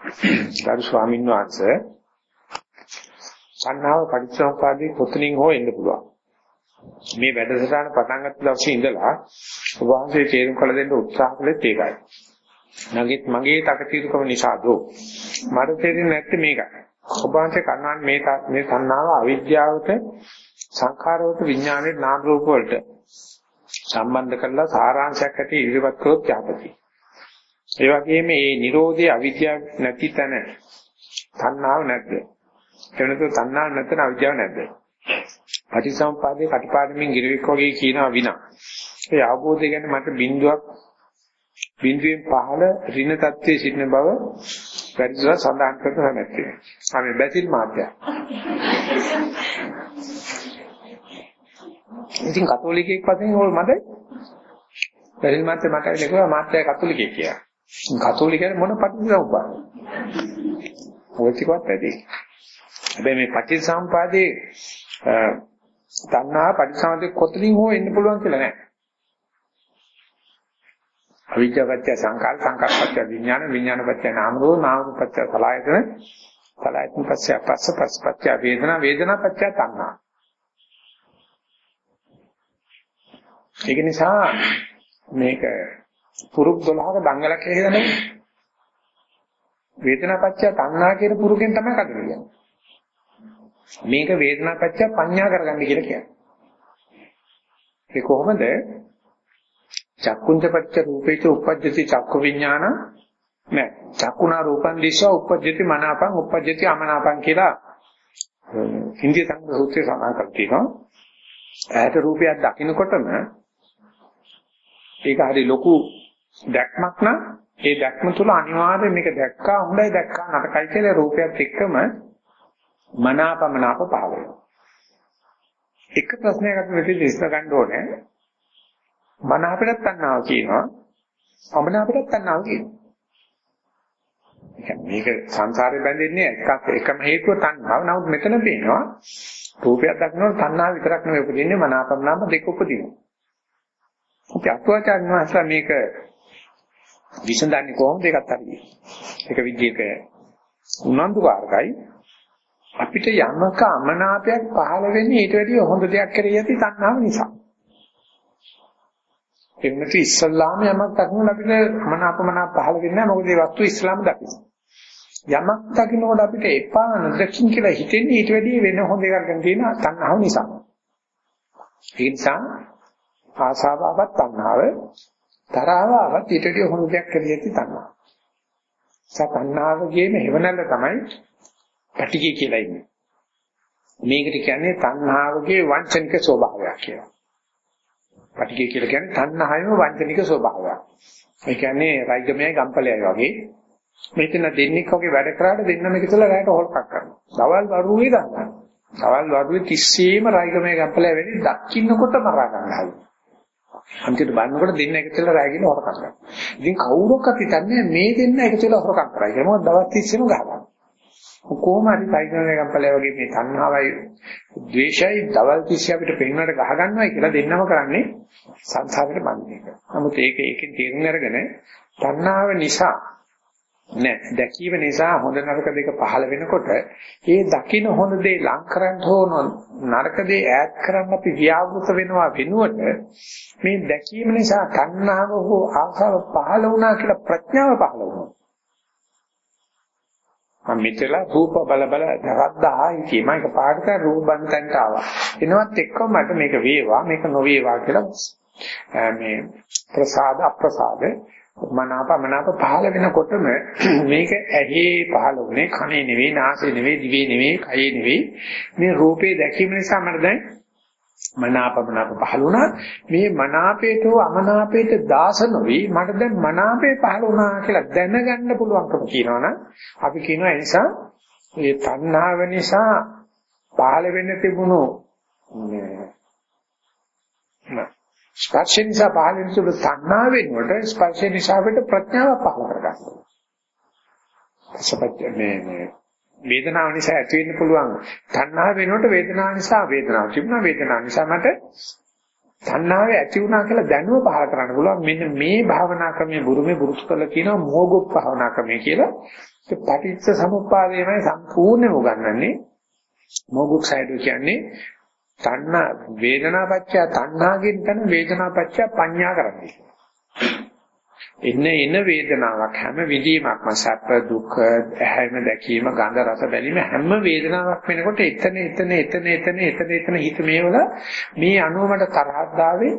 ගරු ස්වාමීන් වහන්සේ සංනාව පරිච්ඡම්පාදී කොතනින් හෝ එන්න පුළුවන්. මේ වැඩසටහන පටන් ගත්ත දවසේ ඉඳලා ඔබ වහන්සේ තේරුම් කළ දෙන්න උත්සාහ කළෙත් ඒකයි. නගිත් මගේ තකතිරුකම නිසා දෝ මට තේරෙන්නේ නැත්තේ මේකයි. ඔබ වහන්සේ කන්නාන් මේ මේ සංනාව අවිද්‍යාවට සංඛාරවලට විඥානයේ නාම රූප වලට සම්බන්ධ කරලා සාරාංශයක් ඇති ඉදිරිපත් කරොත් යාපති. ඒ වගේම මේ Nirodhe අවිද්‍යාව නැති තැන තණ්හාව නැද්ද? එවනතු තණ්හාව නැත්නම් අවිද්‍යාව නැද්ද? පටිසම්පාදේ කටිපාඩමින් ගිරවික් වගේ කියනවා විනා. ඒ අවබෝධය ගැන මට බිඳුවක් බිඳුවෙන් පහළ ඍණ තත්ත්වයේ සිටින බව වැඩිදලා සඳහන් කරන්න නැත්තේ. ආ බැසිල් මාත්‍ය. ඉතින් කතෝලිකයෙක් වශයෙන් ඕල් මට බැසිල් මාත්‍ය මට ලකුවා මාත්‍ය කතෝලිකයෙක් කියලා. කතෝලිකයන් මොන පටිච්චසමුප්පාද? ඔය ටිකවත් ඇති. හැබැයි මේ පටිච්චසමුපාදේ තණ්හා පටිච්චසමුප්පාදේ කොතනින් හෝ එන්න පුළුවන් කියලා නෑ. අවිජ්ජාපත්‍ය සංකාර සංකාරපත්‍ය විඥාන විඥානපත්‍ය නාම රූප නාම රූපපත්‍ය සලආයතන සලආයතන පත්‍ය පස්ස පස්ස පත්‍ය වේදනා වේදනාපත්‍ය තණ්හා. ඒක නිසා මේක පුරුක් 12ක දංගලක් හේදන්නේ වේදනාපච්චය තණ්හා කියන පුරුකෙන් තමයි කඩන්නේ. මේක වේදනාපච්චය පඤ්ඤා කරගන්න කියලා කියන්නේ. ඒ කොහොමද? චක්කුංච පච්ච රූපේච උපජ්ජති චක්කු විඥාන නෑ චක්කුණා රූපං දිස්වා උපජ්ජති මනාපං උපජ්ජති අමනාපං කියලා ඉන්දිය සංඝ සූත්‍රයේ සඳහන් කරලා තියෙනවා. ඈත රූපයක් දකිනකොටම ඒක හරි ලොකු දැක්මක් නම් ඒ දැක්ම තුළ අනිවාර්යයෙන් මේක දැක්කා හොඳයි දැක්කා නරකයි කියලා රූපයත් එක්කම මනාපමනාප පහළ වෙනවා. එක ප්‍රශ්නයක් අපි මෙතන ඉස්ස ගන්න ඕනේ. මන අපිටත් තණ්හාව කියනවා. අමන අපිටත් තණ්හාව කියනවා. මේක සංසාරේ බැඳෙන්නේ එකක් එකම හේතුව තණ්හාව. නමුත් මෙතන පේනවා රූපයක් දක්නකොට තණ්හාව විතරක් නෙවෙයි උපදින්නේ මනාපමනාප දෙක උපදිනවා. අපි අත්වාචාර්ය වහන්සේ මේක විසඳන්නේ කොහොමද ඒකත් හරියි. ඒක විදිහක උනන්දුකාරකයි අපිට යමක අමනාපයක් පහළ වෙන්නේ ඊට වැඩිය හොඳ දෙයක් කරේ යති තණ්හාව නිසා. එන්නට ඉස්සල්ලාම යමක් දක්නොත් අපිට මනාපමනාප පහළ වෙන්නේ නැහැ මොකද ඒ වස්තු ඉස්ලාම දකින්න. යමක් දකින්නකොට අපිට එපා නොදකින් කියලා හිතෙන්නේ ඊට වැඩිය වෙන හොඳ එකක් ගැන තියෙන තණ්හාව නිසා. ඒ නිසා ආසාවවත් තණ්හාව තරහවවත් ඊට වඩා හොඳ දෙයක් කියලා ඇති තණ්හාව. සතණ්හාවගේම හේවණල්ල තමයි පැටිකේ කියලා ඉන්නේ. මේකට කියන්නේ තණ්හාවගේ වංචනික ස්වභාවයක් කියලා. පැටිකේ කියලා කියන්නේ තණ්හාවේම වංචනික ස්වභාවයක්. ඒ කියන්නේ රයිගමයේ ගම්පලයයි වගේ මෙතන දෙන්නෙක් වගේ වැඩ කරාට දෙන්නම එකතුල රැයට හොල්කක් කරනවා. දවල් වරුවේ ගන්නවා. දවල් වරුවේ තිස්සේම රයිගමයේ ගම්පලය වෙන්නේ දක්කින්නකොට මරා ගන්නවා. අන්තිමට බලනකොට දෙන්න එකතු වෙලා රැගෙන හොරකම් කරනවා. ඉතින් කවුරක්වත් හිතන්නේ මේ දෙන්න එකතු වෙලා හොරකම් කරයි කියලා. මොකද දවස් 30ෙම ගහනවා. කොහොම හරි සයිකල් කම්පලයේ වගේ මේ තණ්හාවයි ද්වේෂයයි දවල් 30 අපිට පෙන්වන්නට ගහ ගන්නවයි කියලා දෙන්නම කරන්නේ සංසාරයට බඳින එක. නමුත් ඒක ඒකෙන් තේරුම් අරගෙන තණ්හාව නිසා නෑ. දැකීම නිසා හොඳ නරක දෙක පහළ වෙනකොට ඒ දකින්න හොඳ දේ ලං කරන්න ඕන නරක දේ ඈඩ් කරන්න අපි ව්‍යාවෘත වෙනවා වෙනුවට මේ දැකීම නිසා තණ්හාව හෝ ආසාව පහළ වුණා කියලා ප්‍රඥාව පහළ වුණා. මම මෙතලා රූප බල බල දරද්දා හිතේ මම පාඩක රූප බන්තන්ට ආවා. එනවත් එක්කම මට මේක වේවා මේක නොවේවා කියලා මේ ප්‍රසාද අප්‍රසාද මනාප මනාප පහළ වෙනකොටම මේක ඇහි පහළ වුණේ කනේ නෙවෙයි නාසයේ නෙවෙයි දිවේ නෙවෙයි කයේ නෙවෙයි. මේ රූපේ දැකීම නිසා මට දැන් මනාප මනාප පහළ වුණා. මේ මනාපේට අමනාපේට දාස නොවි මට දැන් මනාපේ පහළ වුණා කියලා දැනගන්න පුළුවන්කම කියනවනම් අපි කියනවා ඒ නිසා මේ තණ්හාව නිසා පහළ වෙන්න තිබුණු ස්පර්ශ නිසා පහළ වෙන සුළු තණ්හා වෙනකොට ස්පර්ශ නිසා අපිට ප්‍රඥාව පහළ කරගන්නවා. සපත්‍ය මේ මේ වේදනාව නිසා ඇති වෙන්න පුළුවන් තණ්හා වෙනකොට වේදනාව නිසා වේදනාව තිබුණා වේදනාව නිසා මට තණ්හාව ඇති වුණා කියලා දැනුව පහල කරන්න පුළුවන්. මෙන්න මේ භාවනා ක්‍රමයේ බුරුමේ බුරුස් කරලා කියනවා මෝගොප් භාවනා ක්‍රමය කියලා. ඒ පටිච්ච සමුප්පාදයමයි සම්පූර්ණයෙන්ම උගන්වන්නේ. මෝගොප් සයිඩ් කියන්නේ තණ්හා වේදනාපච්චය තණ්හාගෙන් තන වේදනාපච්චය පඤ්ඤා කරන්නේ. එන්න එන වේදනාවක් හැම විදීමක්ම සැප දුක ඇහැම දැකීම ගඳ රස බැලීම හැම වේදනාවක් වෙනකොට එතන එතන එතන එතන එතන එතන හිත මේවල මේ අනුවමට තරහක් දාවේ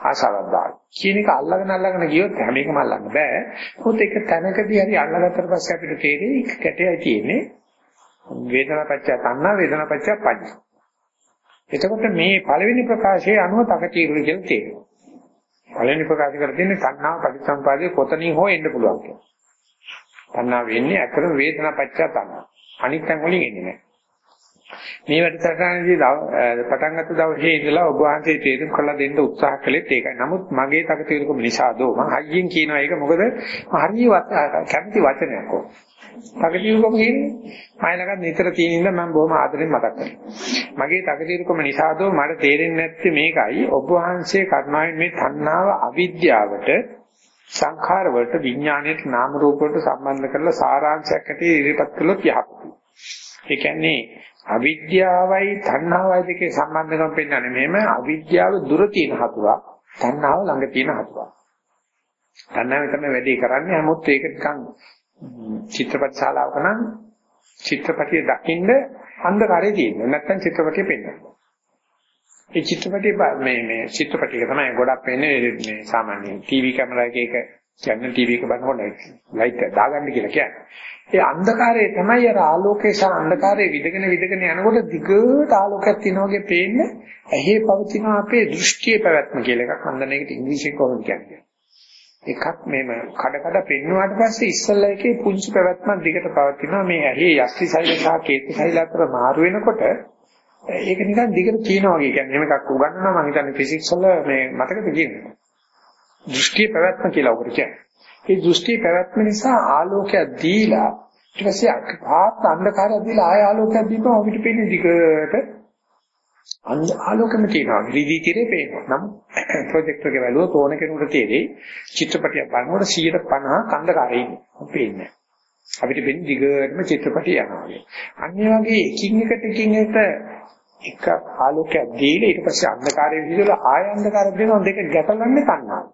ආසාවක් දාවේ. කියන එක අල්ලගෙන අල්ලගෙන ගියොත් හැම එකම අල්ලන්න බෑ. මොකද ඒක තැනකදී හරි අල්ලගත්තට පස්සේ අපිට තේරෙයි එක කැටයයි තියෙන්නේ. වේදනාපච්චය තණ්හා වේදනාපච්චය පඤ්ඤා. එතකොට මේ පළවෙනි ප්‍රකාශයේ අනුව තකතිරු කියලා තියෙනවා පළවෙනි ප්‍රකාශ කර දෙන්නේ තණ්හා පරිසම්පාදයේ කොතනින් හෝ එන්න පුළුවන් කියලා. තණ්හා වෙන්නේ අකරම වේදනා පච්චා තණ්හා. අනිත් තැන් වලින් එන්නේ නැහැ. මේ වැඩසටහනේදී පටන් ගත්ත දවසේ ඉඳලා ඔබ වහන්සේ තේරුම් කරලා දෙන්න උත්සාහ කළෙත් ඒකයි. නමුත් මගේ තකතිරකම නිසා දෝ මම හයියෙන් කියනවා ඒක මොකද හරිය කැමති වචනයක් ඕක. තකතිරුකම කියන්නේ මයිලකට නිතර තියෙන ඉඳන් මම බොහොම ආදරෙන් මතක් කරනවා. මගේ තකතිරුකම නිසාදෝ මට තේරෙන්නේ නැත්තේ මේකයි ඔබ වහන්සේ කර්මාවෙන් මේ තණ්හාව අවිද්‍යාවට සංඛාර වලට විඥාණයට නාම රූප වලට සම්බන්ධ කරලා සාරාංශයක් ඇති ඉරිපත් කළොත් යහපත්. ඒ කියන්නේ අවිද්‍යාවයි තණ්හාවයි දෙකේ සම්බන්ධකම් පෙන්වන්නේ මෙහෙම අවිද්‍යාව දුර තියෙන හතුරා තණ්හාව ළඟ තියෙන හතුරා. තණ්හාව තමයි වැඩි කරන්නේ නමුත් ඒක නිකන් චිත්‍රපට ශාලාවක නම් චිත්‍රපටිය දකින්න අන්ධකාරය තියෙනවා. නැත්තම් චිත්‍රපටිය පෙන්වනවා. ඒ චිත්‍රපටිය මේ මේ චිත්‍රපටියක තමයි ගොඩක් වෙන්නේ මේ සාමාන්‍ය ටීවී කැමරාවක එක channel TV එක බලනකොට ලයිට් එක දාගන්න කියලා කියන්නේ. ඒ අන්ධකාරයේ තමයි අර ආලෝකයේ සහ අන්ධකාරයේ විදගෙන විදගෙන යනකොට දිගට ආලෝකයක් තියෙනවා වගේ පේන්නේ. ඇහි පවතින අපේ දෘෂ්ටියේ පැවැත්ම කියලා එකක් හන්දනයකට ඉංග්‍රීසියෙන් කොහොමද කියන්නේ. එකක් මේම කඩ කඩ පෙන්නුවාට පස්සේ ඉස්සල්ලා එකේ පුංචි පැවැත්මක් දිගට පවතිනවා මේ ඇහි යස්ති සෛල සහ කේතු සෛල අතර මාරු වෙනකොට ඒක නිකන් දිගට කියනවා වගේ කියන්නේ එහෙම එකක් උගන්වනවා මම හිතන්නේ ෆිසික්ස් වල මේ මතකද කියන්නේ දෘෂ්ටි පැවැත්ම කියලා උකට කියන්නේ ඒ දෘෂ්ටි පැවැත්ම නිසා ආලෝකයක් දීලා ඊට පස්සේ ආත් අන්ධකාරය දීලා ආය ආලෝකයක් දීපම අපිට පේන්නේ දිගට අන්ධ ආලෝකෙම තියෙනවා. රිදී තිරේ පේනවා. නම් ප්‍රොජෙක්ටර් එක වැළුව තෝරන කෙනෙකුට තේරෙයි චිත්‍රපටිය බලනකොට 150 කන්දකාරේ ඉන්නේ. පේන්නේ. අපිට වෙන්නේ දිගටම චිත්‍රපටිය යනවා. අන්නේ වගේ එකින් එකට එකින් එකට එක ආලෝකයක් දීලා ඊට පස්සේ අන්ධකාරය විදිහට ආය අන්ධකාරය දෙනවා දෙක ගැටලන්නේ තණ්හාව.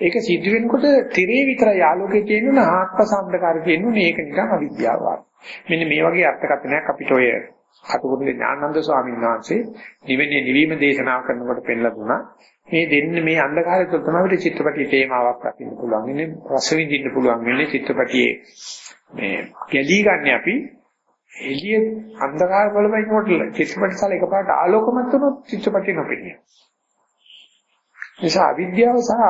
ඒක සිද්ධ වෙනකොට තිරේ විතරයි ආලෝකයේ තියෙනුන ආත්ම සම්බන්ධකාරය තියෙනුනේ මේක නිකන් අවිද්‍යාව වගේ. මෙන්න මේ වගේ අර්ථකථනයක් අපිට ඔය කටුකුරුගේ ඥානන්ද ස්වාමීන් වහන්සේ නිවෙන්නේ නිවීම දේශනාව කරනකොට පෙන්ලා දුනා. මේ දෙන්නේ මේ අන්ධකාරය තුළ තමයි අපිට චිත්‍රපටි තේමාවක් දකින්න පුළුවන්. ඉන්නේ රස විඳින්න පුළුවන් වෙන්නේ චිත්‍රපටියේ මේ ගැලී ගන්න අපි එළිය අන්ධකාර බලපෑමකට චිත්‍රපටි සාල එකපාරට ආලෝකමත් වුණොත් චිත්‍රපටි නොපෙනිය. නිසා අවිද්‍යාව සහ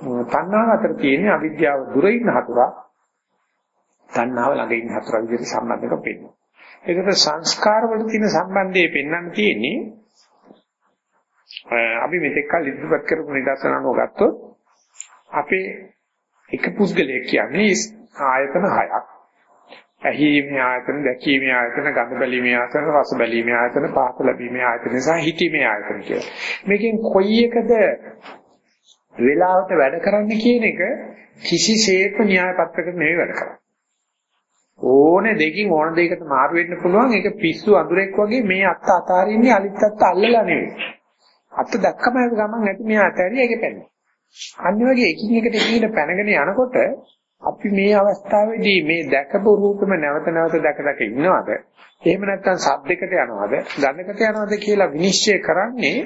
තණ්හාව අතර තියෙන අවිද්‍යාව දුර ඉන්න හතුරා තණ්හාව ළඟ ඉන්න හතුරා විදිහට සම්බන්ධකම් පෙන්වනවා. ඒකට සංස්කාර වල තියෙන සම්බන්ධය පෙන්වන්න තියෙන්නේ අපි මෙතෙක් කල් ඉදිරිපත් කරපු නිදර්ශන අනුව ගත්තොත් අපේ එක පුද්ගලයෙක් කියන්නේ ආයතන හයක්. ඇහිීමේ ආයතන, දැකීමේ ආයතන, ගඳ බැලීමේ ආයතන, රස බැලීමේ ආයතන, පහත ලැබීමේ ආයතන සහ හිතීමේ ආයතන කියලා. මේකෙන් කොයි එකද වෙලාවට වැඩ කරන්න කියන එක කිසිසේත්ම න්‍යාය පත්‍රයකට නෙවෙයි වැඩ කරන්නේ. ඕනේ දෙකින් ඕන දෙයකට මාරු වෙන්න පුළුවන් ඒක පිස්සු අඳුරෙක් වගේ මේ අත්ත අතාරින්නේ අනිත් අත්ත අල්ලලා නෙවෙයි. අත්ත දැක්කම ගමන් නැති මෙයා අතාරිය ඒක පැන්නේ. අනිත් වගේ එකින් එකට එකින් පැනගෙන යනකොට අපි මේ අවස්ථාවේදී මේ දැකපු රූපෙම නැවත නැවත දැක දැක ඉන්නවද? එහෙම නැත්නම් සබ්දයකට යනවද? ගණකට යනවද කියලා විනිශ්චය කරන්නේ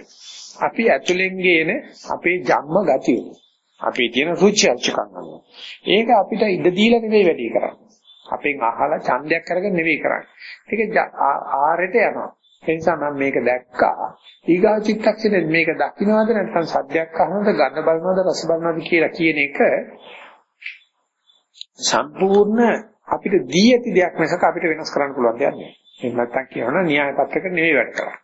අපි ඇතුලෙන් ගේන අපේ ජම්ම ගතිය අපේ තියෙන රුචි අරුචිකම් ඒක අපිට ඉඩ දීලා නෙවෙයි වැඩි කරන්නේ අපෙන් අහලා ඡන්දයක් අරගෙන නෙවෙයි කරන්නේ. ඒක ආරෙට යනවා. ඒ නිසා මම මේක දැක්කා. ඊගා චිත්තක්ෂණය මේක දකින්නවද නැත්නම් සද්දයක් අහනවද ගන්න බලනවද රස බලනවද කියලා කියන එක සම්පූර්ණ අපිට දී ඇති දෙයක් මිසක අපිට වෙනස් කරන්න පුළුවන් දෙයක් නෙවෙයි. එහෙම නැත්නම් කියනවා න්‍යාය පත්‍රයක නෙවෙයි වැඩ කරන්නේ.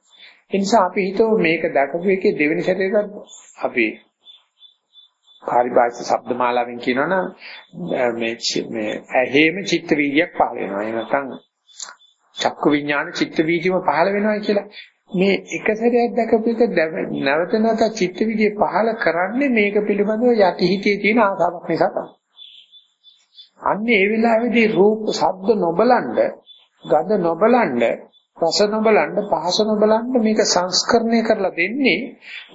ඒ නිසා අපි හිතුව මේක දැකපු එකේ දෙවෙනි සැරේට අපි පාරිභාෂික ශබ්ද මාලාවෙන් කියනවනම් මේ මේ ඇහෙම චිත්ත වීදියක් පහළ වෙනවා. එහෙම නැත්නම් චක්කු විඥාන චිත්ත වීදියම පහළ වෙනවා කියලා. මේ එක සැරයක් දැකපු එක නැවත නැවත චිත්ත විදිය පහල කරන්නේ මේක පිළිබඳව යටිහිතේ තියෙන ආසාවක් නිසා තමයි. අන්න ඒ වෙලාවේදී රූප, ශබ්ද නොබලන්ඩ, ගඳ නොබලන්ඩ, රස නොබලන්ඩ, පහස නොබලන්ඩ මේක සංස්කරණය කරලා දෙන්නේ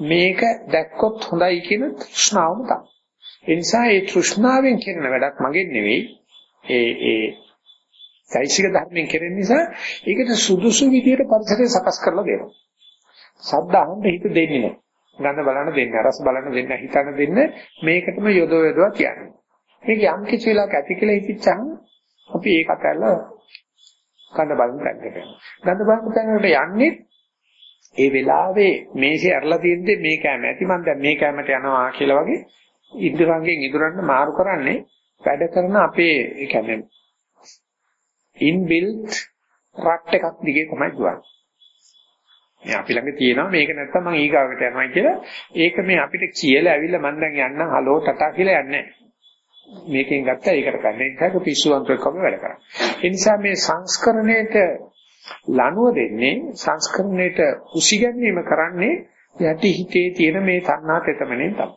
මේක දැක්කොත් හොඳයි කියන තෘෂ්ණාවම තමයි. ඒ නිසා ඒ තෘෂ්ණාවෙන් කරන වැඩක් මගෙන් නෙවෙයි. ඒ ඒ චෛසික ධර්මයෙන් කෙරෙන නිසා ඒකට සුදුසු විදියට පරිසරය සකස් කරලා දෙනවා. ශබ්ද අහන්න හිත දෙන්නේ නැහැ. ගඳ බලන්න දෙන්නේ රස බලන්න දෙන්නේ හිතන්න දෙන්නේ මේකටම යොදව යොදවා කියන්නේ. මේක යම් කිසි වෙලාවක ඇති කියලා හිතච්චාම අපි ඒක අතහැරලා ගඳ බලන්න තැනකට යනවා. ගඳ බලන්න තැනකට යන්නේ ඒ වෙලාවේ මේසේ අරලා තියෙද්දි මේ කැම ඇති මම දැන් මේ කැමට යනවා කියලා වගේ ඉදරංගෙන් ඉදරන්න මාරු කරන්නේ වැඩ කරන අපේ ඒ කියන්නේ ඉන්බිල්ට් රට් එකක් දිගේ තමයි දුවන්නේ. මේ අපි ළඟ තියෙනවා මේක නැත්තම් මම ඊගාවට යනවා කියලා ඒක මේ අපිට කියලා ඇවිල්ලා මම දැන් යන්නම් හලෝ ටටා කියලා යන්නේ මේකෙන් ගත්තා ඒකට ගන්න එකක පිස්සුවන්තරකම වැඩ කරා. ඒ නිසා මේ සංස්කරණයට ලනුව දෙන්නේ සංස්කරණයට උසිගැන්වීම කරන්නේ යටි හිතේ තියෙන මේ තණ්හා තෙතමනේ තමයි.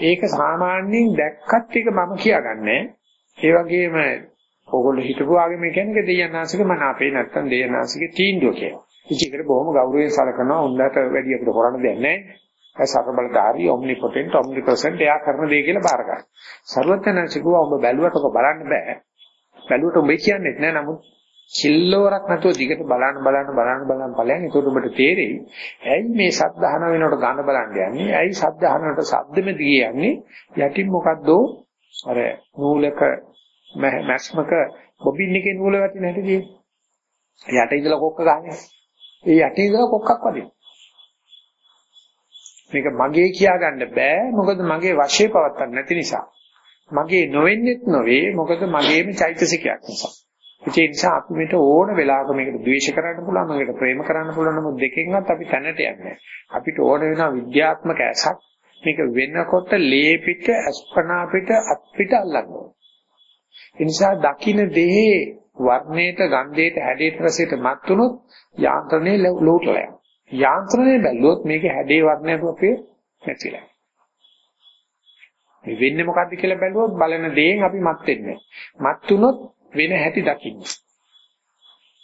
ඒක සාමාන්‍යයෙන් දැක්කත් එක මම කියාගන්නේ. ඒ වගේම ඕගොල්ලෝ හිතපු ආගම කියන්නේ දෙයනාසික මන අපේ නැත්තම් දෙයනාසික තීන්දුව කියලා. ඉතින් ඒකට බොහොම ගෞරවයෙන් සලකනවා උන්ලට වැඩි අපිට කරන්න දෙයක් නැහැ. ඒ සර්වබලධාරී omnipotent omnipresent එයා කරන දේ කියලා බාර ගන්න. සර්වඥාන්සිකුව ඔබ බැලුවට ඔබ බලන්න බෑ. බැලුවට ඔබ කියන්නේ නැහැ. නමුත් කිල්ලෝරක් නැතුව දිගට බලන්න බලන්න බලන්න බලන්න ඵලයන් ඒකට ඔබට තේරෙයි. ඇයි මේ සද්ධාහන වෙනකොට ගන්න බලන්න යන්නේ? ඇයි සද්ධාහනට ශබ්දෙම දිගේ යන්නේ? යටින් මොකද්ද අර නූලක මැස්මක බොබින් එකේ නූල වැටෙන හැටි තියෙන්නේ. යට ඉඳලා කොක්ක ගහන්නේ. ඒ යට ඉඳලා කොක්කක් වදින. මේක මගේ කියා ගන්න බෑ මොකද මගේ වශයේ පවත්තක් නැති නිසා. මගේ නොවෙන්නෙත් නොවේ මොකද මගේම චෛතසිකයක් නිසා. ඒ නිසා අපි මෙට ඕන වෙලාවක මේකට ද්වේෂ කරන්න පුළුවන් මේකට ප්‍රේම කරන්න පුළුවන් නමුත් දෙකෙන්වත් අපි තැනට යන්නේ අපිට ඕන වෙනවා විද්‍යාත්මක ඇසක් මේක වෙනකොට ලේ පිට අස්පනා පිට අත් පිට අල්ලන්න ඒ නිසා දකින්න දෙහි වර්ණයට ගන්ධයට හැඩයට රසයට මත් වුනොත් යාන්ත්‍රණය ලෝටලා යනවා. යාන්ත්‍රණය බැලුවොත් මේකේ හැඩේ වර්ණයට අපේ නැතිලා. මේ වෙන්නේ මොකද්ද කියලා බැලුවොත් බලන දේෙන් අපි මත් වෙන්නේ. මත් වුනොත් වෙන හැටි දකින්න.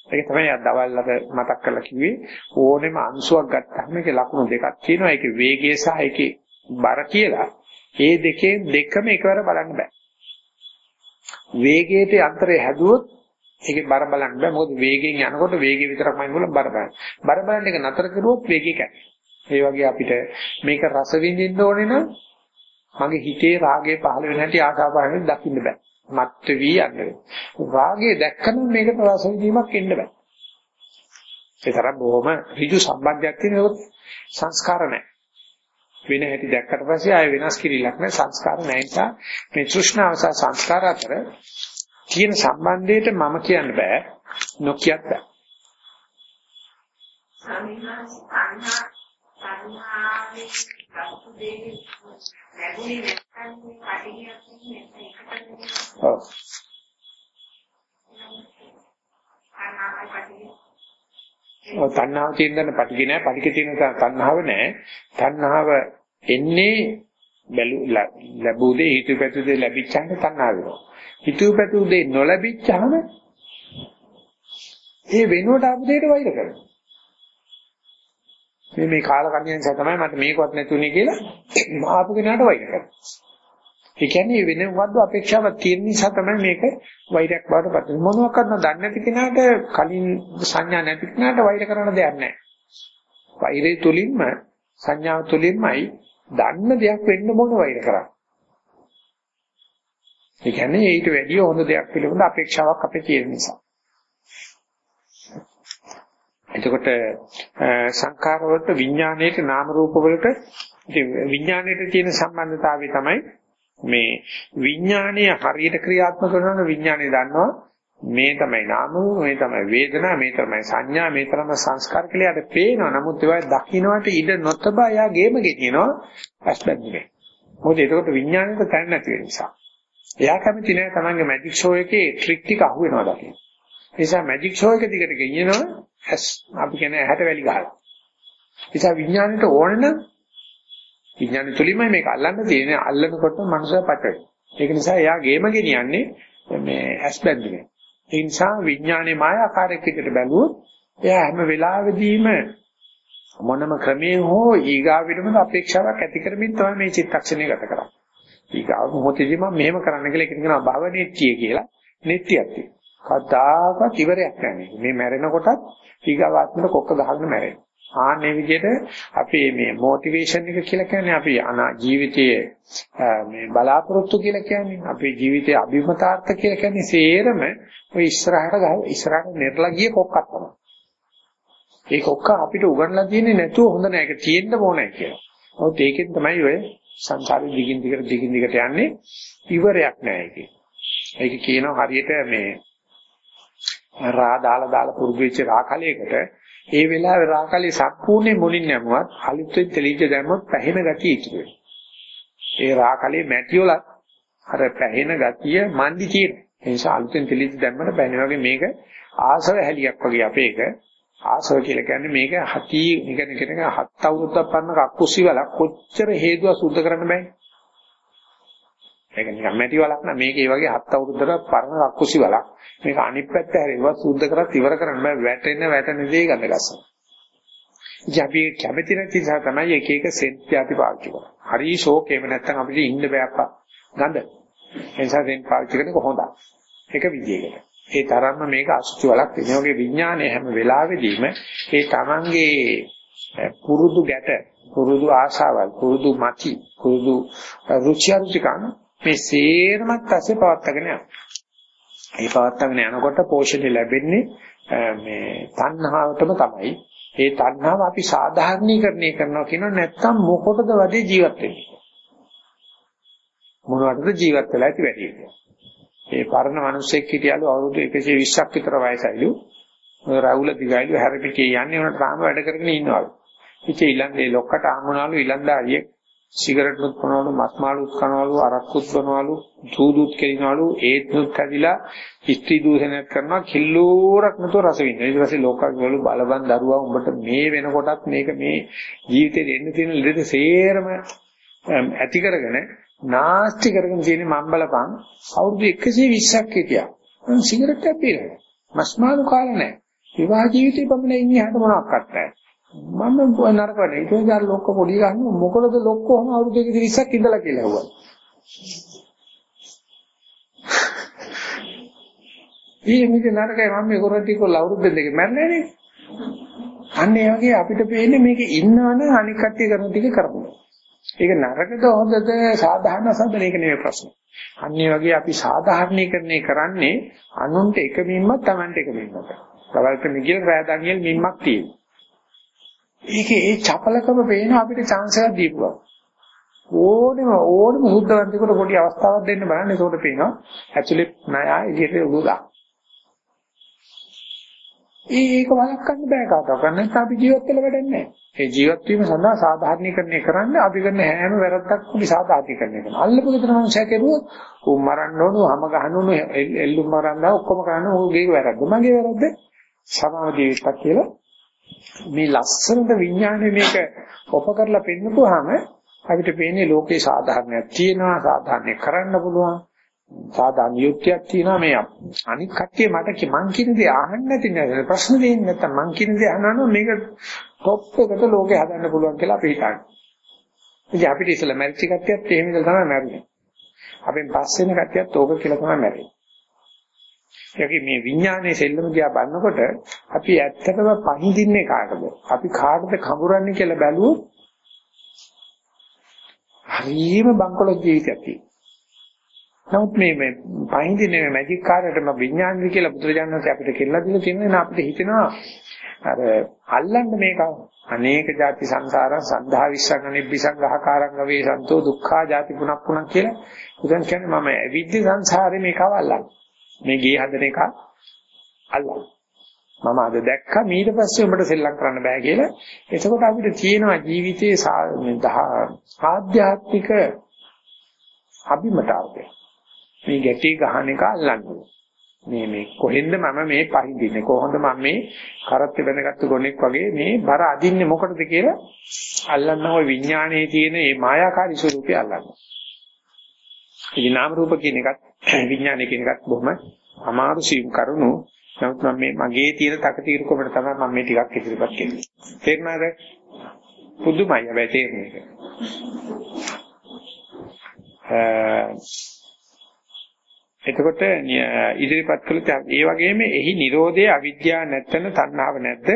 ඒක තමයි අද දවල් අර මතක් කරලා කිව්වේ ඕනෙම අංශුවක් ගත්තාම මේකේ ලක්ෂණ දෙකක් තියෙනවා. ඒකේ වේගය සහ ඒකේ බර කියලා. මේ දෙකේ දෙකම එකවර බලන්න බෑ. වේගයට යන්ත්‍රය හැදුවොත් ඒකේ බර බලන්න බෑ මොකද වේගයෙන් යනකොට වේගය විතරක්මයි මොකද බර බලන්න. බර බලන්න එක නතර කරුවොත් වේගය කැඩේ. ඒ වගේ අපිට මේක රස විඳින්න ඕනේ නම් මගේ හිතේ රාගය පහළ වෙන හැටි ආසාව පහළ වෙන දකින්න බෑ. මත් වී යන්නේ. රාගය දැක්කම මේකට රස විඳීමක් එන්න බෑ. ඒ තරම් බොහොම ඍජු සම්බන්ධයක් තියෙන සංස්කාර නැහැ. වෙන හැටි දැක්කට පස්සේ ආය වෙනස් කිරීලක් නැහැ සංස්කාර නැහැ නිසා මේ තෘෂ්ණාව සහ සංස්කාර අතර තියෙන සම්බන්ධයට මම කියන්න බෑ. නොකියත් බෑ. සමිහස් සංහා සංහාවේ සතුදේ ලැබුණේ නැත්නම් කටියක් නෙමෙයි ඔව්. ඔව් තණ්හාව තියෙන පටිග නෑ. පටිග තියෙන තණ්හාව නෑ. තණ්හාව එන්නේ බැලු ලැබූ දේ හිතුවපැතු දේ ලැබිච්චාම තණ්හාව වෙනවා හිතුවපැතු දේ නොලැබිච්චාම ඒ වෙනුවට ආපු දෙයට වෛර කරනවා මේ මේ කාල කන්‍ය නිසා තමයි මට මේකවත් නැතුනේ කියලා ආපු කෙනාට වෛර කරනවා ඒ කියන්නේ වෙන වද්ද අපේක්ෂාවක් තියෙන නිසා තමයි මේක වෛරයක් බවට පත් වෙන්නේ. මොනවාක්වත් දන්නේ නැති කෙනාට කලින් සංඥා නැති කෙනාට වෛර කරන්න දෙයක් නැහැ. වෛරය තුලින්ම සංඥාව තුලින්මයි දන්න දෙයක් වෙන්න මොන වෛර කරන්නේ. ඒ කියන්නේ ඊට වැඩිය හොඳ දෙයක් පිළිබඳ අපේක්ෂාවක් අපේ තියෙන නිසා. එතකොට සංඛාර වලට විඥාණයට නාම රූප වලට විඥාණයට තියෙන සම්බන්ධතාවය තමයි මේ විඥානය හරියට ක්‍රියාත්මක කරනවා විඥානය දන්නවා මේ තමයි නාම මේ තමයි වේදනා මේ තමයි සංඥා මේ තමයි සංස්කාර කියලා යට පේනවා නමුත් ඒවා දකින්නට ඉඩ නොතබා යා ගේම ගෙනියනවා ඇස්බැද්දේ මොකද ඒකට විඥානයට තැන්න නැති වෙන නිසා එයා කැමති නෑ තමන්ගේ මැජික් ෂෝ එකේ ට්‍රික් ටික අහු වෙනවා දකින්න ඒ නිසා මැජික් ෂෝ එක දිගට ගෙනියනවා ඇස් අපි කියන්නේ ඇහැට වැලි ගහලා නිසා විඥාණයට ඕන නම් විඥාන තුලින්මයි මේක අල්ලන්න තියෙන්නේ. අල්ලනකොට මනුස්සයා පටවයි. ඒක නිසා එයා ගේම ගෙනියන්නේ මේ ඇස් බැඳුනේ. ඒ නිසා විඥානේ මායාකාරයක් විදිහට බැලුවොත් එයා හැම වෙලාවෙදීම මොනම ක්‍රමයෙන් හෝ ඊගා විරමද අපේක්ෂාවක් ඇති කරමින් තමයි මේ චිත්තක්ෂණය ගත කරන්නේ. ඊගා මොහොතේදී මම මෙහෙම කරන්න කියලා එක කියනවා භවනෙට්ටිය කියලා. නෙට්ටියක් තියෙනවා. කවදාකවත් ඉවරයක් නැහැ. මේ මැරෙනකොටත් ඊගා ආත්මෙට කොක්ක ගහගෙන මැරෙනවා. ආන්නේ විදිහට අපි මේ මොටිවේෂන් එක කියලා කියන්නේ අපි අනා ජීවිතයේ මේ බලාපොරොත්තු කියලා කියන්නේ අපේ ජීවිතයේ අභිමතාර්ථ කියලා කියන්නේ සේරම ඔය ඉස්සරහට ගහ ඉස්සරහට නෙරලා ගිය කොක්කක් තමයි. ඒ කොක්ක අපිට උගන්ලා තියෙන්නේ නැතුව හොඳ නෑ ඒක තියෙන්න ඕනේ කියලා. ඔව් ඒකෙන් තමයි ඔය සංසාරේ දිගින් දිගට දිගින් දිගට යන්නේ ඉවරයක් නෑ ඒකේ. ඒක කියනවා හරියට මේ රා දාලා දාලා පුරුදු වෙච්ච රාකලයකට ඒ වෙලාවේ රාකලේ සම්පූර්ණයෙන් මුලින් නැමුවත් අලුතෙන් තෙලිජ දැම්මොත් පැහෙන ගතිය ඉතුරු වෙනවා. ඒ රාකලේ මැටි වල අර පැහෙන ගතිය මන්දි තියෙන. ඒ නිසා අලුතෙන් තෙලිජ දැම්මම පැහෙන වගේ මේක ආසව හැලියක් වගේ අපේක ආසව කියලා කියන්නේ මේක හති නිකන් කෙනක හත් අවුරුද්දක් පරණ කක්කුසි වල කොච්චර හේතුව සුද්ධ කරන්න බෑනේ. ඒක නිකන් මැටි වලක් නා මේක ඒ වගේ හත් අවුරුද්දකට පරණ කක්කුසි වලක්. මේක අනිත් පැත්ත හැරෙනවා සුද්ධ කරත් ඉවර කරන්න බෑ වැටෙන වැටෙන දේ ගඳ ගන්න. අපි කැමති නැති නිසා තමයි එක එක සෙන්ට් යාති පාවිච්චි කරන්නේ. හරි ෂෝක් එහෙම නැත්නම් අපිට ඉන්න බෑපා ගඳ. ඒ නිසා සෙන්ට් පාවිච්චි කරන එක හොඳයි. එක විදියකට. ඒ තරම්ම මේක අසුචි වලක් තියෙන වගේ විඥානයේ හැම වෙලාවෙදීම ඒ තමන්ගේ පුරුදු ගැට පුරුදු ආශාවල් පුරුදු මති පුරුදු රුචියරුචිකන් මේ සේරමත් ඇසේ පවත්තගෙන යනවා. ඒ පවත්තගෙන යනකොට පෝෂණය ලැබෙන්නේ මේ තණ්හාවටම තමයි. ඒ තණ්හාව අපි සාධාරණීකරණය කරනවා කියන නැත්තම් මොකටද වැඩි ජීවත් වෙන්නේ? මොනවටද ජීවත් වෙලා ඇති වැඩි කියන්නේ? ඒ පරණ මිනිස්සෙක් හිටියලු අවුරුදු 120ක් විතර වයසයිලු. රවුල දිගයිලු හැරපිටේ යන්නේ උනට තාම වැඩ කරගෙන ඉන්නවලු. ඉතින් ඊළඟේ ලොක්කට ආමුණාලු ඊළඳාරියෙක් සිගරට් නුත් කනවලු මස් මාළුත් කනවලු අරක්කුත් බනවලු සූදුත් කෙලිනවලු ඒත් නුත් කදිලා ස්ත්‍රී දූෂණයක් කරනවා කිල්ලෝරක් නැතුව රස විඳිනවා. ඊට පස්සේ ලෝකවල බලවන් දරුවා උඹට මේ වෙනකොටත් මේක මේ ජීවිතේ දෙන්න තියෙන ලෙඩ සේරම ඇති කරගෙන නාස්ති කරගෙන තියෙන මම බලපන් අවුරුදු 120ක් හිටියා. සිගරට් එකක් පීරනවා. මස් මාළු කාලා නැහැ. විවාහ ජීවිතේ පමණ ඉන්නේ හට මොනක්වත් නැහැ. මම නරකවනේ. ඒක නිසා ලොක්ක පොඩි ගන්න මොකද ලොක්කෝම අවුරුදු 20ක් ඉඳලා කියලා ඇහුවා. ඊයේ මේක නරකයි මම මේ කරටි කොල්ල අවුරුදු දෙකක මැරෙන්නේ නේ. අන්න ඒ වගේ අපිට පේන්නේ මේක ඉන්නවනම් අනික් කට්ටිය කරන ටික කරමු. ඒක නරකද හොඳද සාධාරණ සම්බන්ධ ඒක නෙවෙයි ප්‍රශ්නේ. අන්න ඒ වගේ අපි සාධාරණීකරණය කරන්නේ අනුන්ට එක මිම්මක් Tamanට එක මිම්මක්. තවල්ක මිගිල් රෑදාගියල් මිම්මක් තියෙනවා. ඒකේ ඒ චපලකම පේන අපිට chance එකක් දීපුවා. ඕනෙම ඕනෙම සුද්ධවන්තිකට පොඩි අවස්ථාවක් දෙන්න බලන්න ඒකට පේනවා. ඇක්චුලි නයා එළියට උළුදා. ඒක වළක්වන්න බෑ කාටවත්. නැත්නම් අපි ජීවත් වෙලා වැඩක් නැහැ. ඒ ජීවත් වීම සඳහා සාධාරණීකරණය කරන්න අපි කරන හැම වැරද්දක්ම අපි සාධාරණීකරණය කරනවා. අල්ලපු ගෙදර මනුස්සයා කෙරුවොත් උන් මරන්න ඕන, හැම ගහන්න ඕන, එල්ලුම් මරන්න ඔක්කොම කරන්න ඕගේ වැරද්ද. මගේ වැරද්ද සමාව ජීවිතක් කියලා මේ ලස්සනට විඥානේ මේක ඔප කරලා පෙන්නපුවාම අපිට පේන්නේ ලෝකේ සාධාරණයක් තියෙනවා සාධාරණේ කරන්න පුළුවන් සාධාරණ යුක්තියක් තියෙනවා. මේ අනික් කට්ටිය මට මං කියන දේ අහන්න නැති නේද? ප්‍රශ්න දෙන්නේ නැත්තම් මං කියන දේ අහනවා මේක টොප් එකට ලෝකේ හදන්න පුළුවන් කියලා අපි හිතන්නේ ඉතින් අපිට ඉස්සෙල්ලා මැරිච්ච කට්ටියත් එහෙම ඉඳලා තමයි මැරුණේ අපෙන් පස්සේ වෙන කට්ටියත් ඕක කියලා තමයි මැරෙන්නේ. ඒකේ මේ විඥානයේ සෙල්ලම දිහා බලනකොට අපි ඇත්තටම පහඳින්නේ කාටද? අපි කාටද කඹරන්නේ කියලා බැලුවොත් හරිම බංකොලොත් ජීවිතයක් තියෙනවා. නමුත් මේ මේ පහඳින්නේ මේ මැජික් කාර්යයටම විඥානද කියලා බුදුරජාණන් වහන්සේ අපිට කියලා දීලා තියෙනවා අපිට හිතෙනවා අර අල්ලන්න මේක අනේක ಜಾති සංසාරං සද්ධා විස්සං නිබ්බිසං ගහකාරං වේ සන්තෝ දුක්ඛා ಜಾති පුනක් පුනක් කියලා උදන් කියන්නේ මම අවිද්‍ය සංසාරේ මේකව අල්ලන්නේ මේ ගේ හදන එක අල්ලන්න. මම අද දැක්කා ඊට පස්සේ උඹට සෙල්ලම් කරන්න බෑ කියලා. එතකොට අපිට තියෙනවා ජීවිතයේ ආධ්‍යාත්මික අභිමතාවය. මේ ගැටි ගහන එක අල්ලන්න මේ මේ කොහෙන්ද මම මේ පහඳින්නේ කොහොමද මම මේ කරත් බැඳගත්තු ගොනෙක් වගේ මේ බර අදින්නේ මොකටද කියලා අල්ලන්න ওই විඥානයේ තියෙන මේ මායාකාරී ස්වરૂපය අල්ලන්න. ඉතින් නාම රූප කියන එකත් විඥානය කියන එකත් බොහොම අමාරු සියුම් කරුණු. නමුත් මම මේ මගේ තියෙන තකතිරුකමට තමයි මම මේ ටිකක් ඉදිරිපත් කෙරෙන්නේ. තේරුණාද? පුදුමයි හැබැයි තේරෙන්නේ. එතකොට ඉදිරිපත් කළොත් ඒ වගේම එහි Nirodhe අවිද්‍යාව නැත්නම් තණ්හාව නැද්ද?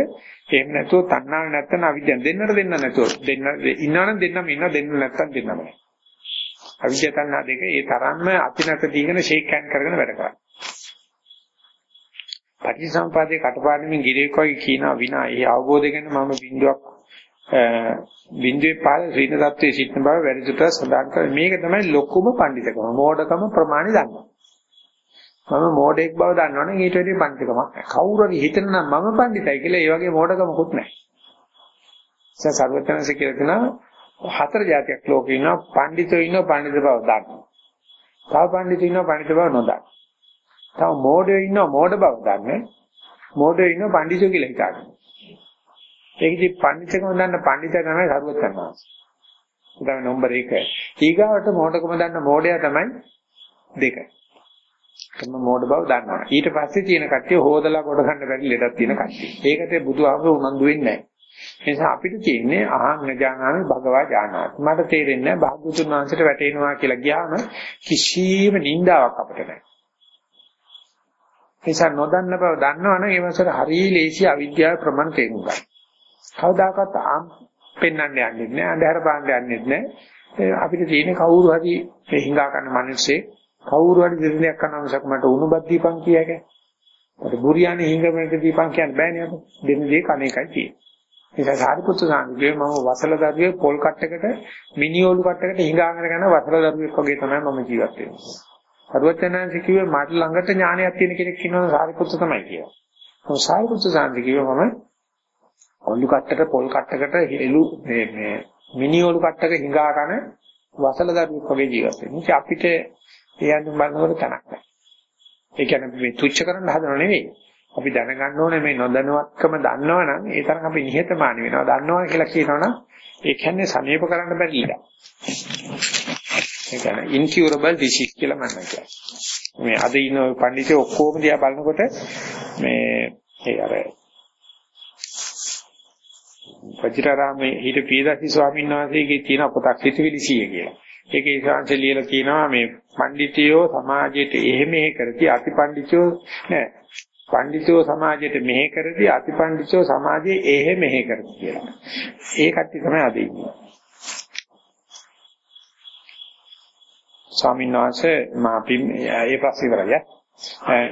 එහෙම නැතුව තණ්හාව නැත්නම් අවිද්‍යාව දෙන්නට දෙන්න නැතුව දෙන්න ඉන්නවනම් දෙන්නම ඉන්න දෙන්න නැත්නම් දෙන්නම නැහැ. අවිද්‍යාව තණ්හා දෙක ඒ තරම්ම අතිනත දීගෙන ෂේක් හෑන්ඩ් කරගෙන වැඩ කරා. පටිසම්පාදේ කටපාඩමින් ගිරේක් වගේ කියනවා විනා ඒ අවබෝධ කරගෙන මම බිඳුවක් බිඳුවේ පාල ශ්‍රීන தත්වයේ සිටින බව වැඩිදුරට සඳහන් කර මේක තමයි ලොකුම පඬිතකම මෝඩකම ප්‍රමාණි දන්නවා. මම මෝඩෙක් බව දන්නවනේ ඊට වැඩි පඬිතකමක් නැහැ. කවුරු හරි හිතන නම් මම පඬිතයි කියලා ඒ වගේ මෝඩකමකුත් නැහැ. දැන් සර්වඥාන්සේ කියලා දෙනවා හතර જાතියක් ලෝකේ ඉන්නවා පඬිතෝ ඉන්නවා පඬිත බව දන්නවා. තව පඬිතෝ ඉන්නවා පඬිත බව නොදන්නවා. තව මෝඩයෝ ඉන්නවා මෝඩ බව දන්නේ. මෝඩයෝ ඉන්නවා පඬිතෝ කියලා හිතාගෙන. ඒකදී පඬිතකම දන්න පඬිත තමයි සර්වඥාන්සේ. උදාන නම්බර 1. ඊගාවට මෝඩකම දන්න මෝඩයා තමයි දෙක. තම මෝඩ බව දන්නවා. ඊට පස්සේ තියෙන කට්ටිය හොදලා කොට ගන්න බැරි ලෙඩක් තියෙන කට්ටිය. ඒකට බුදුහාමුදුරු උනන්දු වෙන්නේ නැහැ. ඒ නිසා අපිට තියෙන්නේ අහං නජානාමි භගවා ජානාති. මට තේරෙන්නේ නැහැ භාග්‍යතුන් වහන්සේට වැටෙනවා කියලා ගියාම කිසිම නින්දාවක් අපිට නැහැ. නිසා නොදන්න බව දන්නවනම් ඒ වසර හරිය ලේසි අවිද්‍යාව ප්‍රමාණ තේරුම් ගන්න. කවදාකවත් ආම් පෙන්වන්න යන්නේ නැහැ. අන්ධහර පාන්න යන්නේ නැහැ. අපිට තියෙන්නේ කවුරු හරි හිඟා ගන්න මිනිස්සේ කවුරු හරි දෙන්නයක් කරනවා මිසක් මට උණුබත් දීපන් කියයක. මට බුරියානේ හිඟමකට දීපන් කියන්න බෑනේ අපෝ. දෙන්න දේ කණ එකයි තියෙන්නේ. නිසා සාරිපුත්තු සාන්තිගේ මම වසල දරුවේ පොල් කට්ටකට මිනිඔලු කට්ටකට හිඟාගෙන යන වසල දරුවෙක් වගේ තමයි මම ජීවත් වෙන්නේ. සරුවචනාංශ කිව්වේ මට ළඟට ඥානයක් තියෙන කෙනෙක් ඉන්නවා සාරිපුත්තු තමයි කියලා. ඔව් සාරිපුත්තු සාන්ති කිව්වේ මම ඔලු කට්ටකට පොල් කට්ටකට හෙළු මේ මේ මිනිඔලු කට්ටක හිඟාගෙන වසල දරුවෙක් වගේ ජීවත් වෙන්නේ. ඉතින් අපිට ඒ අඳුම් බලනකොට තනක් නැහැ. ඒ කියන්නේ මේ තුච්ච කරන්න හදනව නෙවෙයි. අපි දැනගන්න ඕනේ මේ නොදැනුවත්කම දන්නවනම් ඒ තරම් අපි නිහතමානී වෙනවා. දන්නවා කියලා කියනවනම් ඒ කියන්නේ සනීප කරන්න බැරි ඉඩ. ඒ කියන්නේ incurable disease කියලා මම කියනවා. මේ අද ඉන්න පඬිතුෝ ඔක්කොම දිහා බලනකොට මේ ඒ අර වජිරාරාමේ හිට පීදාසි ස්වාමීන් වහන්සේගේ තියෙන පොතක් සිතුවිලි 100 කියලා. ඒකේ ශාංශ ලියලා කියනවා මේ පඬිතියෝ සමාජයට එහෙම කරති අතිපඬිතියෝ නෑ පඬිතියෝ සමාජයට මෙහෙ කරති අතිපඬිතියෝ සමාජයේ එහෙ මෙහෙ කරති කියලා. ඒ කට්ටිය තමයි අද ඉන්නේ. ස්වාමීන් වහන්සේ මා අපි ඒ ප්‍රශ්න ඉවරයි ඈ.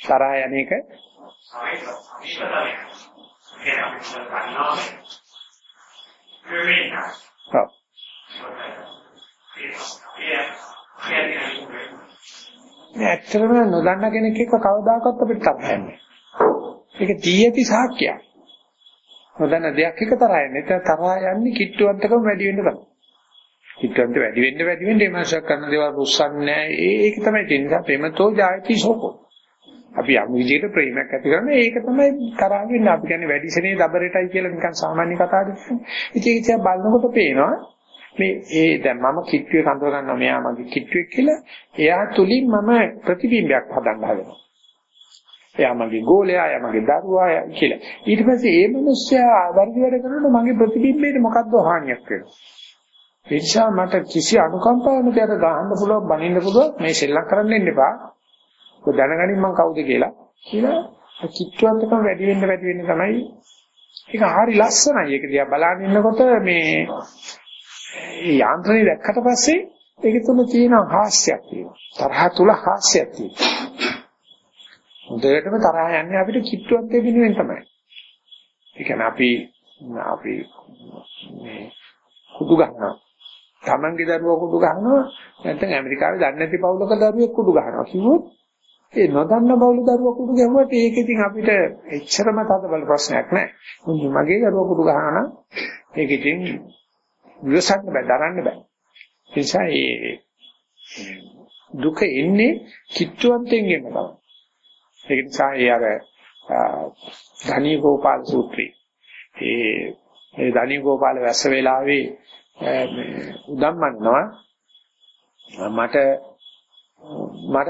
තරහ යන එක ඇත්තටම නොදන්න කෙනෙක් එක්ක කවදාකවත් අපිට තරහන්නේ. ඒක තීයති සාක්කයක්. නොදන්න දෙයක් එක තරහ යන්නේ. ඒක තරහ යන්නේ කිට්ටුවන්තකම වැඩි වෙන්න තමයි. කිට්ටුවන්ත වැඩි වෙන්න වැඩි වෙන්න මේ මාසයක් කරන දේවල් රුස්සන්නේ නැහැ. ඒක තමයි තියෙන්නේ. ප්‍රේමතෝ ජායති සෝකෝ. අපි යම් විදිහට ප්‍රේමයක් ඇති කරන ඒක තමයි තරහ වෙන්නේ. අපි කියන්නේ වැඩිසනේ දබරටයි කියලා නිකන් සාමාන්‍ය කතාවද. ඉතින් ඒක තියා බලනකොට පේනවා මේ ඒ දැන් මම කිට්ටුවේ කඳව ගන්නවා මෙයා මගේ කිට්ටුවේ කියලා එයා තුලින් මම ප්‍රතිබිම්බයක් හදන්න හදනවා. එයා මගේ ගෝලයා, එයා මගේ දරුවා කියලා. ඊට පස්සේ ඒ මිනිස්සයා වර්ධි වැඩ කරනකොට මගේ ප්‍රතිබිම්බේට මොකද්ද හානියක් වෙනවා. ඒ නිසා මට කිසි අනුකම්පාවක් නැතිව ගහන්න පුළුවන්, බනින්න පුළුවන් මේ සෙල්ලම් කරන්න ඉන්න එපා. ඔය දැනගනින් මං කවුද කියලා. කියලා කිට්ටුවන්තකම වැඩි වෙන්න වැඩි වෙන්න තමයි ඒක හරි ලස්සනයි. ඒක දිහා බලන ඉන්නකොට මේ යාන්ත්‍රණය දැක්කට පස්සේ ඒක තුල තියෙන හාස්‍යයක් තියෙනවා. තරහ තුල හාස්‍යයක් තියෙනවා. හොඳටම තරහ යන්නේ අපිට කිට්ටුවන්තේ දිනුවෙන් තමයි. ඒ කියන්නේ අපි අපි මේ කුඩු ගන්නවා. Tamange දරුවා කුඩු ගන්නවා නැත්නම් ඇමරිකාවේ දන්නේ නැති පවුලක දරුවෙක් කුඩු ගන්නවා. කිව්වොත් ඒ නොදන්න බවලු දරුවා කුඩු ගැහුවට ඒක ඉතින් අපිට එච්චරම තද බල ප්‍රශ්නයක් නෑ. මගේ දරුවා කුඩු ගහනවා නම් ඒක ඉතින් විශ්සන්න බෑ දරන්න බෑ. ඒ නිසා ඒ දුක එන්නේ කිට්ටුවන්තෙන්ගෙම තමයි. ඒක නිසා ඒ අර ධනී ගෝපාල සූත්‍රය. ඒ ඒ ධනී ගෝපාල වැස්ස වෙලාවේ උදම්මන්නවා. මට මට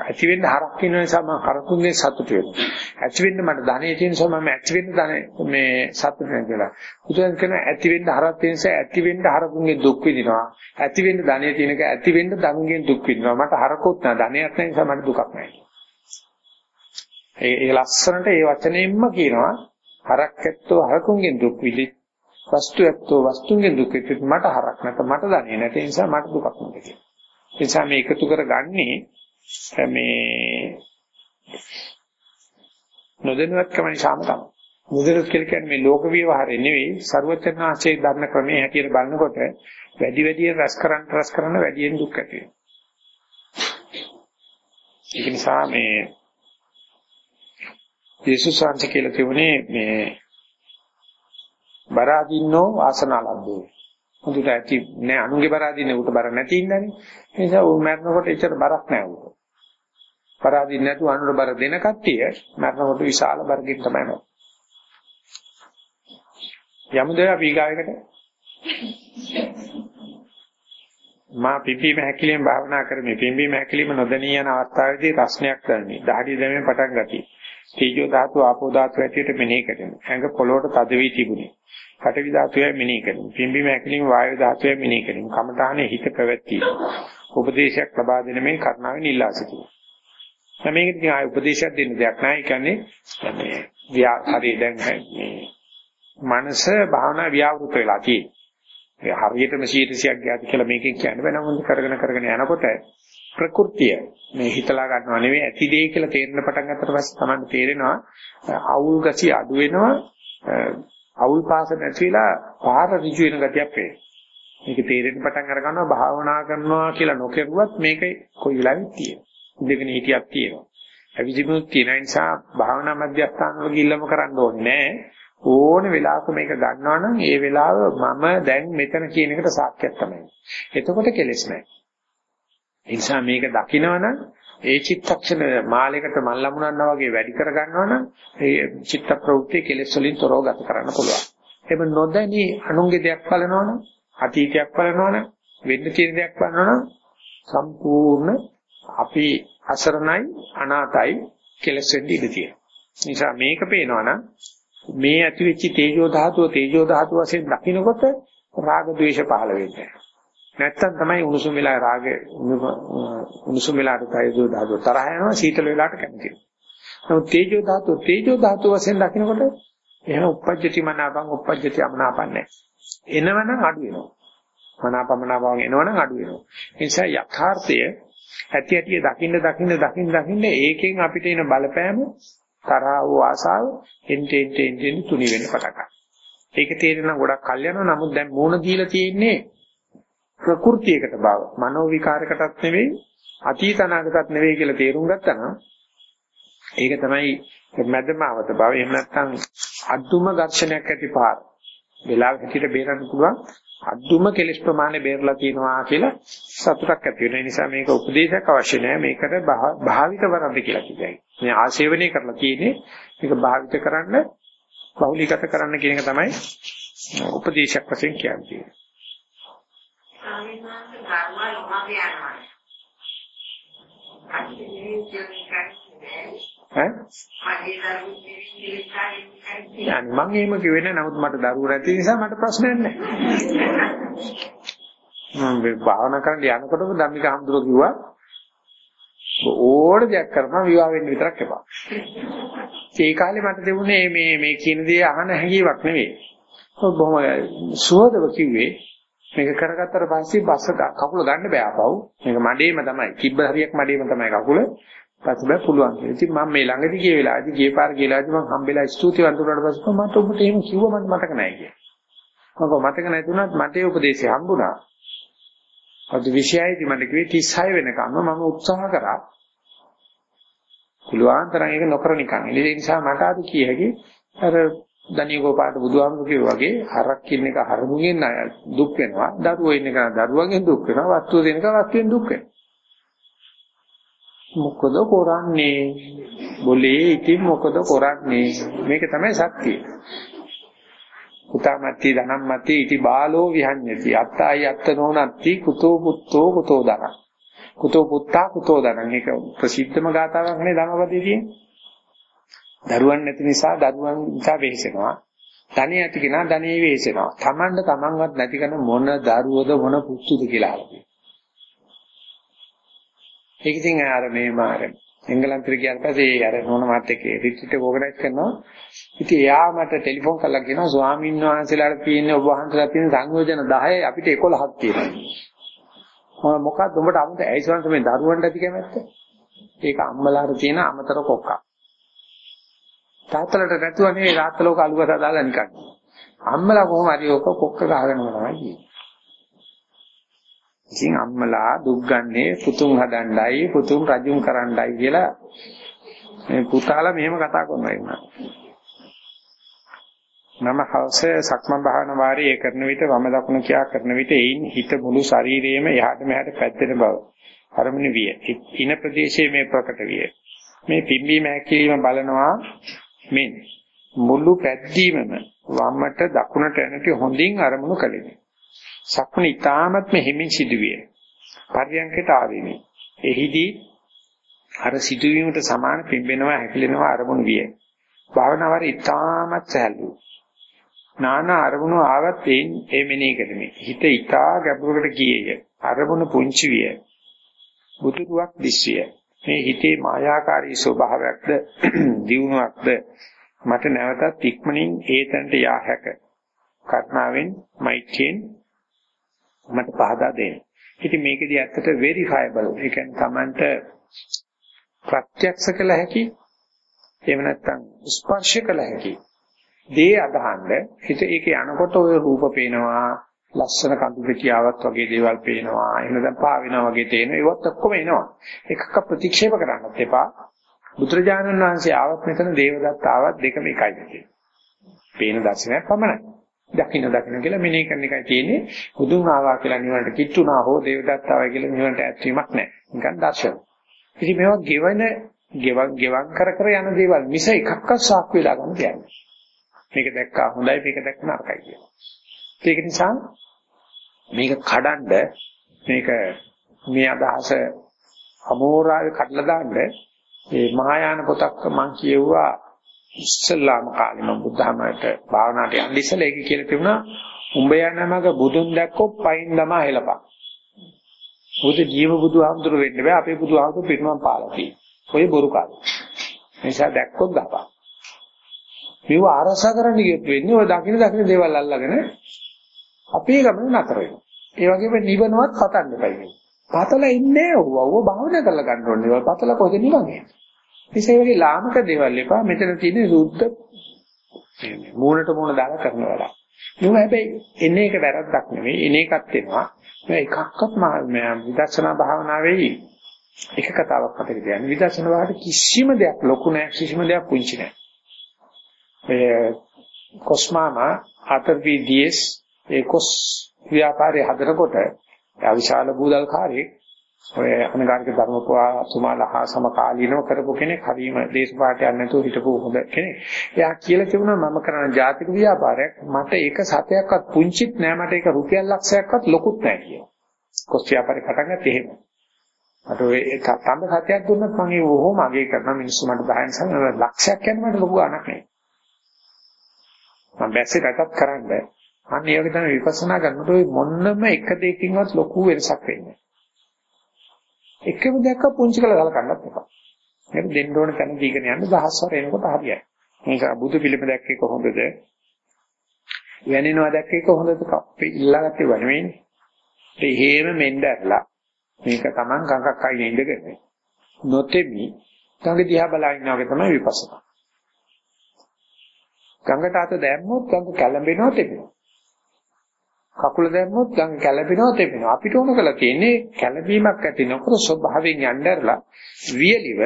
ඇති වෙන්න හරක් වෙන නිසා මම හරකුන්ගේ සතුට වෙනවා. ඇති වෙන්න මට ධනෙ තියෙන නිසා මම ඇති වෙන්න ධනෙ මේ සතුට වෙනවා කියලා. බුදුන් කියන ඇති වෙන්න හරක් තියෙන නිසා ඇති වෙන්න හරකුන්ගේ දුක් විඳිනවා. ඇති වෙන්න ධනෙ තියෙනක ඇති වෙන්න ධනුන්ගේ දුක් විඳිනවා. මට හරකොත් නැහැ. ධනෙයක් නැහැ නිසා මට දුකක් නැහැ. ඒ ඒ ලස්සනට ඒ වචනයෙන්ම කියනවා හරක් ඇත්තෝ හරකුන්ගෙන් දුක් විඳි වස්තු ඇත්තෝ වස්තුන්ගෙන් දුක් විඳි මට හරක් නැත මට ධනෙ නැති නිසා මට දුකක් නැහැ කියලා. නිසා මේ එකතු කරගන්නේ මේ නොදැනුවත්කම නිසාම තමයි. මුදලත් කියලා කියන්නේ මේ ලෝක විවහාරය නෙවෙයි ਸਰවඥාචේ ධර්ම ක්‍රමයේ හැටියට බලනකොට වැඩි වැඩියෙන් රස කරන්න රස කරන වැඩියෙන් දුක් ඇති වෙනවා. ඒක නිසා මේ යේසුස් වහන්සේ කියලා තිබුණේ මේ බරාදින්නෝ වාසනාලබ්බේ හොඳට ඇති නෑ අනුන්ගේ බර අදින්නේ උට බර නැති ඉන්නනේ. ඒ නිසා ඌ මරනකොට එච්චර බරක් නෑ ඌට. බර අදින්නේ නැතුව අනුර බර දෙන කට්ටිය මරනකොට විශාල බරකින් තමයි මරන්නේ. යමුද අපි ඊගායකට? මා පිම්බීම හැකිලිම භාවනා කරමි. පිම්බීම හැකිලිම නොදැනී යන අවස්ථාවේදී රස්නයක් කරමි. දහඩිය දැමෙන් පටන් ගති. තීජෝ ධාතු ආපෝ ධාතු ඇටියට මෙනෙහි කරමි. ඇඟ පොළොවට තද වී තිබුණි. පඨවි ධාතුවයි මෙනෙහි කරමු. පිම්බීම හැකිලිම වායු ධාතුවයි මෙනෙහි කරමු. කමඨානේ හිත පැවැත්වීම. උපදේශයක් ලබා දෙන මේ කරුණාවෙන් ඉල්ලා සිටිනවා. දැන් මේක ඉතින් ආය උපදේශයක් දෙන්න දෙයක් නැහැ. ඒ කියන්නේ මේ ව්‍යා හරි දැන් මේ මනස භාවනා ව්‍යාවෘත වෙලා තියෙන්නේ. හරියටම 100ක් ගියාද කියලා මේකෙන් කියන්න බෑ නමුත් කරගෙන කරගෙන යනකොට ප්‍රകൃතිය මේ හිතලා ගන්නව නෙවෙයි ඇති දෙය කියලා තේරෙන පටන් ගන්නට පස්සේ තමයි තේරෙනවා අවුල් ගතිය අඩු වෙනවා අවුල් පාස නැතිලා පාර ඍජු වෙන ගතියක් පේනවා. මේක තේරෙන්න පටන් අර ගන්නවා භාවනා කරනවා කියලා නොකියුවත් මේක කොයි වෙලාවෙත් තියෙනවා. ඉඳගෙන හිටියක් තියෙනවා. අවිජිමුත් තියෙන නිසා භාවනා මධ්‍යස්ථාන වල ගිල්ලම කරන්න ඕනේ නෑ. ඕන වෙලාවක මේක ගන්නවා නම් ඒ වෙලාව මම දැන් මෙතන කියන එකට සාක්ෂියක් තමයි. එතකොට කෙලෙස් නැහැ. ඒ නිසා මේක දකිනවනම් ඒ චිත්තක්ෂණ මාලයකට මල් ලැබුණා වගේ වැඩි කර ගන්නවනම් ඒ චිත්ත ප්‍රවෘත්ති කෙලෙස් වලින් තොරව ගත කරන්න පුළුවන්. එහෙම නොදැනී අනුන්ගේ දෙයක් බලනවනම් අතීතයක් බලනවනම් වෙන්න තියෙන දෙයක් බලනවනම් සම්පූර්ණ අපි අසරණයි අනාතයි කෙලෙස් වෙන්න ඉඩ තියෙනවා. නිසා මේක පේනවනම් මේ ඇතිවෙච්ච තේජෝ ධාතුව තේජෝ ධාතුව වශයෙන් දකිනකොට රාග ద్వේෂ පහළ වෙන්නේ. නැත්තම් තමයි උණුසුම් වෙලා රාගය උණුසුම් වෙලාට තේජෝ ධාතුව තරහ යනවා සීතල වෙලාට කැමති. නමුත් තේජෝ ධාතුව තේජෝ ධාතුව වශයෙන් දකිනකොට එහෙම uppajjati මනාපං uppajjati අමනාපං නැහැ. එනවනම් අඩු වෙනවා. මනාපමනාපං එනවනම් අඩු වෙනවා. ඒ නිසා යථාර්ථය ඇති ඇති දකින්න දකින්න දකින්න දකින්න ඒකෙන් අපිට එන බලපෑම තරහ වූ ආසාව එන්ටෙන් එන්ටෙන් තුනි වෙන්න පටන් ගන්නවා. ඒක තේරෙන ගොඩක් කල් යනවා. නමුත් දැන් මූණ දීලා තියෙන්නේ ප්‍රകൃතියකට බව. මනෝ විකාරයකටත් නෙවෙයි අතීත අනාගතත් නෙවෙයි කියලා තේරුම් ගත්තා නම් ඒක තමයි මැදමාවත බව. එහෙම නැත්නම් අදුම ඝර්ෂණයක් ඇති පාර. වෙලාව හැටියට බේරන්න පුළුවන් අදුම කෙලස් ප්‍රමාණය බේරලා තියෙනවා කියලා සතුටක් ඇති වෙන නිසා මේක උපදේශයක් අවශ්‍ය නැහැ මේකට භාවිත වරද්ද කියලා කියයි. මේ ආශේවනය කරලා තියෙන්නේ මේක භාවිත කරන්න බහුලීගත කරන්න කියන එක තමයි උපදේශයක් වශයෙන් කියන්නේ. ස්වාමීන් වහන්සේ ධර්මය ඉමගේ යනවා. අනිත් ඈ මම එහෙම කිව්වේ නෑ නමුත් මට දරුවෝ නැති නිසා මට ප්‍රශ්නයක් නෑ මම මේ භාවනා කරන්න යනකොටම ධම්මික හඳුර කිව්වා ඕන දෙයක් කරපන් විවාහ වෙන්න විතරක් එපා ඒ කාලේ මට දෙන්නේ මේ මේ කියන දේ අහන හැඟීමක් නෙවෙයි බොහොම සුවදව කිව්වේ මේක කරගත්තට පස්සේ බස්ස කකුල ගන්න බෑ ආපහු මේක මඩේම තමයි කිබ්බ හරියක් මඩේම තමයි කකුල පස්සේ පුළුවන් කියලා. ඉතින් මම මේ ළඟදී ගිය වෙලාවදී ගිය පාර ගියලාදී මම හම්බෙලා ස්තුතිවන්ත වුණාට පස්සේ මට ඔබට එහෙම කිව්ව මට මතක නැහැ කියලා. මම මතක නැතුණත් මට ඒ උපදේශය හම්බුණා. අද විෂයයිදී මට කිව්වේ 36 වෙනකම්ම මම උත්සාහ කරා. පුළුවන් තරම් ඒක නොකර නිකන්. ඒ නිසා මට අද කිය හැකි අර දණියකෝපාට බුදුහාමුදුරු කිව්වා වගේ හරක් කියන එක හරමුගෙන් දුක් වෙනවා. දරුවෝ ඉන්න එක දරුවන්ගෙන් දුක් වෙනවා. වස්තුව දෙන එක වස්තුවෙන් දුක් වෙනවා. මොකද කරන්නේ? બોලේ ඉතින් මොකද කරන්නේ? මේක තමයි සත්‍යය. උතාමත්ති ධනම්මත්ති ඉති බාලෝ විහඤ්ඤති. අත්තයි අත්ත නොනත්ති කුතෝ පුත්තෝ කුතෝ දරං. කුතෝ පුත්තා කුතෝ දරං. ඒක ප්‍රසිද්ධම ගාතාවක් නේ ධම්මපදයේ තියෙන්නේ. දරුවන් නැති නිසා දරුවන් නිසා වෙහෙසෙනවා. ධනෙ ඇති කෙනා ධනෙ වෙහෙසෙනවා. Tamanට Tamanවත් නැති කරන මොන දරුවද මොන පුතුද කියලා අහලා ඒක ඉතින් අර මේ මාර එංගලන්තෙට ගියාට පස්සේ අර නෝන මාත් එක්ක රිට්‍රීට් එක ඕගනයිස් කරනවා. ඉතින් එයා මට ටෙලිෆෝන් කරලා කියනවා ස්වාමීන් වහන්සේලාට තියෙන ඔබ වහන්සේලා තියෙන සංයෝජන 10 අපිට 11ක් තියෙනවා. මොකක්ද උඹට අමුත ඇයිසවන්ත මේ දරුවන්ට ඇති කැමැත්ත? ඒක අම්මලාට තියෙන අමතර කොක්කක්. තාත්තලට නැතුව නෙවෙයි තාත්තලෝක අලුවත දාලා නිකන්. අම්මලා කොහොම හරි ඔක කොක්ක ගහගෙන යනවා කියන්නේ. ඉතින් අම්මලා දුක් ගන්නේ පුතුන් හදණ්ඩයි පුතුන් රජුන් කරණ්ඩයි කියලා මේ පුතාලා මෙහෙම කතා කරනවා ඉන්නවා. මම හවසේ සක්මන් භාවනා වාරයේ ඒ කරන විට වම දකුණ කියා කරන විට ඒයින් හිත මුළු ශරීරයේම එහාට මෙහාට පැද්දෙන බව අරමුණ විය. ඉන ප්‍රදේශයේ මේ ප්‍රකට විය. මේ පිම්බීම හැකිලිම බලනවා මෙන් මුළු පැද්දීමම වමට දකුණට යනට හොඳින් අරමුණු කළෙමි. සක්මණ ඊටාමත්ම හිමින් සිදුවිය. පර්යංකයට ආවෙමි. එහිදී අර සිදුවීමට සමාන පිම්බෙනවා හැකිලෙනවා අරමුණු විය. භාවනාවර ඊටාමත් සැලු. නානා අරමුණු ආවත් ඒ මෙනෙහි කරමි. හිත ඊටා ගැඹුරකට ගියේය. අරමුණු පුංචි විය. බුදුරුවක් දිස්විය. මේ හිතේ මායාකාරී ස්වභාවයක්ද දියුණුවක්ද මට නැවතත් ඉක්මනින් ඒතන්ට යා හැක. කර්මාවෙන් මෛත්‍රියෙන් මට පහදා දෙන්න. ඉතින් මේකදී ඇත්තට වෙරිෆයබල්. ඒ කියන්නේ Tamanට ප්‍රත්‍යක්ෂ කළ හැකි එහෙම නැත්නම් ස්පර්ශ කළ හැකි දේ අදහන්න හිත ඒක යනකොට ඔය රූප පේනවා ලස්සන කඳු පිටියාවක් වගේ දේවල් පේනවා. එහෙම නැත්නම් පා වෙනවා වගේ තේනවා. ඒවත් ඔක්කොම එනවා. එකක ප්‍රතික්ෂේප කරන්නත් එපා. බුදුරජාණන් වහන්සේ ආවත් මෙතන දේවදත්ත ආවත් දෙකම එකයි කියන්නේ පේන දර්ශනයක් පමණයි. දකින්න දකින්න කියලා මෙනෙහි කරන එකයි තියෙන්නේ. බුදුන් ආවා කියලා නිවනට කිට්ටුනා හෝ දේවදත්ත ආවා කියලා නිවනට ඇත්වීමක් නැහැ. නිකන් දර්ශන. ඉතින් මේවා ගෙවන ගෙවන් ගෙවන් කර කර යන දේවල් මිස එකක්වත් සාක්ෂි වෙලා ගන්න දෙයක් මේක දැක්කා හොඳයි මේක දැක්ක නරකයි කියලා. ඒක නිසා මේක කඩන්ඩ මේක මේ අදහස අමෝරාවේ කඩලා දාන්න මේ මහායාන පොතක් මම කියුවා ඉස්සල්ලාම කාලේ මම බුද්ධාමයට භාවනාවට යන්න ඉස්සෙල්ලා ඒක කියලා තිබුණා උඹ යන මග බුදුන් දැක්කොත් පයින් දමා හෙලපන්. මොකද ජීව බුදුහාමුදුරු වෙන්න බෑ අපේ බුදුහාමුදුරු පිටමන් පාලා තියෙන්නේ. ඔය බොරු කාලේ. නිසා දැක්කොත් ගහපන්. මේව ආරසා කරන්න ගියොත් වෙන්නේ ඔය දකින්න දකින්න දේවල් අල්ලගෙන අපේ ගමන නතර වෙනවා. ඒ වගේම නිවනවත් පතන්න බෑ. පතල ඉන්නේ ඔව්ව භාවනා කරලා ගන්න ඕනේ. පතල කොහෙද නිවන්නේ? ඒ වගේ ලාමක දේවල් එපා. මෙතන තියෙන සුද්ධ මූණට මූණ දාලා කරන වැඩක්. නුඹ හැබැයි එන්නේ එක වැරද්දක් නෙවෙයි. එන එකක් වෙනවා. මේ එකක්වත් විදර්ශනා භාවනාවේ එක කතාවක් මතක තියාගන්න. විදර්ශනා භාවනාවට කිසිම දෙයක් ලොකු නෑ, කිසිම දෙයක් පුංචි නෑ. ඒ කොස්මාමා ආතරවිදීස් ඒ කොස් ව්‍යාපාරය හදනකොට අවිශාල බූදල්කාරයෙක් ඔය අනගාരിക ධර්මපුවාතුමාලා හා සමකාලීනව කරපු කෙනෙක් හරීම දේශපාලනයක් නැතුව හිටපු හොඳ කෙනෙක්. එයා කියලා තිබුණා මම කරන ජාතික ව්‍යාපාරයක් මට ඒක සතයක්වත් පුංචිත් නෑ මට ඒක රුපියල් ලක්ෂයක්වත් ලොකුත් නෑ කියලා. කොස් ව්‍යාපාරේ පටන් ගත්තේ එහෙම. මට ඔය තඹ සතයක් දුන්නත් මම ඒ වොහොම අගේ කරන මිනිස්සු මට 10 සම ලක්ෂයක් කියන්නේ මට ලොකු ගණක් නෑ. මම බැස්සේ රටත් කරන්නේ. අන්න ඒ වගේ තමයි විපස්සනා කරනකොට මොන්නම එක දෙයකින්වත් ලොකු වෙනසක් වෙන්නේ එකම දෙයක් පුංචි කරලා ගලකන්නත් එපා. මේක දෙන්න ඕන තැන දීගෙන යන්න දහස්වර එනකොට හරියයි. මේක බුදු පිළිම දැක්කේ කොහොමද? වෙනිනවා දැක්කේ කොහොමද? අපි ඉල්ලාගත්තේ වනෙන්නේ. ඒ හේම මෙන්න ඇරලා මේක Taman ගඟක් අයිනේ ඉඳගෙන නොතෙමි ගඟ දිහා බලා ඉන්නා වගේ තමයි විපස්සනා. ගඟට අත දැම්මොත් ගඟ කැළඹෙනවා තෙමෙනවා. කකුල දැම්මොත් ගඟ කැළඹෙනවා තෙමෙනවා. අපිට ඕන කරලා තියෙන්නේ කැළඹීමක් ඇති නොකර ස්වභාවයෙන් යnderලා වියලිව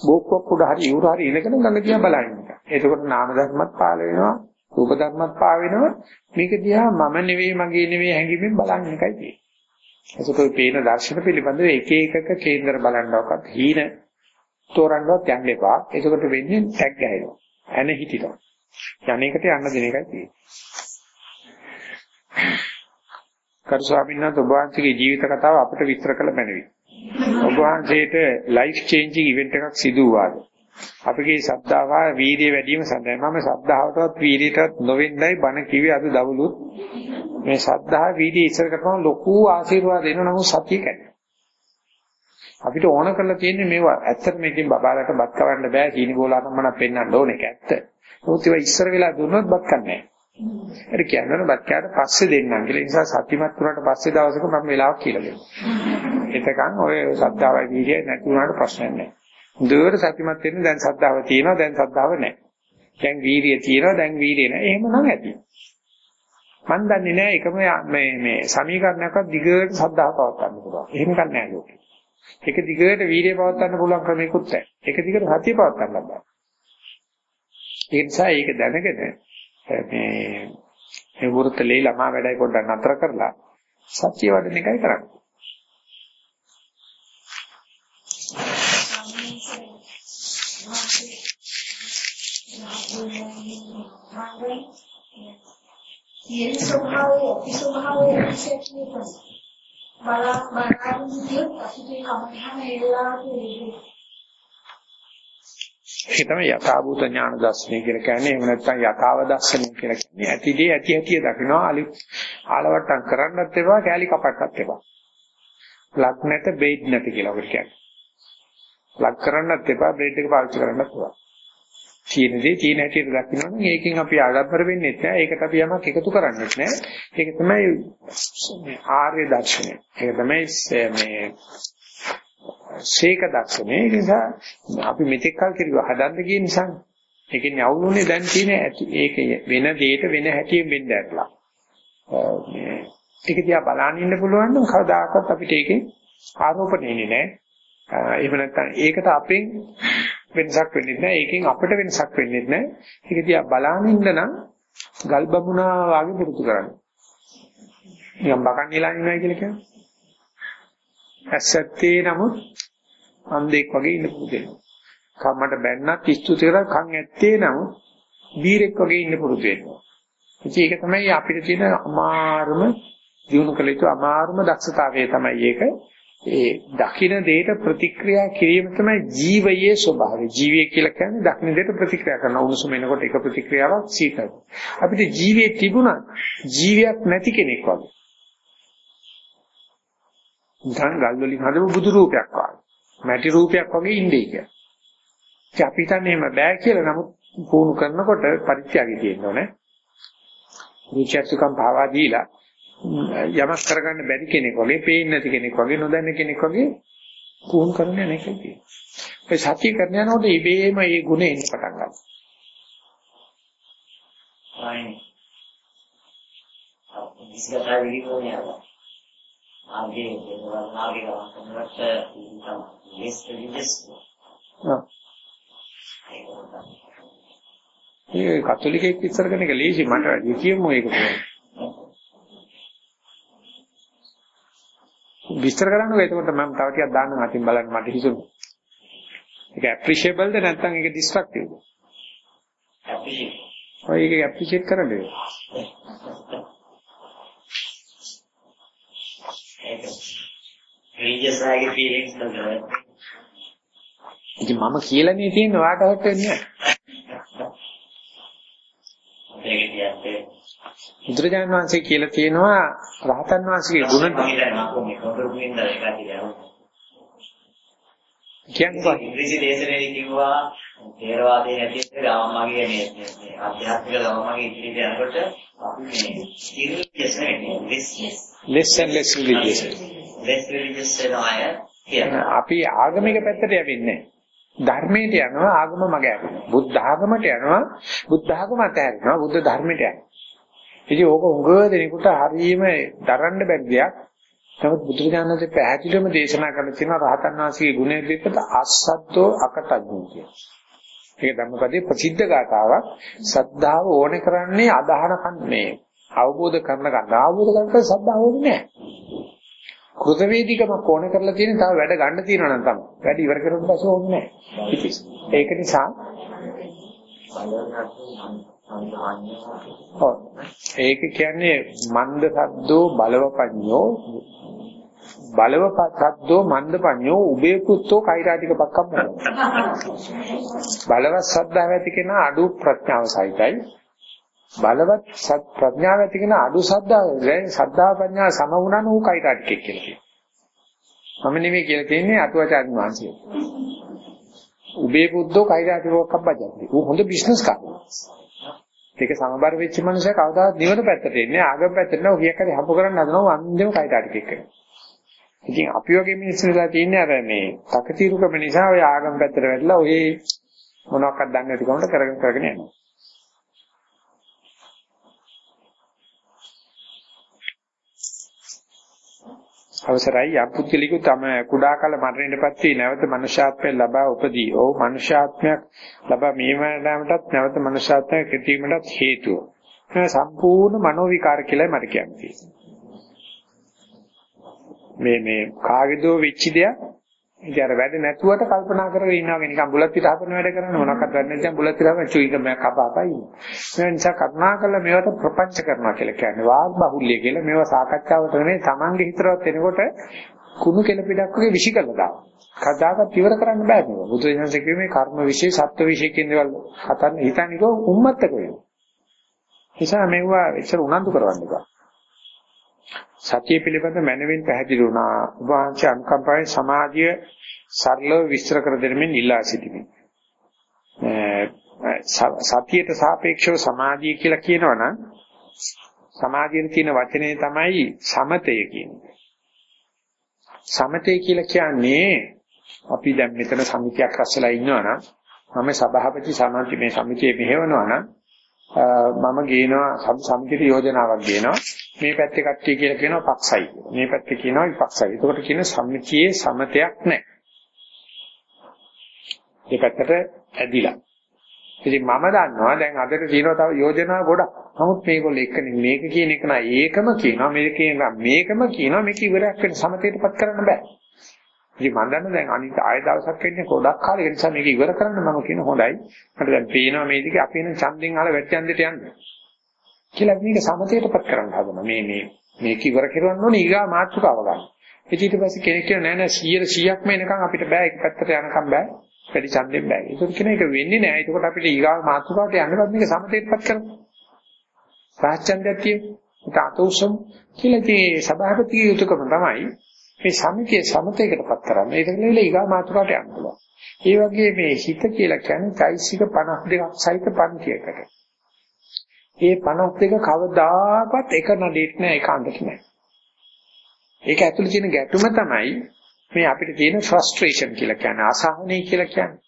බෝක්කක් උඩ හරි ඉවුර හරි ඉඳගෙන ගඟ දිහා බලන්න එක. එතකොට නාම ධර්මත් පාළ වෙනවා, රූප ධර්මත් පා වෙනවා. මේක දිහා මම නෙවෙයි මගේ නෙවෙයි හැඟීමෙන් බලන්න එකයි තියෙන්නේ. එතකොට ওই පේන දර්ශන පිළිබඳව එක එකක කේන්දර බලන්නවක්වත් හීන තෝරන්නවත් යන්න එපා. එතකොට වෙන්නේ ටැග් ගහනවා. ඇන හිටිනවා. යන්නේකට යන්න දෙන එකයි තියෙන්නේ. කරු ස්වාමීන් වහන්සේ ඔබ වහන්සේගේ ජීවිත කතාව අපිට විස්තර කළ මැනවි. ඔබ වහන්සේට ලයිෆ් චේන්ජින් ඉවෙන්ට් එකක් සිදු වුණාද? අපගේ ශ්‍රද්ධාව වීර්යය වැඩි වීම සඳහා මම ශ්‍රද්ධාවටවත් වීර්යයටවත් නොවෙන්නයි බණ කිව්වේ අද දවලුත් මේ ශ්‍රද්ධාව වීර්යය ඉස්සර කරපුවම ලොකු ආශිර්වාද එනවා නමුත් සතිය කැඩෙනවා. අපිට ඕන කරලා තියෙන්නේ මේවා ඇත්තට මේකෙන් බබාලට බත් කවන්න බෑ කීනි බෝලාටම නම් පෙන්වන්න ඕනේ ඒක ඇත්ත. මොකද ඒවා ඉස්සර වෙලා දුන්නොත් බත් කන්නේ නැහැ. ඒක කියන්නේ බත් කෑට පස්සේ දෙන්නම් කියලා. ඒ නිසා සතිමත් වුණාට පස්සේ දවසක මම වෙලාවක් කියලා දෙනවා. එතකන් ඔය සද්ධාවයි වීර්යය නැති වුණාට ප්‍රශ්නයක් නැහැ. හොඳට සතිමත් වෙන්න දැන් සද්ධාව තියෙනවා දැන් සද්ධාව නැහැ. දැන් වීර්යය තියෙනවා දැන් වීර්යය නැහැ. එහෙමනම් ඇති. මන් දන්නේ නැහැ එකම මේ මේ සමීකරණයක්වත් දිගට සද්ධාව පවත් ගන්න පුළුවන්. එහෙම කන්නේ නැහැ ලෝකේ. එක දිගට වීර්යය පවත් ගන්න පුළුවන් ක්‍රමයක්වත් නැහැ. එක දිගට සතිය පවත් ගන්න බෑ. ඒ නිසා ඒක දැනගෙන මේ මේ වෘත්තලේ ළමා වැඩයි පොඩ්ඩක් නතර කරලා සත්‍ය වඩන එකයි කරන්නේ. කියන ස්වභාවය, අති ස්වභාවය විශේෂයෙන් බලා බලාගෙන ඉතින් අපිට කමඨහම ඒ වෙලාවට ඒක තමයි යථාභූත ඥාන දර්ශනය කියලා කියන්නේ. එහෙම නැත්නම් යථාව දර්ශනය කියලා කියන්නේ. ඇතිදී ඇති ඇතිය දකිනවා. අලි ආලවට්ටම් කරන්නත් එපා, කෑලි කපන්නත් එපා. ලක් නැත, බේඩ් නැත කියලා ඔකට කියන්නේ. ලක් කරන්නත් එපා, බ්‍රේඩ් එක පාවිච්චි කරන්නත් එපා. තියෙනදී තියෙන හැටියට දකින්නොත් ඒකෙන් අපි ආඩම්බර වෙන්නේ නැහැ. ඒකට අපි යමක් එකතු කරන්නේ නැහැ. ඒක තමයි ආර්ය දර්ශනය. ඒක තමයි මේ ශේක දර්ශනේ ඒ නිසා අපි මෙතෙක් කල් කිව්වා හදන්න කියන නිසා. ඒකෙන් අවුලුනේ දැන් තියෙන ඒක වෙන දෙයක වෙන හැටියෙන් වෙන්න ඇතලා මේ ඒක දිහා බලන්න ඉන්න පුළුවන් නම් කවදාකවත් අපිට ඒකේ ආරෝපණය එන්නේ නැහැ. එහෙම නැත්නම් ඒකට අපෙන් වෙනසක් වෙන්නේ නැහැ. ඒකෙන් අපිට වෙනසක් වෙන්නේ නැහැ. ඒක දිහා බලන්න ඉන්න නම් ගල් බමුණා වගේ පුරුදු කරන්න. නිකන් බකන් නිලා ඉන්නවා කියලා කියන්නේ. ඇසත්තේ නමුත් අන්ධෙක් වගේ ඉන්න පුරුදු වෙනවා. කම්මට බැන්නත් ස්තුති කරලා කන් ඇත්තේ නම් බීරෙක් වගේ ඉන්න පුරුදු වෙනවා. ඉතින් ඒක තමයි අපිට තියෙන අමාරුම දිනු කළ යුතු අමාරුම දක්ෂතාවය තමයි ඒක. ඒ දකින්න දෙයට ප්‍රතික්‍රියා කිරීම තමයි ජීවයේ ස්වභාවය. ජීවය කියලා කියන්නේ දකින්න දෙයට ප්‍රතික්‍රියා කරන උණුසුම එනකොට එක ප්‍රතික්‍රියාවක් සීතල. අපිට ජීවියේ තිබුණා ජීවියක් නැති කෙනෙක් වගේ. නිකන් ගල් වලින් හදපු බුදු රූපයක් වගේ. මැටි රූපයක් වගේ ඉන්නේ කියලා. ඉතින් අපි හිතන්නේ එහෙම බෑ කියලා නමුත් පුහුණු කරනකොට පරිත්‍යාගය තියෙන්න ඕනේ. රුචර්සුකම් භාවා දීලා යමක් කරගන්න බැරි කෙනෙක් වගේ, පේන්නේ නැති කෙනෙක් වගේ, නොදන්න කෙනෙක් වගේ පුහුණු කරන්න යන එකයි තියෙන්නේ. ඒ සත්‍ය කරන යනකොට ඉබේම මේ ගුණ එන්න පටන් ගන්නවා. Fine. This is a good one. ආගේ ආගේ ගමනට less religious. ඒ කතෝලිකෙක් ඉස්සර කෙනෙක් ලේසි මට කියමු ඒක විස්තර කරන්නකෝ එතකොට මම තව ටිකක් දාන්නම් අතින් බලන්න මට හිතුණා. ඒක ඇප්‍රීෂියබල්ද නැත්නම් ඒක ඩිස්ට්‍රක්ටිව්ද? ඇප්‍රීෂියේට්. ඔය ඒක ඇප්‍රීෂියේට් කරන්නේ. ඒක religious ආගේ feelings වල ඉතින් මම කියලානේ තියෙන්නේ වාට හොත් වෙන්නේ ඒක කියන්නේ බුදුරජාණන් වහන්සේ කියලා තියෙනවා රහතන් වහන්සේගේ ගුණ කියන්නේ ඉංග්‍රීසි දේශනාවේ කිව්වා තේරවාදයේ හැටියට ගාමමගේ මේ අධ්‍යාත්මික ගාමමගේ ඉදිරියට යනකොට අපි මේ religious නෙවෙයි religious. Less and less religious. Less religious වෙනවාය කියනවා. අපි ආගමික පැත්තට යවෙන්නේ ධර්මයට යනවා ආගම මග යනවා. බුද්ධ ආගමට යනවා බුද්ධ ආගම අතහැරෙනවා බුද්ධ ධර්මයට යනවා. ඉතින් ඕක උගව දෙනෙකුට හරියම දරන්න බැරි දෙයක්. නමුත් බුදුරජාණන්සේ පැහැදිලිවම දේශනා කරලා තියෙනවා රහතන් වහන්සේගේ ගුණය දෙකට අස්සද්දෝ අකටඥෝ කියන. ඒක ධම්මපදයේ ප්‍රසිද්ධ ගාතාවක්. සද්ධාව ඕනේ කරන්නේ අදහන කන්නේ අවබෝධ කරන ගන්න. අවබෝධ කරගන්න සද්ධාව ඕනේ නැහැ. කෘතවේදීකමක් ඕනේ කරලා තියෙන තව වැඩ ගන්න තියෙනවා නම් තමයි. වැඩ ඉවර කරුවට පස්සේ ඕනේ නැහැ. ඒක නිසා ඒක කියන්නේ මන්ද සද්දෝ බලවපඤ්ඤෝ බලව සද්දෝ මන්දපඤ්ඤෝ උබේ පුත්තෝ කෛරාටික පක්කම් බලවත් සද්දාව ඇති කෙනා අඩු ප්‍රඥාව සහිතයි. බලවත් සත් ප්‍රඥාව ඇති කෙනා අඩු සද්දාව දැන් සද්දා ප්‍රඥා සම වුණා නෝ කෛරාටික කියලා කියනවා. මම නෙමෙයි කියලා කියන්නේ අතුවාචාර්ය වංශය උබේ පුත්තෝ කෛරාටික පක්කම් බජන්නේ ඌ හොඳ බිස්නස් කරනවා ඒක සමබර වෙච්ච මනුස්සයා කවදාවත් නිවන පැත්තට එන්නේ ආගම පැත්තට නෝ කියක් හරි හම්බ කරන්න හදනවා අන්තිම කයිටාටික එක්ක. ඉතින් අපි වගේ මිනිස්සු වෙලා තියන්නේ අර මේ තකතිරුකම නිසා ඔය ආගම පැත්තට වැටලා ඔය මොනවාක්වත් දන්නේ නැති කමකට කරගෙන කරගෙන යනවා. අවසරයි යපුත්කලිකු තම කුඩා කල මරණයටපත් වී නැවත මනුෂ්‍යාත්මය ලබා උපදී. ඕ මනුෂ්‍යාත්මයක් ලබා මේවටත් නැවත මනුෂ්‍යාත්මයක් කිරීමටත් හේතුව. සම්පූර්ණ මනෝ විකාර කියලා මට කියන්නේ. මේ මේ කාගේදෝ වෙච්ච දෙයක්. ඉතින් අර වැඩ නැතුවට කල්පනා කරගෙන ඉන්නවා. නිකන් බුලත් පිට හපන වැඩ කරන මොනවක්වත් වැඩ නැත්නම් බුලත් පිට හපන චුයික මම කපාපයි මේ නිසා කරුණා කළා මේවට ප්‍රපංච කරනවා කියලා කියන්නේ වාග් බහුල්‍ය කියලා. මේවා සාකච්ඡාවට නෙමෙයි Tamange හිතරවත් එනකොට කුණු කෙල පිටක් වගේ විසි කළා දානවා. කදාකත් ඉවර කරන්න බෑ නේද බුදු දහමසේ කිව්වේ කර්ම විශේෂ සත්ව විශේෂ කියන දේවල් හතර හිතන්නේ කො උම්මත්තක වෙනවා. නිසා මේවා එච්චර උනන්දු කරවන්න එපා. සතිය පිළිබඳ මනවින් පැහැදිලි වුණා. උභාංශ අනුකම්පාවේ සමාධිය සරලව විස්තර කර දෙමින් ඉල්ලා සිටිමි. සතියට සාපේක්ෂව සමාධිය කියලා කියනවනම් සමාධියේ තියෙන වචනේ තමයි සමතය කියන්නේ. සමතය කියලා කියන්නේ අපි දැන් මෙතන සමිතියක් රැස්ලා ඉන්නවනම් මම සභාපති සමාජ මේ සමිතිය මෙහෙවනවා නම් මම ගේනවා සමිතියට යෝජනාවක් ගේනවා මේ පැත්තේ කට්ටිය කියලා කියනවා පක්ෂයි කියලා. මේ පැත්තේ කියනවා විපක්ෂයි. ඒකට කියන සමිතියේ සමතයක් නැහැ. මේ පැත්තට ඇදිලා. ඉතින් මම දන්නවා දැන් අදට තියෙනවා තව යෝජනා ගොඩක්. නමුත් මේගොල්ලෝ එක්කනේ මේක කියන එක නෑ ඒකම කියනවා මේක කියනවා මේකම කියනවා මේක ඉවරයක් වෙන සමතේටපත් කරන්න බෑ. ඉතින් මම දන්නවා දැන් අනිත් ආය දවසක් වෙන්නේ ගොඩක් කාලෙ ඒ නිසා මේක ඉවර කරන්න මම කියන හොඳයි. මට දැන් පේනවා මේ දිගේ අපි එන ඡන්දෙන් අහලා වැට්ටන්දට යන්න. කියලා මේක සමතේටපත් කරන්න හදනවා. මේ මේ මේක ඉවර කරවන්න ඕනේ ඊගා මාතෘකාව ගන්න. ඊට පස්සේ කෙනෙක් කියන නෑ නෑ 100 100ක්ම එනකන් අපිට බෑ එක පැත්තට යනකම් බෑ. වැඩි ඡන්දෙන් බෑ. ඒක කියන එක වෙන්නේ නෑ. ඒකට අපිට ඊගා මාතෘකාවට යන්නවත් මේක සමතේටපත් කරනවා. රාජ්‍යන්දයක් තියෙන්නේ. ඒක අතෝසම් කියලා ඉතින් සභාපති යුතුයකම තමයි මේ සමිතිය සමතේකටපත් කරන්න. ඒක නෙවෙයි ඊගා මාතෘකාවට යන්න පුළුවන්. ඒ වගේ මේ හිත කියලා කියන්නේ চৈতසික 52ක් සහිත පන්තියකට. ඒ 52 කවදාකවත් එක නඩේට නෑ එක අඳට නෑ. ඒක ඇතුළේ තියෙන ගැටුම තමයි මේ අපිට තියෙන ෆ්‍රස්ට්‍රේෂන් කියලා කියන්නේ අසහනයි කියලා කියන්නේ.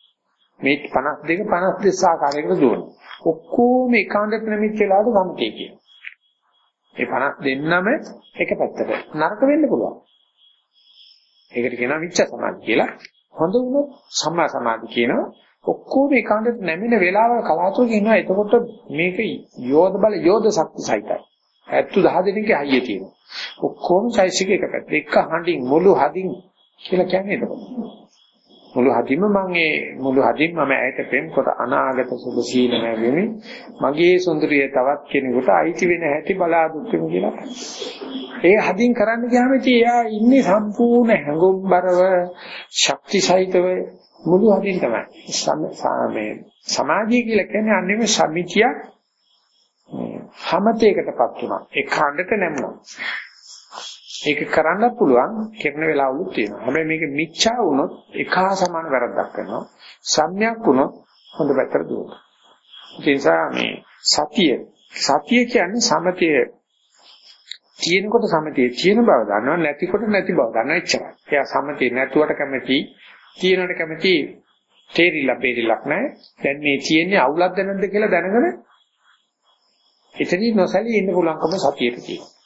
මේ 52 52 ආකාරයකට දුවන. ඔක්කොම ඒකාන්තට නැමිච්ච වෙලාවට සමතේ කියනවා. ඒ 50 දෙන්නම එක පැත්තට නරක වෙන්න පුළුවන්. ඒකට කියනවා මිච්ඡ සමාධි කියලා. හොඳ වුණොත් සම්මා සමාධි කියනවා. ඔක්කොම ඒකාන්තට නැමෙන වෙලාවල් කලාතුරකින් ඉන්නවා. එතකොට මේක යෝධ බල යෝධ ශක්ති සහිතයි. 70 දෙනෙක්ගේ හයිය තියෙනවා. ඔක්කොම චෛසික එක පැත්ත. එක හඬින් මුළු හදින් කියලා කියන්නේ එතකොට. මුළු හදින්ම මම ඒ මුළු හදින් මම ඇයට පෙන්කොට අනාගත සුබ සීල නැගෙමි මගේ සුන්දරිය තවත් කෙනෙකුට අයිති වෙන හැටි බලා දුක්කම කියලා. ඒ හදින් කරන්න ගියාම ඉතින් එයා ඉන්නේ සම්පූර්ණ හැඟුම්බරව ශක්ති සහිතව මුළු හදින් තමයි. මේ සමාධිය කියලා කියන්නේ අන්නේම සමිතියක් හැමතේකටපත් වුණා. ඒ ඛණ්ඩක නැමුණා. ඒක කරන්න පුළුවන් කරන වෙලාවලුත් තියෙනවා. හැබැයි මේක මිච්ඡා වුණොත් එකහා සමාන වැරද්දක් කරනවා. සම්‍යක් වුණොත් හොඳ පැත්තට දුවනවා. ඒ නිසා මේ සතිය සතිය කියන්නේ සමතය තියෙනකොට සමතේ තියෙන බව දන්නවා නැතිකොට නැති බව දන්නවා එච්චරයි. එයා සමතේ නැතුවට කැමති තියෙනවට කැමති තේරිලා බේරිලක් නැහැ. දැන් මේ තියෙන්නේ අවුලක්ද නැද්ද කියලා දැනගෙන එතනින් නොසැලී ඉන්න පුළුවන්කම සතියට තියෙනවා.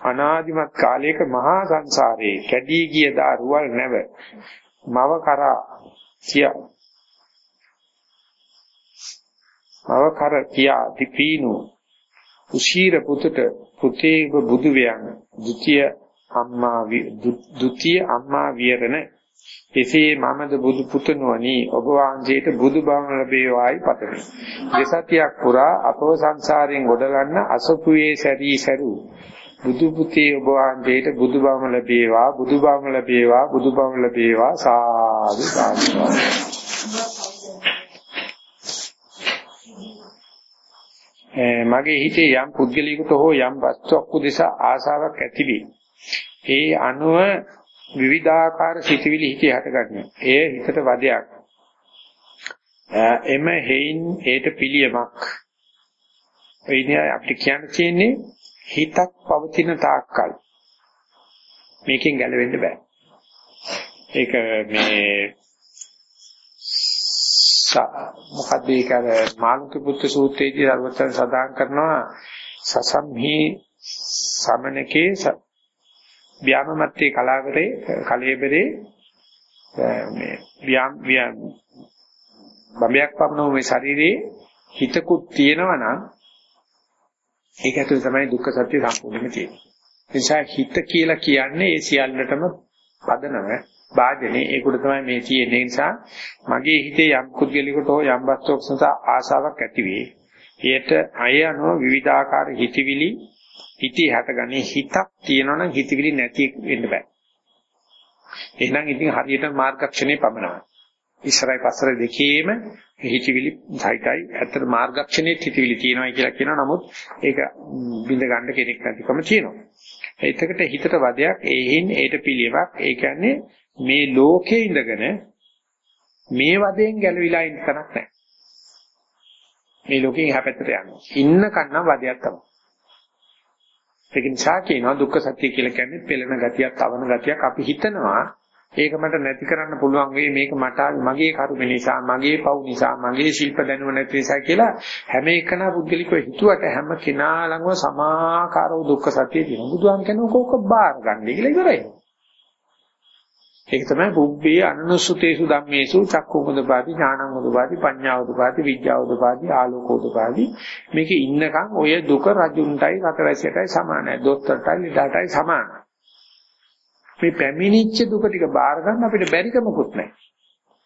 අනාදිමත් කාලයක මහා සංසාරේ කැඩී ගිය දා රුවල් නැව මව කරා කියා. මව කර කියා දීපීනු උශීර පුතට පුතේව බුදු වයන් ဒ ුතිය අම්මා ဒ ුතිය අම්මා විරණ එසේ මමද බුදු පුතණුවනි ඔබ වහන්සේට බුදු බව ලැබේවායි පතමි. දෙසතියක් පුරා අපව සංසාරයෙන් ගොඩගන්න අසපුවේ සැරී සැරු. බුදු පුතේ ඔබ වහන්සේට බුදු බව ලැබේවා බුදු බව ලැබේවා බුදු බව ලැබේවා සාදු සාදු. මගේ හිතේ යම් පුද්ගලිකට හෝ යම් වස්තුවක් උදෙසා ආසාවක් ඇතිවේ. ඒ අනුව විවිධාකාර සිතුවිලි හිතේ හටගන්නවා. ඒ හිතට වදයක්. එම හේයින් ඒට පිළියමක්. එයිනේ අපිට කියන්න තියෙන්නේ හිතක් පවතින තාක්කල් මේකෙන් ගැලවෙන්න බෑ. ඒක මේ මොකද ඒක අර මානුක පුත්‍ර සූත්‍රයේදී අරවතන සදාන් කරනවා සසම්හි සමනකේ ව්‍යාමමත්තේ කලාවරේ කලෙබරේ මේ ව්‍යාම් ව්‍යාම් බඹයක් පමණ මේ ශරීරේ හිතකුත් තියෙනවා නම් ඒක ඇතුළේ තමයි දුක්ඛ සත්‍ය සම්පූර්ණයෙන්ම තියෙන්නේ. ඒ නිසා හිත කියලා කියන්නේ ඒ සියල්ලටම පදනම වාදනේ ඒකට තමයි මේ තියෙන්නේ. නිසා මගේ හිතේ යම් කුද්ගලිකට හෝ යම් වස්තුවක් සඳහා ආසාවක් ඇති වේ. එයට අය අනුව විවිධාකාර හිතවිලි හිතේ හටගන්නේ හිතක් තියෙනවනම් හිතවිලි නැති වෙන්න බෑ. එහෙනම් ඉතින් හරියට මාර්ගක්ෂණේ පමනනවා. ඉස්සරයි පස්සර දෙකේම හිතවිලි සහිතයි. ඇත්තට මාර්ගක්ෂණේ හිතවිලි තියෙනවා කියලා කියනවා. නමුත් ඒක බින්ද ගන්න කෙනෙක් නැතිකම තියෙනවා. එතකට හිතට වදයක් ඒහින් ඒට පිළිවෙක්. ඒ කියන්නේ මේ ලෝකේ ඉඳගෙන මේ වදයෙන් ගැලවිලා ඉන්න තැනක් නැහැ. මේ ලෝකෙන් එහා පැත්තට යනවා. ඉන්න කන්නම් වදයක් තමයි. ඒක නිසා කියනවා දුක්ඛ සත්‍ය කියලා කියන්නේ පෙළෙන ගතියක්, තවන ගතියක් අපි හිතනවා ඒක මට නැති කරන්න පුළුවන් වෙයි මේක මට මගේ කර්ම නිසා, මගේ පව් නිසා, මගේ ශිල්ප දැනුම නැති නිසා කියලා හැම එකනා පුද්ගලිකව හිතුවට හැම කෙනා ළඟම සමාකාරව දුක්ඛ සත්‍ය තියෙනවා. බුදුහාම කියනවා කෝක බාර ගන්න කියලා ඉවරයි. ඒක තමයි බුබ්බේ අනනුසුතේසු ධම්මේසු චක්කුමුදපාති ඥානමුදපාති පඤ්ඤාවුදපාති විද්‍යාවුදපාති ආලෝකෝදපාති මේක ඉන්නකම් ඔය දුක රජුන්ටයි රටවැසියටයි සමානයි දොස්තරටයි ලිඩාටයි සමානයි මේ පැමිණිච්ච දුක ටික බාර ගන්න අපිට බැරිකමකුත් නැහැ.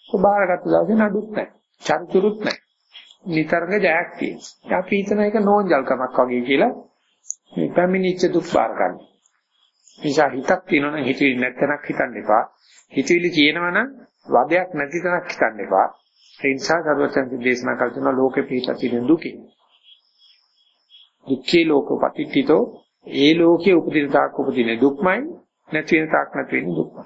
ඔය බාරගත්ත දවසේ නඩුත් නැහැ. චරිචුරුත් නැහැ. නිතරම ජයක් තියෙනවා. අපි හිතන එක නෝන්ජල්කමක් වගේ කියලා මේ පැමිණිච්ච දුක් බාර ගන්න. නිසා හිතක් තියෙනවනම් හිතෙන්නේ නැත්නම් හිතන්න එපා. හිතවිලි තියෙනවනම් වදයක් නැති තැනක් හිතන්න එපා. ඒ නිසා සර්වචන්ති දේශනා කළ තුන ලෝකේ පිහිටා තියෙන දුකේ. දුක්ඛේ ලෝකපටිච්චිතෝ ඒ ලෝකයේ උපදින තාක් උපදින දුක්මයි. නැති වෙන තාක් නැති වෙන දුක්මයි.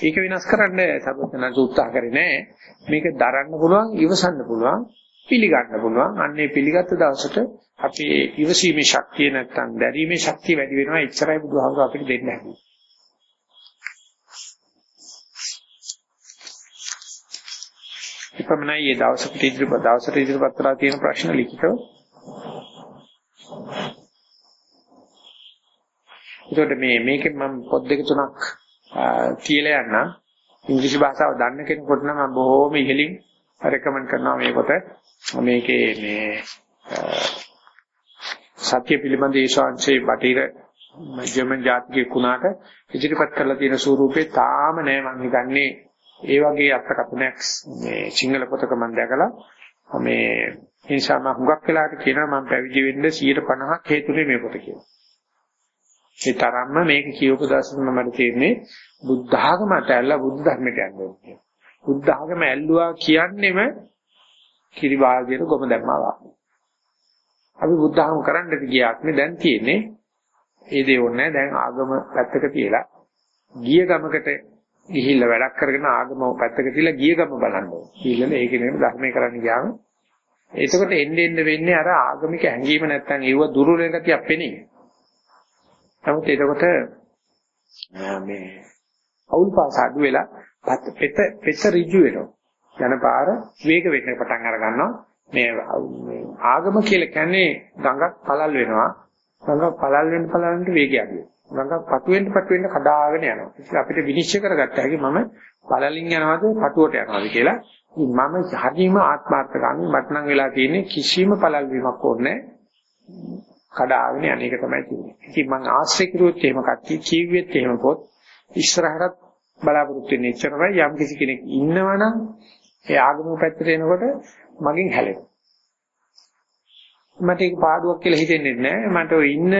ඒක විනාශ කරන්න සර්වචනස උත්සාහ කරේ නෑ. මේක දරන්න පුළුවන්, ඉවසන්න පුළුවන්, පිළිගන්න පුළුවන්. අන්නේ පිළිගත්ත දවසට අපේ ඉවසීමේ ශක්තිය නැත්තම් දැරීමේ ශක්තිය වැඩි වෙනවා. එච්චරයි බුදුහාමුදුරුවෝ අපිට දෙන්න හැදුවේ. එපමණයි මේ දවසට ඉදිරිපත් දවසට ඉදිරිපත් කරලා තියෙන ප්‍රශ්න ලිඛිතව. ඒකට මේ මේකෙන් මම පොත් දෙක තුනක් තියලා යන්න ඉංග්‍රීසි භාෂාව දන්න කෙනෙකුට නම් මම බොහෝම ඉහලින් රෙකමන්ඩ් කරනවා මේ පොත. මේකේ මේ සත්‍ය පිළිබඳ ඒශාංශේ බටහිර ජර්මන් ජාතිකේ කුණාට ඉදිරිපත් කරලා තියෙන ස්වරූපේ තාම නෑ මම හිතන්නේ ඒ වගේ අර්ථකථනයක් මේ සිංහල පොතක මම දැකලා මේ ඒ නිසා මම හුඟක් වෙලාවට කියනවා මම පැවිදි වෙන්න 150ක් හේතුනේ මේ පොත කියලා. ඒ තරම්ම මේක කියවපු දවසට මට තේරෙන්නේ බුද්ධ ආගම ඇතැල්ලා බුද්ධ ධර්මයට යන්නේ කියලා. බුද්ධ ආගම ඇල්ලුවා කියන්නේම කිරිවාදියට ගොම දැම්මා වගේ. අපි බුද්ධ ආගම කරන්නද ගියාක් නේ දැන් තියෙන්නේ ඒ දේ ඕනේ දැන් ආගම පැත්තක තියලා ගිය ගමකට ගිහිල්ලා වැඩක් කරගෙන ආගම පැත්තක තියලා ගිය ගම බලන්න ඕනේ. ගිහිල්ලා ඒක නෙමෙයි ධර්මයේ කරන්න ගියාම එතකොට එන්න එන්න වෙන්නේ අර ආගමික හැඟීම නැත්තම් ඒව දුර්වල ගතියක් පෙනේ. නමුත් එතකොට මේ අවුල් පාස අඩු වෙලා පෙත පෙත ඍජු වෙනවා. යන පාර වේග වෙන්න පටන් අර ගන්නවා. මේ ආගම කියලා කියන්නේ ගඟක් පළල් වෙනවා. ගඟ පළල් වෙන්න පළල් වෙන්න වේගය අඩු වෙනවා. ගඟ පටු වෙන්න පටු වෙන්න කඩාගෙන යනවා. ඉතින් අපිට විනිශ්චය කරගත්ත හැකි මම පළලින් යනවාද පටුවට යනවාද කියලා. මම හරිම ආත්මార్థකාමී මට නම් වෙලා තියෙන්නේ කිසිම පළල් වීමක් ඕනේ කඩාගෙන යන එක තමයි තියෙන්නේ. ඉතින් මම ආශ්‍රය කරුවොත් එහෙම කට්ටිය ජීවිතෙත් එහෙම පොත් ඉස්සරහට බලාපොරොත්තු වෙන්නේ ඉච්චරයි යම් කිසි කෙනෙක් ඉන්නවනම් ඒ ආගම පැත්තට එනකොට මගෙන් හැලෙනවා. මට ඒක පාඩුවක් කියලා හිතෙන්නේ නැහැ. මට ඔය ඉන්න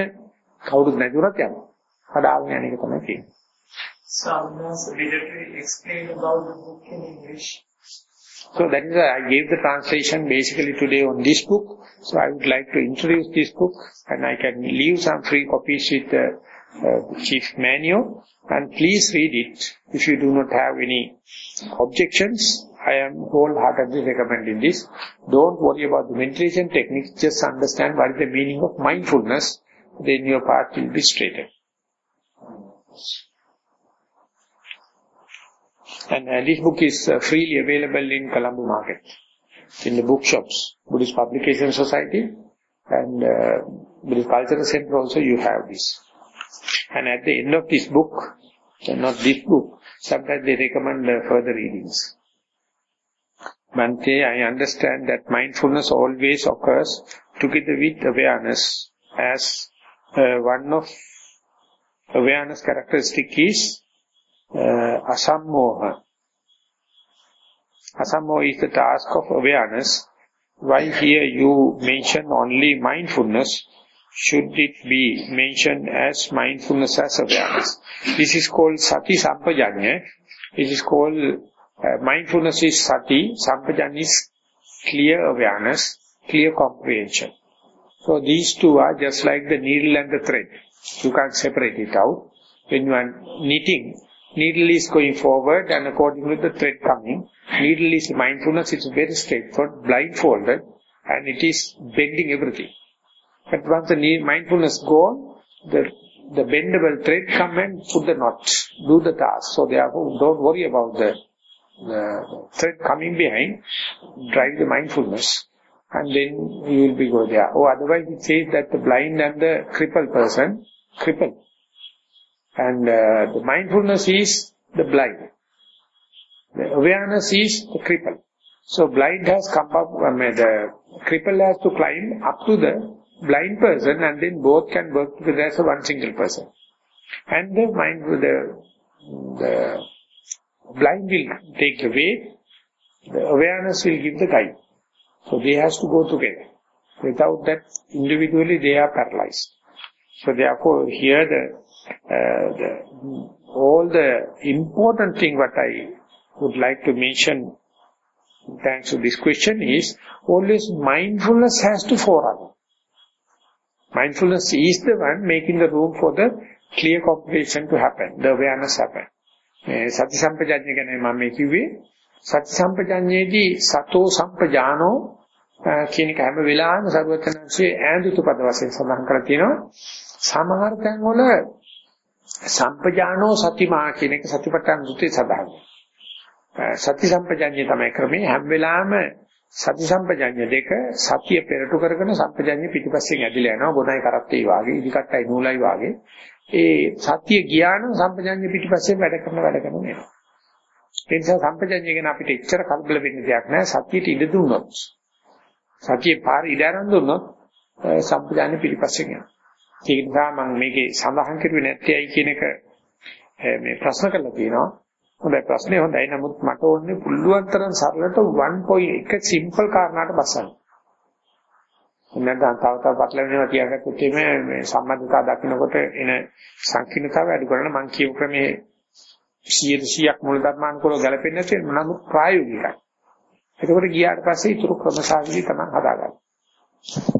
කවුරුත් නැතුණත් යනවා. කඩාගෙන යන එක තමයි තියෙන්නේ. Someone's ability to explain about the book in English. So that is why I gave the translation basically today on this book. So I would like to introduce this book and I can leave some free copies with the uh, chief manual and please read it. If you do not have any objections, I am wholeheartedly recommending this. Don't worry about the meditation techniques, just understand what is the meaning of mindfulness, then your path will be straightened. And uh, this book is uh, freely available in Colombo Market, in the bookshops, Buddhist Publication Society, and uh, Buddhist Cultural Center also you have this. And at the end of this book, uh, not this book, sometimes they recommend uh, further readings. Bante, I understand that mindfulness always occurs together with awareness as uh, one of awareness characteristic is asammoha. Asammoha is the task of awareness. Why here you mention only mindfulness? Should it be mentioned as mindfulness as awareness? This is called sati sampajanya. It is called uh, mindfulness is sati, sampajanya is clear awareness, clear comprehension. So these two are just like the needle and the thread. You can't separate it out. When you are knitting, needle is going forward and according to the thread coming, needle is mindfulness, it's very straightforward, blindfolded and it is bending everything. But once the mindfulness gone, the, the bendable thread come and put the knot, do the task. So therefore don't worry about the, the thread coming behind, drive the mindfulness and then you will be go there. Or otherwise it says that the blind and the crippled person, crippled. And uh, the mindfulness is the blind. The awareness is the cripple. So blind has come up, I mean, the cripple has to climb up to the blind person and then both can work together as one single person. And the mind, the, the blind will take the way, the awareness will give the guide. So they has to go together. Without that, individually they are paralyzed. So therefore, here the, uh, the all the important thing what I would like to mention, thanks to this question, is always mindfulness has to forerun. Mindfulness is the one making the room for the clear comprehension to happen, the awareness happen. Uh, සති සම්පජාඤ්ඤය ගැන මම මේ කිව්වේ සති සම්පජාඤ්ඤයේදී සතෝ සම්පජානෝ කියන එක හැම වෙලාවෙම සරුවචනංශයේ ඈඳුතු පද වශයෙන් සඳහන් කරලා තියෙනවා සමහර තැන්වල සම්පජානෝ සතිමා කියන එක සතිපට්ඨාන සූත්‍රයේ සඳහන්. සති සම්පජාඤ්ඤය තමයි ක්‍රමේ හැම වෙලාවෙම සති සම්පජාඤ්ඤ දෙක සතිය පෙරටු කරගෙන සම්පජාඤ්ඤ පිටිපස්සෙන් ඇදිලා යනවා. ගොනයි කරත්තේ වාගේ ඉදිකට්ටයි නූලයි වාගේ. ඒ සතිය ගියා නම් සම්පජාඤ්ඤ පිටිපස්සෙන් වැඩ කරන වැඩ කරන වෙනවා ඒ නිසා සම්පජාඤ්ඤය ගැන අපිට එච්චර කලබල වෙන්න දෙයක් නැහැ. සතියට ඉඩ දුන්නොත් සතියේ පාර ඉඩ අරන් දුන්නොත් සම්පජාඤ්ඤ පිටිපස්සෙන් යනවා. ඒක නිසා මම මේකේ සඳහන් කරුවේ නැත්තේයි කියන එක මේ ප්‍රශ්න කරලා තියෙනවා හොඳයි ප්‍රශ්නේ හොඳයි නමුත් මට ඕනේ පුළුවන් තරම් සරලට 1.1 එක සිම්පල් කාරණාට බස්සන්න. නැත්නම් තව තව පටලවෙනවා තියාගත්තොත් එimhe මේ සම්බන්ධතාව දකින්නකොට එන සංකීර්ණතාවය අඩු කරන මම කියපු ක්‍රමේ 100%ක් මූල ධර්මානුකූලව ගැලපෙන්නේ නැති නමුත් ප්‍රායෝගිකයි. එතකොට ගියාට පස්සේ ඊටු ක්‍රමසාවිදි තමයි හදාගන්නේ.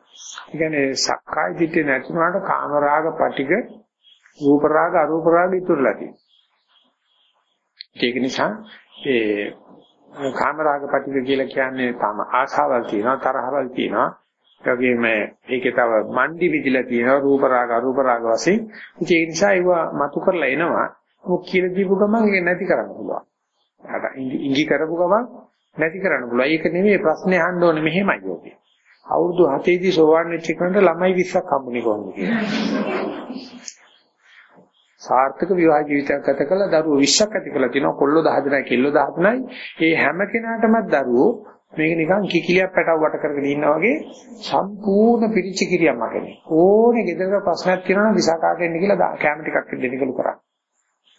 කියනවානේ විශාකම් පොතස්තර ඔය කටයුතු කරන්නේ පස්සේ කියන්නේ ඉතිරියක් නෙවෙයි එයා අම්මලා මම කියනවා නේද ඔයාගේ ඉතිරාලි කිසිමයි කියන්නේ ගම් ගම් මානව තමයි ඒ කියන්නේ සක්කාය දිට්ඨිය නැතුණාට කාම රාග පටික රූප රාග අරූප රාග ඉතුරුලා තියෙනවා. ඒක නිසා ඒ කාම රාග පටික කියලා කියන්නේ තම ආශාවල් තියෙනවා තරහවල් තියෙනවා. ඒ වගේම ඒකේ තව මණ්ඩි විදිලා තියෙනවා රූප රාග අරූප රාග වශයෙන්. ඒ නිසා ඒවා මතු කරලා එනවා. මොක කියලා දීපු ගමන් ඒක නැති කරන්න පුළුවන්. අර ඉඟි කරපු ගමන් නැති කරන්න පුළුවන්. ඒක නෙමෙයි ප්‍රශ්නේ අහන්න ඕනේ මෙහෙමයි යෝගී. අවුරුදු 7 දී සෝවාන් වෙච්ච කෙනාට ළමයි 20ක් හම්බුනේ කොහොමද කියලා. සාර්ථක විවාහ ජීවිතයක් ගත කළා දරුවෝ 20ක් ඇති කළා තිනවා කොල්ලෝ 10 දෙනයි කෙල්ලෝ 10 දෙනයි. ඒ හැම කෙනාටම දරුවෝ මේක නිකන් කිකිලියක් පැටව වට කරගෙන ඉන්නා වගේ සම්පූර්ණ පිරිච්ච කිරියක් මගනේ. ඕනේ ගෙදර ප්‍රශ්නයක් තියෙනවා නම් විසාකාට එන්න කියලා කැම ටිකක් දෙන්නකලු කරා.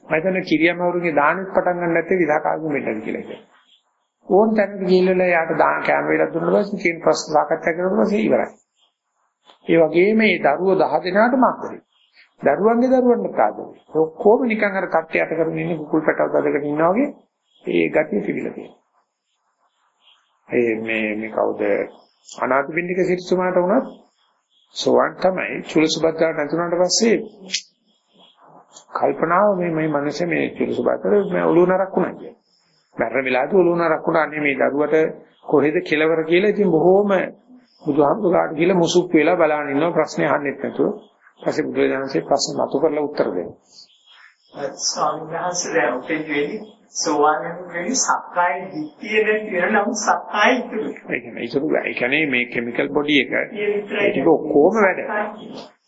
මම හිතන්නේ කිරියමවරුන්ගේ දානෙත් පටන් ගන්න නැත්තේ විසාකාගෙන් වෙන්නද කියලා කියනවා. ඕන් තැනට ගිහිල්ලා යාට දාන කැම වේලක් දුන්නා පස්සේ කියන ප්‍රශ්න සාකච්ඡා කරලා පස්සේ ඉවරයි. ඒ වගේම මේ දරුවෝ 10 දෙනාට මාත්‍රේ. දරුවන්ගේ දරුවන්ට කාදේ. ඔක්කොම නිකන් අර කට්ටියට කරගෙන ඉන්නේ කුකුල් පැටව දදගෙන ඉන්නා වගේ ඒ ගතිය තිබිලා තියෙනවා. ඒ මේ මේ කවුද අනාථපිණ්ඩික සිටුමාට වුණත් සෝවන් තමයි චුලසුබද්දාට නැතුණාට පස්සේ කල්පනාව මේ මේ මනසේ මේ චුලසුබද්දාට මේ ඔළුව නරක් වුණා කියන්නේ. මරණ වෙලාවදී ඔළුව නරක් වුණා නේ මේ දරුවට කොහෙද කෙලවර කියලා ඉතින් බොහෝම බුදුහාමුදුරාට කියලා මුසුක් වෙලා බලන ඉන්නවා ප්‍රශ්නේ අහන්නෙත් නැතුව. ඊපස්සේ බුදුරජාණන්සේ ප්‍රශ්න මතු කරලා උත්තර දෙනවා. ස්වාමීන් වහන්සේ දැන් උපෙන් වෙලි සෝවාන් වෙලි සක්කාය දිට්ඨිය නැති වෙන නම් සක්කාය ඉතුරු ඒ කියන්නේ මේ කිමිකල් බොඩි එක ඒක ඔක්කොම වැඩ.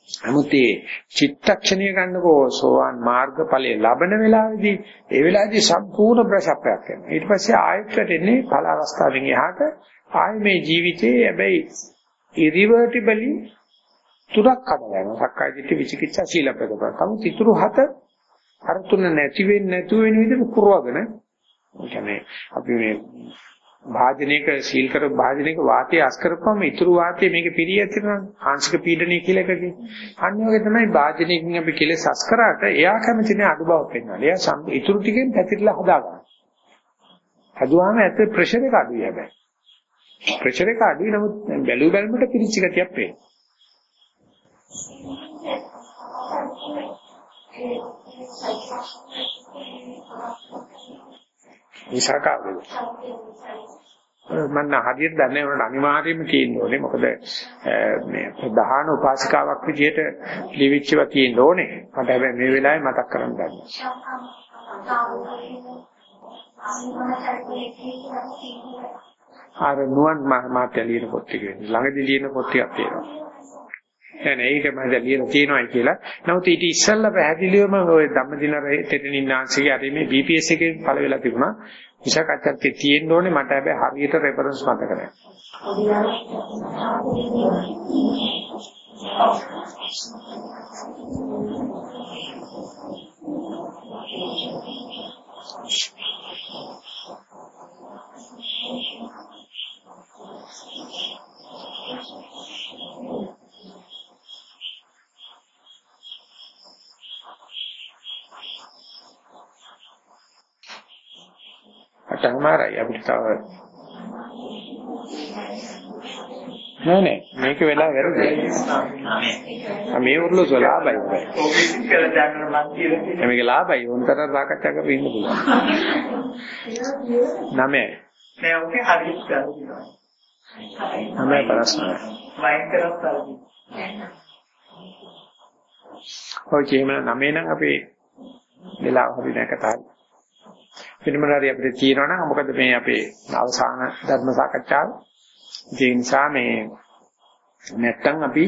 නමුත් ඒ චිත්තක්ෂණය ගන්නකෝ සෝවාන් මාර්ගඵලයේ ලබන වෙලාවේදී ඒ වෙලාවේදී සම්පූර්ණ ප්‍රශප්පයක් වෙනවා. ඊට පස්සේ ආයෙත් එන්නේ ඵල අවස්ථාවෙන් එහාට ආයෙ මේ ජීවිතේ හැබැයි irreversibly තුනක් කඩලා යනවා. සක්කාය දිට්ඨි විචිකිච්ඡා සීලපද කරා. නමුත් ඉතුරු හත අර තුන නැති වෙන්නේ නැතුව වෙන විදිහට පුරවගෙන ඒ කියන්නේ අපි මේ භාජනයක සීල් කර භාජනයක වාතය අස් කරපුවම ඉතුරු වාතය මේක පිළිය ඇතිරනවා. ආංශික පීඩනය කියලා එකකින්. අන්න වගේ තමයි භාජනයකින් අපි කෙලෙස් අස් කරාට එයා කැමති නේ අඩු බවක් වෙනවා එයා ඉතුරු ටිකෙන් පැතිරලා හදාගන්න. හදුවාම ඇත්ත ප්‍රෙෂර් එක අඩුයි හැබැයි. ප්‍රෙෂර් එක අඩුයි නමුත් බැලු බැලමට පිරිච්ච ගතියක් පේනවා. විසාකාවද මම හරියට දන්නේ උනට අනිවාර්යයෙන්ම තියෙන්න ඕනේ. මොකද මේ ප්‍රධාන උපාසිකාවක් විදිහට ලිවිච්චව තියෙන්න ඕනේ. මට හැබැයි මේ වෙලාවේ මතක් කරන්න ගන්න. ආර නුවන් මාත්‍ය ලියන පොත් ටික ළඟදී ලියන පොත් ටිකක් තියෙනවා. නෑ ඒක මම දැන් ලියලා තියෙනවායි කියලා. නමුත් ඊට ඉස්සෙල්ලා පැහැදිලිවම ওই ධම්මදින තෙරණින්නාංශගේ අර මේ BPS එකේ පළ වෙලා තිබුණා. විශාකච්ඡාත් තියෙන්න ඕනේ මට හැබැයි හරියට රෙෆරන්ස් මතක නැහැ. අටමාරයි අපිට තව නෑ නෑ. මේක වෙලා වැරදි. මේ මන් කියලා මේක ලාභයි. උන්තර සාකච්ඡා කරලා ඉන්න පුළුවන්. නමේ. නෑ ඔකේ හරියට කරලා නමේ ප්‍රශ්න. වයින් කරලා ඔය කියමන නමේ නම් අපේ වෙලාව හරි නැකතයි. පිළිමනාරි අපිට තියෙනවා නම් මොකද මේ අපේ අවසාන ධර්ම සාකච්ඡාව. ඒ නිසා මේ නැත්තම් අපි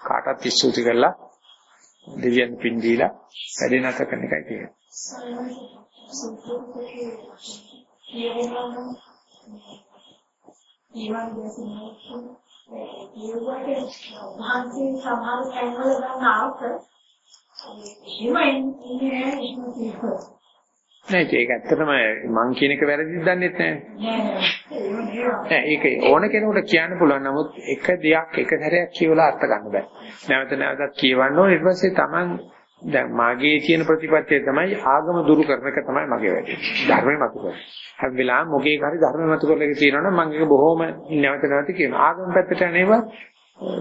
කාටත් ස්තුති කරලා දෙවියන් පින් දීලා වැඩේ නැත කරන එකයි තියෙන්නේ. ඊවන් දැසිනේ ඒ වගේ සමහර තැන්වල ගන්න ආවක එහෙම ඉන්නේ එහෙම තියෙනවා නෑ ඒක ඇත්තටම මං කියන එක වැරදිද දන්නෙත් නෑ. නෑ ඒක ඕන කෙනෙකුට කියන්න පුළුවන් නමුත් එක දෙයක් එක සැරයක් කියවලා අර්ථ ගන්න බෑ. නැවත නැවතත් කියවන්න ඕනේ ඊට පස්සේ Taman දැන් මාගේ තියෙන ප්‍රතිපත්තිය තමයි ආගම දුරු කරන එක තමයි මගේ වැඩේ. ධර්මය මතු කරන. හැම වෙලාවෙම මොකේ හරි ධර්මය මතු කරලා තියෙනවනම් මම ඒක බොහොම නැවත නැවත කියනවා. ආගම පැත්තට අනේව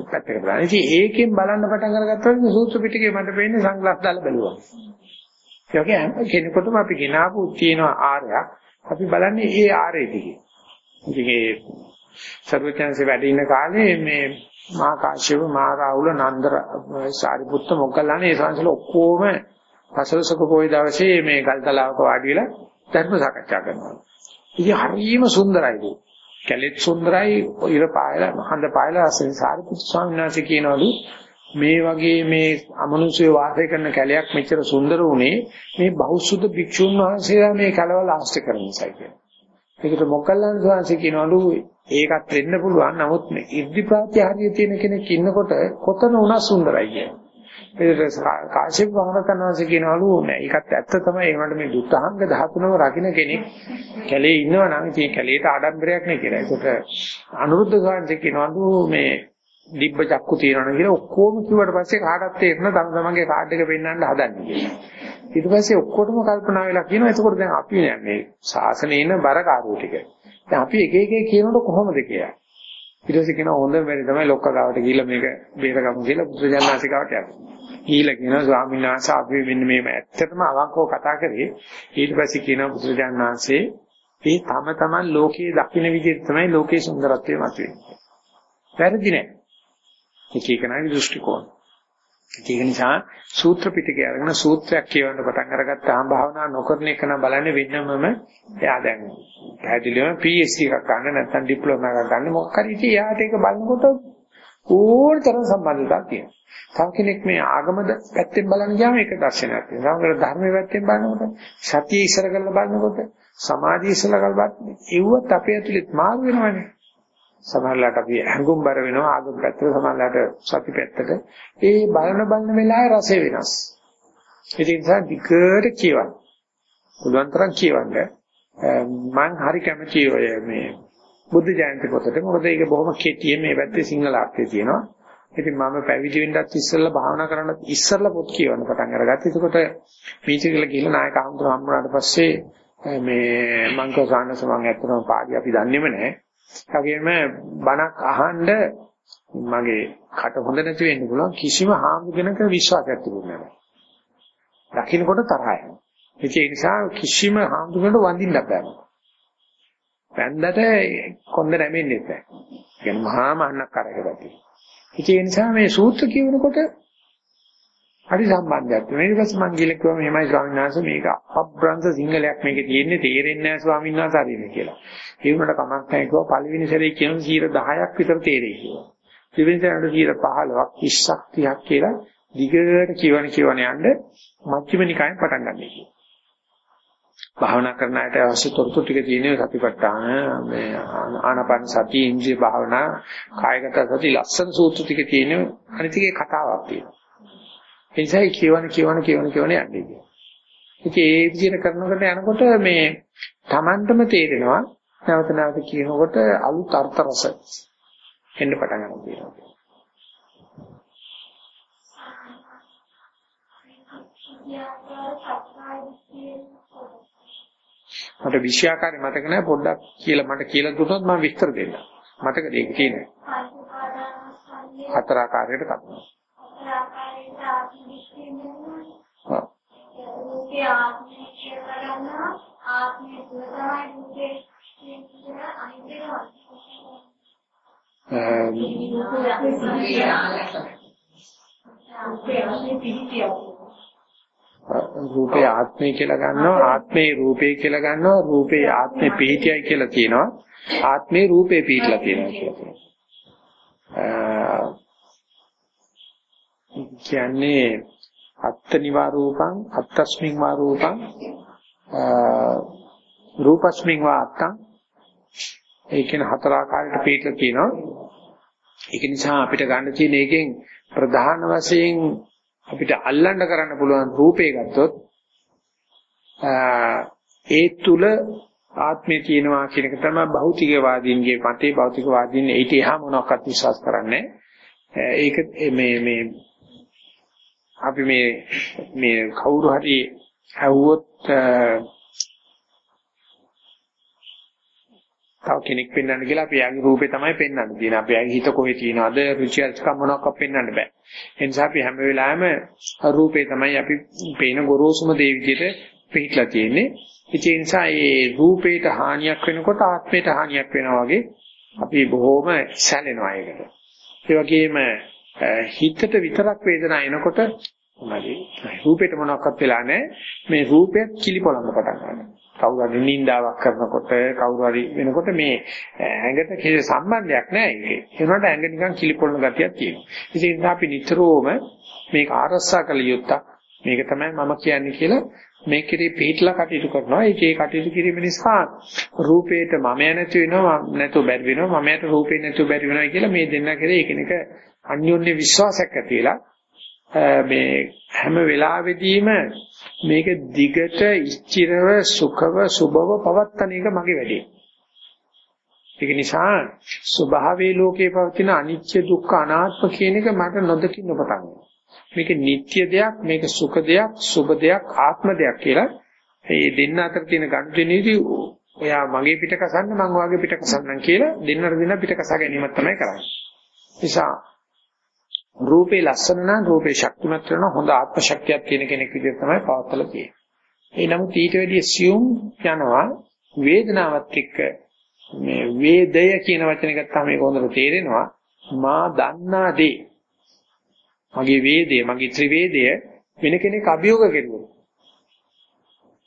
පැත්තකට දාන. ඉතින් ඒකෙන් බලන්න පටන් අරගත්තාම සූත්‍ර පිටකේ මට පේන්නේ සංග්ලාස් දාලා බැලුවා. ඒ වගේ හැම කෙනෙකුටම අපි ගෙනාවු තියෙන ආරයක් අපි බලන්නේ ඒ ආරේ දිගේ. ඉතින් ඒ සර්වඥාන්සේ වැඩ ඉන්න කාලේ මේ මහා කාශ්‍යප මහා රාහුල නන්දර සාරිපුත්ත මොග්ගල්ලානේ ඒ සංසල ඔක්කොම පසලසක පොයි දවසේ මේ ගල්තලාවක වාඩි වෙලා ධර්ම සාකච්ඡා කරනවා. ඉතින් හරිම සුන්දරයි. කැලෙත් සුන්දරයි ඉර පායලා හඳ පායලා අසින් සාරිපුත්තු ස්වාමීන් වහන්සේ කියනවලු මේ වගේ මේ අමනුෂ්‍ය වාසය කරන කැලයක් මෙච්චර සුන්දර වුණේ මේ බෞද්ධ භික්ෂුන් වහන්සේලා මේ කලවල ආශ්‍රය කරන නිසා කියලා. ඒකට මොග්ගල්ලාන ස්වාමීන් කියනවලු ඒකත් වෙන්න පුළුවන් නමුත් මේ ඉර්ධි ප්‍රත්‍යහාරිය තියෙන කෙනෙක් ඉන්නකොට කොතන වුණා සුන්දරයි කියන්නේ. ඒකට කාශ්‍යප වහන්සේ කියනවලු නෑ ඒකත් ඇත්ත තමයි ඒ වුණාට මේ දුක්ඛංග 13ම රකින්න කෙනෙක් කැලේ ඉන්නවා නම් ඉතින් කැලේට ආඩම්බරයක් නේ කියලා. ඒකට අනුරුද්ධ ස්වාමීන් කියනවලු මේ දිබ්බ චක්කු තියනවා කියලා ඔක්කොම කිව්වට පස්සේ කාටවත් තේරෙන තම තමන්ගේ කාඩ් එක පෙන්වන්න හදන්නේ කියලා. ඊට පස්සේ ඔක්කොටම කල්පනා වෙලා කියනවා එතකොට දැන් අපි මේ ශාසනයේ ඉන්න බර කාර්යෝ ටික. දැන් අපි එක එක කියනකොට කොහොමද කියලා. ඊට පස්සේ කියනවා හොඳම වෙලේ තමයි ලොක්ක ගාවට ගිහිල්ලා මේක බේරගමු කියලා බුදුජානනාසිකාවට යනවා. ගිහිල්ලා කියනවා ස්වාමීන් වහන්සේ අපි මෙන්න මේව ඇත්තටම අවංකව කතා කරේ. ඊට පස්සේ කියනවා බුදුජානනාංශේ මේ තම තමන් ලෝකයේ දකින්න විදිහට තමයි ලෝකයේ සුන්දරත්වය මතුවෙන්නේ. වැරදි නෑ. එක එක නයි දෘෂ්ටි කෝණ. ඒක නිසා සූත්‍ර පිටකේ අරගෙන සූත්‍රයක් කියවන්න පටන් අරගත්තාම භාවනා නොකරන එක නම් බලන්නේ වෙනමම එයා දැන් පැහැදිලිවම PhD එකක් ගන්න නැත්නම් ඩිප්ලෝමා එකක් ගන්න මොකක් හරි ඉතින් එයාට ඒක බලනකොට ඕනතරම් සම්බන්ධතාවක් තියෙනවා. තව කෙනෙක් මේ ආගම පැත්තෙන් බලන්න ගියාම ඒක දර්ශනයක් වෙනවා. සමහර ධර්මයේ පැත්තෙන් බලනකොට සතිය ඉස්සර කරලා බලනකොට සමාධිය ඉස්සර කරලා බලනකොට ඒවත් අපේ ඇතුළේ මාරු වෙනවනේ. සමහරලාට අපි හැඟුම්බර වෙනවා ආගම පැත්තට සමහරලාට සති පැත්තට. ඒ බලන බලන වෙලාවේ රසය වෙනස්. ඒ නිසා දිගට කියවන්න. පුළුවන් තරම් කියවන්න. මම හරි කැමතියි ඔය මේ බුද්ධ ජයන්ති පොතට. මොකද ඒක බොහොම කෙටියෙන් මේ පැත්තේ සිංහල අර්ථය තියෙනවා. ඉතින් මම පැවිදි වෙන්නත් ඉස්සෙල්ලා භාවනා කරන්නත් ඉස්සෙල්ලා පොත් කියවන්න පටන් අරගත්තා. එතකොට මීචිකල ගිහලා නායක හඳුන හම්බුනාට පස්සේ මේ මං කෝසානස මං ඇත්තටම පාඩි අපි දන්නේම නැහැ. ඒගොම බණක් අහන්න මගේ කට හොඳ නැති වෙන්න පුළුවන් කිසිම හාමුදුරනක විශ්වාසයක් තිබුණේ නැහැ. දකින්නකොට තරහ යනවා. ඒ නිසා කිසිම හාමුදුරනකට වඳින්න බෑ. වැන්දට කොන්ද නැමෙන්නේ නැහැ. කියන්නේ මහා මහන්නක් කරකටදී. ඒ නිසා මේ සූත්‍ර කියනකොට හරි සම්බන්ධයක් තියෙනවා. ඊට පස්සේ මං ගිහලා කිව්වා මෙහෙමයි ස්වාමීන් වහන්සේ මේක අප්‍රංශ සිංහලයක් මේකේ තියෙන්නේ තේරෙන්නේ නැහැ ස්වාමීන් වහන්සේ හරියට කියලා. ඒ වුණාට කමක් නැහැ කිව්වා පළවෙනි සැරේ කියන 10ක් විතර තේරෙයි කියලා. දෙවෙනි සැරේට 15ක් 20ක් 30ක් කියලා දිගට කියවන කියවන යන්න මජ්ක්‍ධිම නිකායෙන් පටන් ගන්න කියලා. භාවනා කරන අයට අවශ්‍ය තොරතුරු ටික තියෙනවා සතිපට්ඨාන මේ ආනාපාන සති ඉන්ද්‍රිය භාවනා කායගත සති ලස්සන සූත්‍ර ටික තියෙනවා අනිත් එකේ කතාවක් තියෙනවා ඒ නිසා කියවන කියවන කියවන කියවන යන්නේ ඉතින් ඒ විදිහට කරනකොට යනකොට මේ Tamanටම තේරෙනවා නැවත නැවත කියනකොට අලුත් අර්ථ රස එන්න පටන් ගන්නවා කියනවා මට විෂයාකාරය මතක නැහැ පොඩ්ඩක් කියලා මට කියලා දුන්නොත් මම විස්තර දෙන්නම්. මතකද ඒක කියන්නේ? හතර ආකාරයකට කපනවා. ආත්මිකයෙන්ම රූපේ ආත්මය කියලා ගන්නවා ආත්මය තුල තමයි රූපේ කියන අනිත් ඒවා. රූපේ ආත්මය කියලා ගන්නවා ආත්මේ රූපේ කියලා ගන්නවා රූපේ ආත්මේ පිහිටියයි කියලා කියනවා ආත්මේ රූපේ පිහිටලා තියෙනවා කියලා කියන්නේ අත්තනිවා රූපං අත්තස්මින් වා රූපං රූපස්මින් වා අත්තං ඒ කියන හතර ආකාරයට පිළිట్లా කියනවා ඒක නිසා අපිට ගන්න තියෙන එකෙන් ප්‍රධාන වශයෙන් අපිට අල්ලන්න කරන්න පුළුවන් රූපේ ගත්තොත් ඒ තුල ආත්මය තියෙනවා කියන එක තමයි භෞතිකවාදීන්ගේ මතේ භෞතිකවාදීන් ඊට එහා මොනවක්වත් විශ්වාස කරන්නේ. ඒක මේ මේ අපි මේ මේ කවුරු හරි ඇහුවොත් තව කෙනෙක් පෙන්වන්න කියලා අපි යාගේ රූපේ තමයි පෙන්වන්න තියෙන්නේ. අපි යාගේ හිත කොහේ තියනවද, රුචි අරුචිකම් මොනවාක් පෙන්වන්න බෑ. ඒ නිසා අපි හැම වෙලාවෙම රූපේ තමයි අපි පේන ගොරෝසුම දේ විදිහට පිටලා තියෙන්නේ. ඒ නිසා මේ රූපේට හානියක් වෙනකොට ආත්මයට හානියක් වෙනවා වගේ අපි බොහොම සැලෙනවා ඒකට. ඒ වගේම හිතට විතරක් වේදනාව එනකොට මොනවද? රූපේට මොනවක්වත් වෙලා නැහැ. මේ රූපයක් කිලිපොළන්න පටන් ගන්නවා. කවුරු හරි නින්දාවක් කරනකොට කවුරු හරි වෙනකොට මේ ඇඟට කිසි සම්බන්ධයක් නැහැ ඒකේ. ඒ වුණාට ඇඟ නිකන් කිලිපොළන ගතියක් තියෙනවා. ඒ නිසා අපි නිතරම මේක ආරස්සා කළ යුත්තක්. මේක තමයි මම කියන්නේ කියලා මේකේ පිටලා කටයුතු කරනවා. ඒකේ කටයුතු කිරීම නිසා රූපේට මම නැති වෙනවා නැතුව බැරි වෙනවා. මමයට රූපේ නැතුව බැරි වෙනවා කියලා මේ දෙන්න කරේ එකිනෙක අන්‍යෝන්‍ය විශ්වාසයක් ඇතිලා මේ හැම වෙලාවෙදීම මේක දිගට ස්ථිරව සුඛව සුභව පවත්තන එක මගේ වැඩේ. ඒක නිසා ස්වභාවයේ ලෝකේ පවතින අනිත්‍ය දුක්ඛ අනාත්ම කියන එක මට නොදකින්න පටන් මේක නිට්ටය දෙයක්, මේක සුඛ දෙයක්, සුභ දෙයක්, ආත්ම දෙයක් කියලා මේ දෙන්න අතර තියෙන ගනුදෙනුවේදී ඔයා මගේ පිට කසන්න මං වාගේ පිට කසන්නම් කියලා දෙන්නට දෙන්න පිට කසා ගැනීමක් තමයි කරන්නේ. නිසා රූපේ ලස්සන නම් රූපේ ශක්තිමත් වෙන හොඳ ආත්ම ශක්තියක් තියෙන කෙනෙක් විදිහට තමයි පවත්වලා තියෙන්නේ. ඒ නමුත් ඊට වැඩිය සියුම් යනවා වේදනාවත් එක්ක මේ වේදය කියන වචනේ ගත්තාම මේක හොඳට තේරෙනවා. මා දන්නා දේ. මගේ වේදය මගේ ත්‍රිවේදය වෙන කෙනෙක් අභියෝග කෙරුවොත්.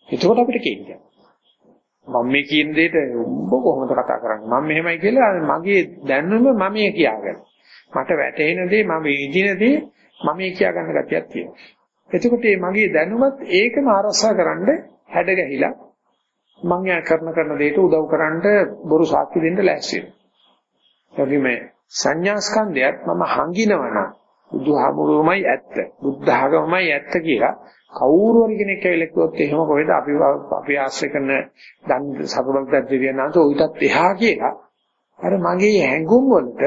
එතකොට අපිට කියන්නේ මම මේ කියන දෙයට උඹ කොහොමද කතා කරන්නේ? මම මෙහෙමයි කියලා මගේ දැනුම මම මේ කියාගන්න. මට වැටහෙන දේ මම විඳින දේ මම කියා ගන්න ගතියක් තියෙනවා. එතකොට මේ මගේ දැනුමත් ඒකම ආරසා කරන්න හැඩ ගැහිලා මම යා කරන කරන දෙයට උදව් කරන්න බොරු සාක්ෂි දෙන්න ලෑස්ති වෙනවා. මේ සංඥා ස්කන්ධයත් මම හංගිනවනම් බුදුහාමුදුරුවමයි ඇත්ත. බුද්ධ ආගමමයි ඇත්ත කියලා කවුරු හරි කෙනෙක් ඇවිල්ලා කිව්වොත් එහෙම කොහෙද අපි අපි ආශ්‍රය කරන දන් සතරබල දෙවියන්ාන්ත ඔయితත් එහා කියලා අර මගේ හැඟුම් වලට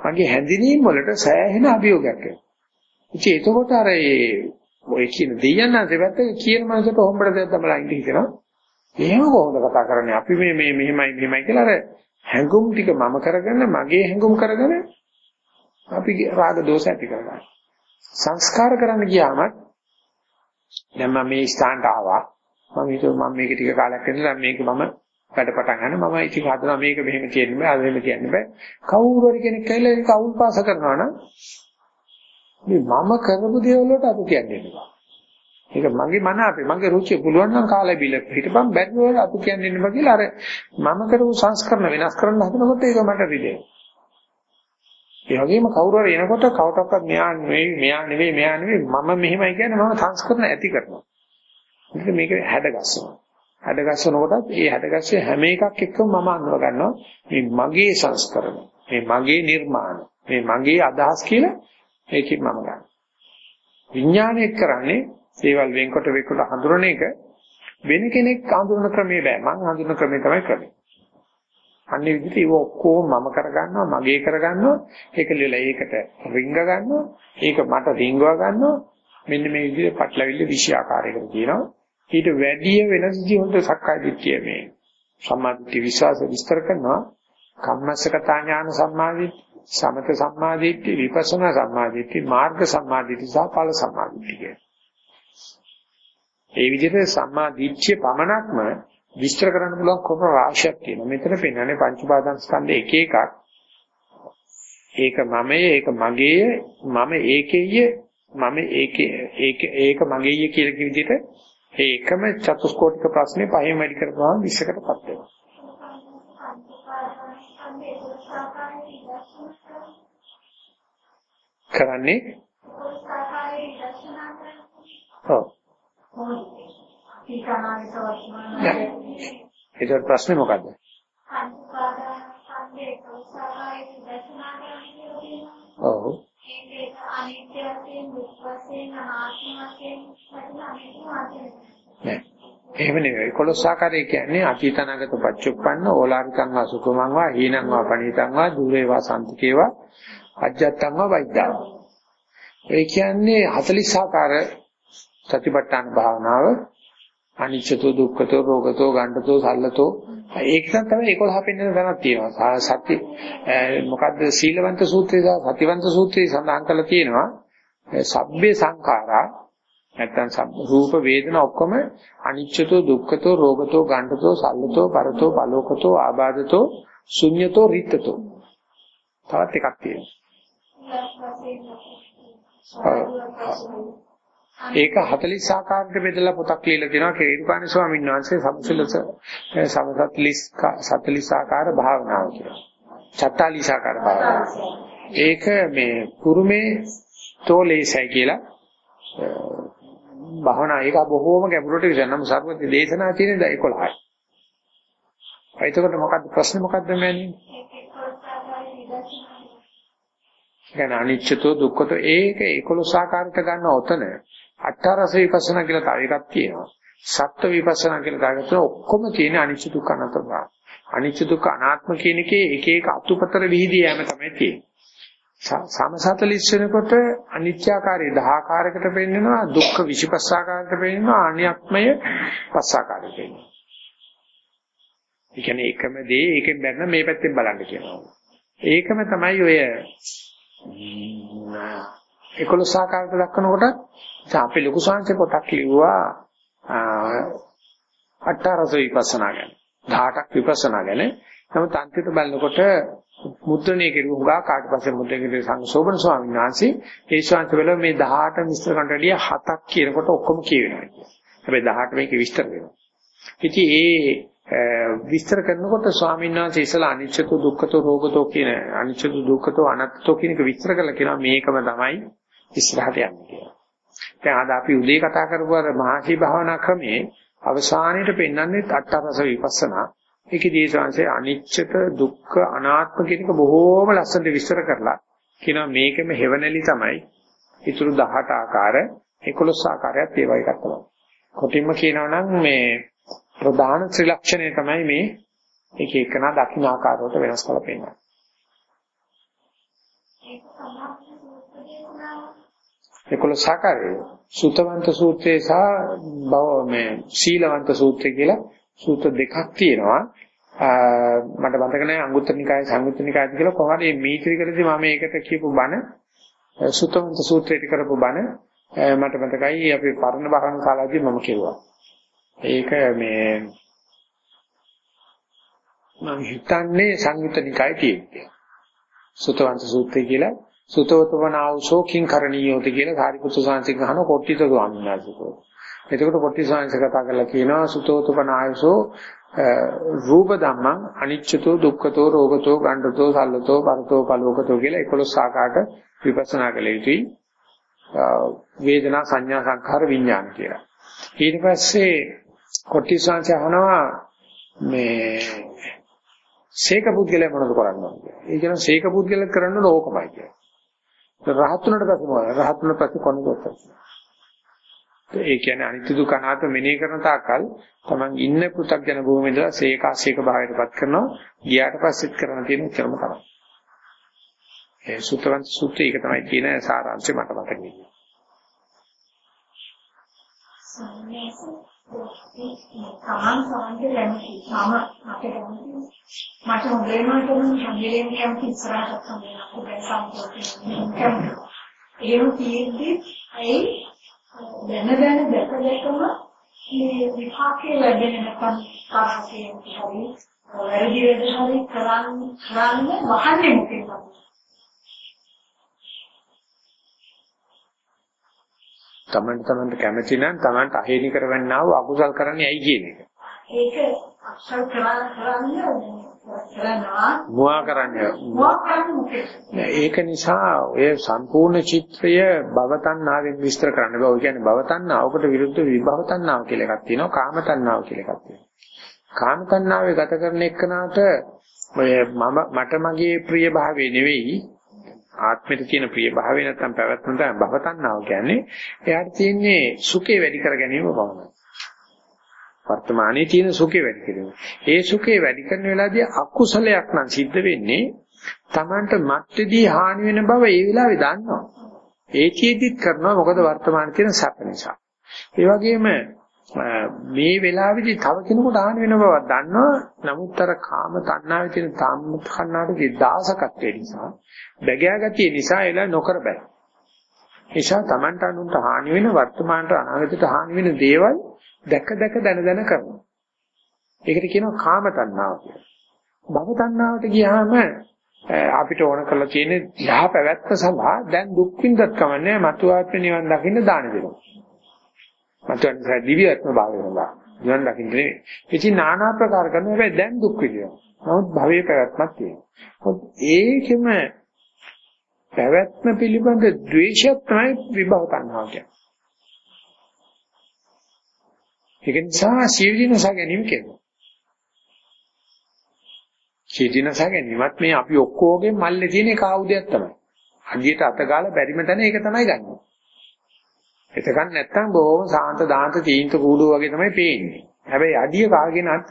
මගේ හැඳිනීම් වලට සෑහෙන අභියෝගයක් එනවා. ඉතින් එතකොට අර ඒ ඔය කියන දෙයයන්න්සේ පැත්තේ කියන මනසට හොම්බඩ දෙයක් තමයි ඉඳී හිතනවා. එහෙම කොහොමද කතා කරන්නේ? අපි මේ මේ මෙහෙමයි මෙහෙමයි කියලා අර හැඟුම් ටික මම කරගෙන මගේ හැඟුම් කරගෙන අපි රාග දෝෂ ඇති කරගන්නවා. සංස්කාර කරන්න ගියාම දැන් මම මේ ස්ථානට ආවා. මම හිතුවා මම මේක ටික කාලයක් ඉඳලා මේක මම වැඩ පටන් ගන්න. මම ඉතින් හදනවා මේක මෙහෙම කියන්න බෑ අද මෙහෙම කියන්න බෑ. කවුරු හරි කෙනෙක් කියලා ඒක අවුල් පාස කරනවා නම් මේ මම කරපු දේවල් වලට අතු කියන්නේ නෑ ඒක මගේ මන අපේ. මගේ රුචිය පුළුවන් නම් කාලය බිල හිටපන් බැරි වල අතු කියන්නේ නෑ කියලා අර මම කරපු සංස්කරණ වෙනස් කරන්න හදනකොට ඒක මට රිදෙනවා ඒ වගේම කවුරු හරි එනකොට කවටක්වත් මෙයා නෙවෙයි මෙයා නෙවෙයි මෙයා නෙවෙයි මම මෙහෙමයි කියන්නේ මම සංස්කරණ ඇති කරනවා. මේක හැඩගස්සනවා හැඩගස්සනකොටත් ඒ හැඩගස්සේ හැම එකක් එක්කම මම අඳුර ගන්නවා. මේ මගේ සංස්කරණ මේ මගේ නිර්මාණ මේ මගේ අදහස් කියලා ඒකෙන් මම ගන්න. විඥානය කරන්නේ දේවල් වෙන්කොට වෙන්කොට හඳුනන එක වෙන කෙනෙක් හඳුනන ක්‍රමේ බෑ. මං හඳුනන ක්‍රමේ තමයි ක්‍රමේ. අන්නේ විදිහට ඒව ඔක්කොම මම කරගන්නවා මගේ කරගන්නවා. ඒක ලියලා ඒකට රිංග ගන්නවා. ඒක මට රිංගව ගන්නවා. මෙන්න මේ විදිහට පටලවිල්ල විෂයාකාරයකට කියනවා. ඊට වැඩිය වෙනස් ජීවිත සක්කාය දිට්ඨිය මේ සම්මාදිට්ඨි විශ්වාස විස්තර කරනවා. කම්මස්සකතා ඥාන සම්මාදිට්ඨි සමත සම්මාදිට්ඨි විපස්සනා සම්මාදිට්ඨි මාර්ග සම්මාදිට්ඨි සහ ඵල සම්මාදිට්ඨි ඒ විදිහට සම්මාදිට්ඨිය පමණක්ම විස්තර කරන්න පුළුවන් කොප රාශියක් තියෙනවා. මෙතන පෙන්වන්නේ පංච පාදං ස්කන්ධ එක එකක්. ඒක මමයේ ඒක මගේය මම ඒකෙය මම ඒකේ ඒක ඒක මගේය කියලා කියන විදිහට ඒ එකම චතුස්කෝටික ප්‍රශ්නේ පහෙන් වැඩි කරපුවාම 20කටපත් වෙනවා. කරන්නේ ඔව්. ඒක ප්‍රශ්නේ මොකද්ද? ඔව්. ඒක අනිත්‍ය වශයෙන් දුක් වශයෙන් අනාත්ම වශයෙන් නෑ. එහෙම නෙවෙයි. 11 ආකාරය කියන්නේ අතීතනාගත පච්චුප්පන්න ඕලාරිකං වා සුඛමං වා හීනං වා පණිතං වා දුරේ වා සම්තිකේ වා අජ්ජත්තං වා වෛද්‍යාව. ඒ කියන්නේ 40 ආකාර සතිපට්ඨාන භාවනාව අනිච්චතෝ දුක්ඛතෝ රෝගතෝ ගණ්ඨතෝ සල්ලතෝ ඒක තමයි 11 පෙන්වන තැනක් තියෙනවා. සත්‍ය මොකද්ද? සීලවන්ත සූත්‍රය සහ සතිවන්ත සූත්‍රය සඳහන් කරලා තියෙනවා. සබ්බේ සංඛාරා නැත්තම් රූප වේදනා ඔක්කොම අනිච්චතෝ දුක්ඛතෝ රෝගතෝ ගණ්ඨතෝ සල්ලතෝ පරතෝ බලෝකතෝ ආබාධතෝ ශුන්‍යතෝ රිත්තතෝ. තවත් එකක් තියෙනවා ඒක 40 ආකාරයකට බෙදලා පොතක් ලියලා තියෙනවා කේරුකාණ ස්වාමීන් වහන්සේ සම්සලස සමසත්ලිස් 40 ආකාර භාවනාව කියලා. 40 ආකාර භාවනාව. ඒක මේ කුරුමේ තෝලේසයි කියලා භාවනා ඒක බොහෝම ගැඹුරට විසඳන නම් සර්වති දේශනා තියෙන 11යි. එතකොට මොකක්ද ප්‍රශ්නේ මොකක්ද මෑණියනි? ගැන අනිච්චතෝ දුක්ඛතෝ ඒක 11 ආකාරයට ගන්න ඔතන අට්ඨරස විපස්සනා කියලා තව එකක් තියෙනවා. සත්ත්ව විපස්සනා කියලා දාගත්තා ඔක්කොම තියෙන අනිච්ච දුක්ඛ අනාත්ම භාව. අනිච්ච දුක්ඛ අනාත්ම කියන එකේ එක එක අතුපතර විහිදී යෑම තමයි තියෙන්නේ. සමසතලිස් වෙනකොට අනිත්‍යාකාරී 10 ආකාරයකට පෙන්නනවා දුක්ඛ 25 ආකාරයකට පෙන්නනවා අනියත්මය 5 ආකාරයකට පෙන්නනවා. ඒ කියන්නේ එකම දේ ඒකෙන් බැලන මේ පැත්තෙන් බලන්න කියනවා. ඒකම තමයි ඔය 11 ආකාරයට දක්වනකොට අපි ලොකු සංසේ පොතක් ලිව්වා අට්ඨාරස විපස්සනා ගැන 18ක් විපස්සනා ගැන. නමුත් අන්තිමට බලනකොට මුද්‍රණය කෙරුවා හුඟා කාට පස්සේ මුද්‍රණය කෙරුවේ සංසෝබන ස්වාමීන් වහන්සේ. ඒ ශාන්ත වල මේ 18 විස්තර කරන්න වැඩිය 7ක් කියනකොට ඔක්කොම කියවෙනවා හැබැයි 18 මේක විස්තර වෙනවා. ඉතින් ඒ විස්තර කරනකොට ස්වාමීන් වහන්සේ ඉස්සලා අනිච්චතු දුක්ඛතු රෝගතෝ කියන අනිච්චතු දුක්ඛතෝ අනත්තෝ කියන එක විස්තර කරලා කියනවා. මේකම තමයි ඉස්සරහට යන්නේ කියලා. දැන් අද අපි උදේ කතා කරපු අර මහසි භාවනා ක්‍රමයේ අවසානයේට පෙන්වන්නේ අට්ඨරස විපස්සනා. ඒකේ දේශාංශයේ අනිච්චත දුක්ඛ අනාත්ම කියන එක බොහෝම ලස්සනට විස්තර කරලා කියනවා මේකෙම හෙවණලි තමයි ඊටු 18 ආකාර 11 ආකාරයක් ඒවා එකක් තමයි. කොටින්ම කියනවා නම් මේ ප්‍රධාන ත්‍රිලක්ෂණය තමයි මේ එක එකන දකින්න ආකාරයට වෙනස් කරලා පෙන්නන්නේ. 11 ආකාරය සුතවන්ත සූත්‍රය සහ බව මේ සීලවන්ත සූත්‍රය කියලා සූත්‍ර දෙකක් තියෙනවා. මට මතක නැහැ අංගුත්තර නිකායේ සංයුත්ත නිකායද කියලා කොහොමද මේ මීත්‍රිකරදී මම ඒකට කියපු බණ සුතවන්ත සූත්‍රයට කරපු බණ මට මතකයි අපි පරණ බහන කාලයේදී මම කිව්වා ඒක මේ මම හිතන්නේ සංයුත්ත නිකායේ තියෙන්නේ සුතවන්ත සූත්‍රය කියලා සුතවතවනාවසෝ කිං කරණීයෝත කියලා සාරිපුත්‍ර සාංශික අහන කොට්ටිත ස්වාමීන් වහන්සේ. එතකොට කොට්ටි සාංශ කතා කරලා කියනවා සුතවතවනායසෝ රූප ධම්මං අනිච්චතෝ දුක්ඛතෝ රෝගතෝ ගණ්ඩතෝ සල්ලතෝ පරතෝ පලෝකතෝ කියලා 11 ආකාරයට විපස්සනා කළ යුතුයි. වේදනා සංඥා සංඛාර විඥාන කියලා. ඊට පස්සේ කොට්ටි සාංශ අහනවා මේ සීක පුද්ගලයා මොනවද කරන්නේ? ඒ කියන සීක පුද්ගලයා කරන්න ඕකමයි කියන්නේ. රහතුනට පස්සේ මොකද? රහතුනට පස්සේ කොනකොට. ඒ කියන්නේ අනිත්‍ය දුක අනාත්ම මෙනෙහි කරන තාක්කල් තමන් ඉන්න පෘථග්ජන භූමියේ ඉඳලා සේකාසේක භාවයටපත් කරනවා. ගියාට පස්සෙත් කරන්න තියෙන උත්තරම තමයි. ඒ සූත්‍රවන්ත සූත්‍රය ඒක තමයි කියන සාරාංශය මට මතක ඉන්නේ. තමන් සමන්ද ලැබි මම අපේ මට හොඳේම තුන හැංගෙලෙන් කැමති ඉස්සරහට තමයි අපේ සම්පූර්ණ එහෙම තියෙද්දි ඇයි දැන දැන දැක දැකම මේ විපාකේ ලැබෙන නැත්නම් කාර්යයෙන් හරි වැඩි වෙද හරි කරන් කරන්න වහන්නේ මොකේද තමන්ට තමන්ට කැමති නම් තමන්ට අහේනි කරවන්නා වූ අකුසල් කරන්නේ ඇයි කියන එක. ඒක අක්ෂර කරන්නේ මුවා කරන්නේ ඒක නිසා ඔය සම්පූර්ණ චිත්‍රය භවතණ්ණාවෙන් විස්තර කරන්න බෑ. ඔය කියන්නේ භවතණ්ණාවකට විරුද්ධ විභවතණ්ණාව කියලා එකක් තියෙනවා. කාමතණ්ණාව කියලා එකක් තියෙනවා. කාමතණ්ණාවේ ගත කරන එක්කනට ඔය මම මට මගේ ප්‍රිය භාවයේ නෙවෙයි ආත්මෙට තියෙන ප්‍රිය භාවය නැත්තම් පැවැත්ම තමයි භවතණ්ණාව කියන්නේ. එයාට තියෙන්නේ සුඛේ වැඩි කර ගැනීම පමණයි. වර්තමානයේ තියෙන සුඛේ වැඩි කිරීම. ඒ සුඛේ වැඩි කරන වෙලාවදී අකුසලයක් නම් සිද්ධ වෙන්නේ Tamanට මත්ෙදී හානි වෙන බව ඒ වෙලාවේ දන්නවා. ඒ චේතිත් කරනවා මොකද වර්තමානයේ තියෙන සැප නිසා. ඒ වගේම මේ වෙලාවේදී තව කෙනෙකුට ආහන වෙන බව දන්නවා. නමුත් අර කාම තණ්හාවේ තියෙන තාම කන්නාටේ දාසකත්වය නිසා, බැගෑගතිය නිසා එලා නොකර බෑ. නිසා Tamanට අනුන්ට හානි වෙන වර්තමානට අනාගතයට හානි වෙන දේවල් දැක දැක දන දන කරනවා. ඒකට කියනවා කාම තණ්හාව කියලා. භව තණ්හාවට ගියාම අපිට ඕන කරලා තියෙන යහ පැවැත්ම සඳහා දැන් දුක් විඳත් කමන්නේ මතු ආත්ම නිවන් දකින්න දාන දෙනවා. මතු ආත්ම දිව්‍යත්ම භාවය සඳහා නිවන් දකින්න නෙවෙයි. ඉතින් নানা ආකාර කරනවා හැබැයි දැන් දුක් විඳිනවා. නමුත් භවයේ පැවැත්මක් තියෙනවා. ඒකෙම පැවැත්ම පිළිබඳ ද්වේෂය තමයි විභව තණ්හාව කියන්නේ. ඒක නිසා සීවිනස ගැනීම කියනවා. සීවිනස ගැනීමත් මේ අපි ඔක්කොගේ මල්ලේ තියෙන කාවුදයක් තමයි. අගියට අත ගාලා බැරිම තැන ඒක තමයි ගන්නෙ. එතකන් නැත්තම් බොහොම සාන්ත දාන්ත තීන්ත කූඩුව වගේ තමයි පේන්නේ. හැබැයි අඩිය කාගෙනත්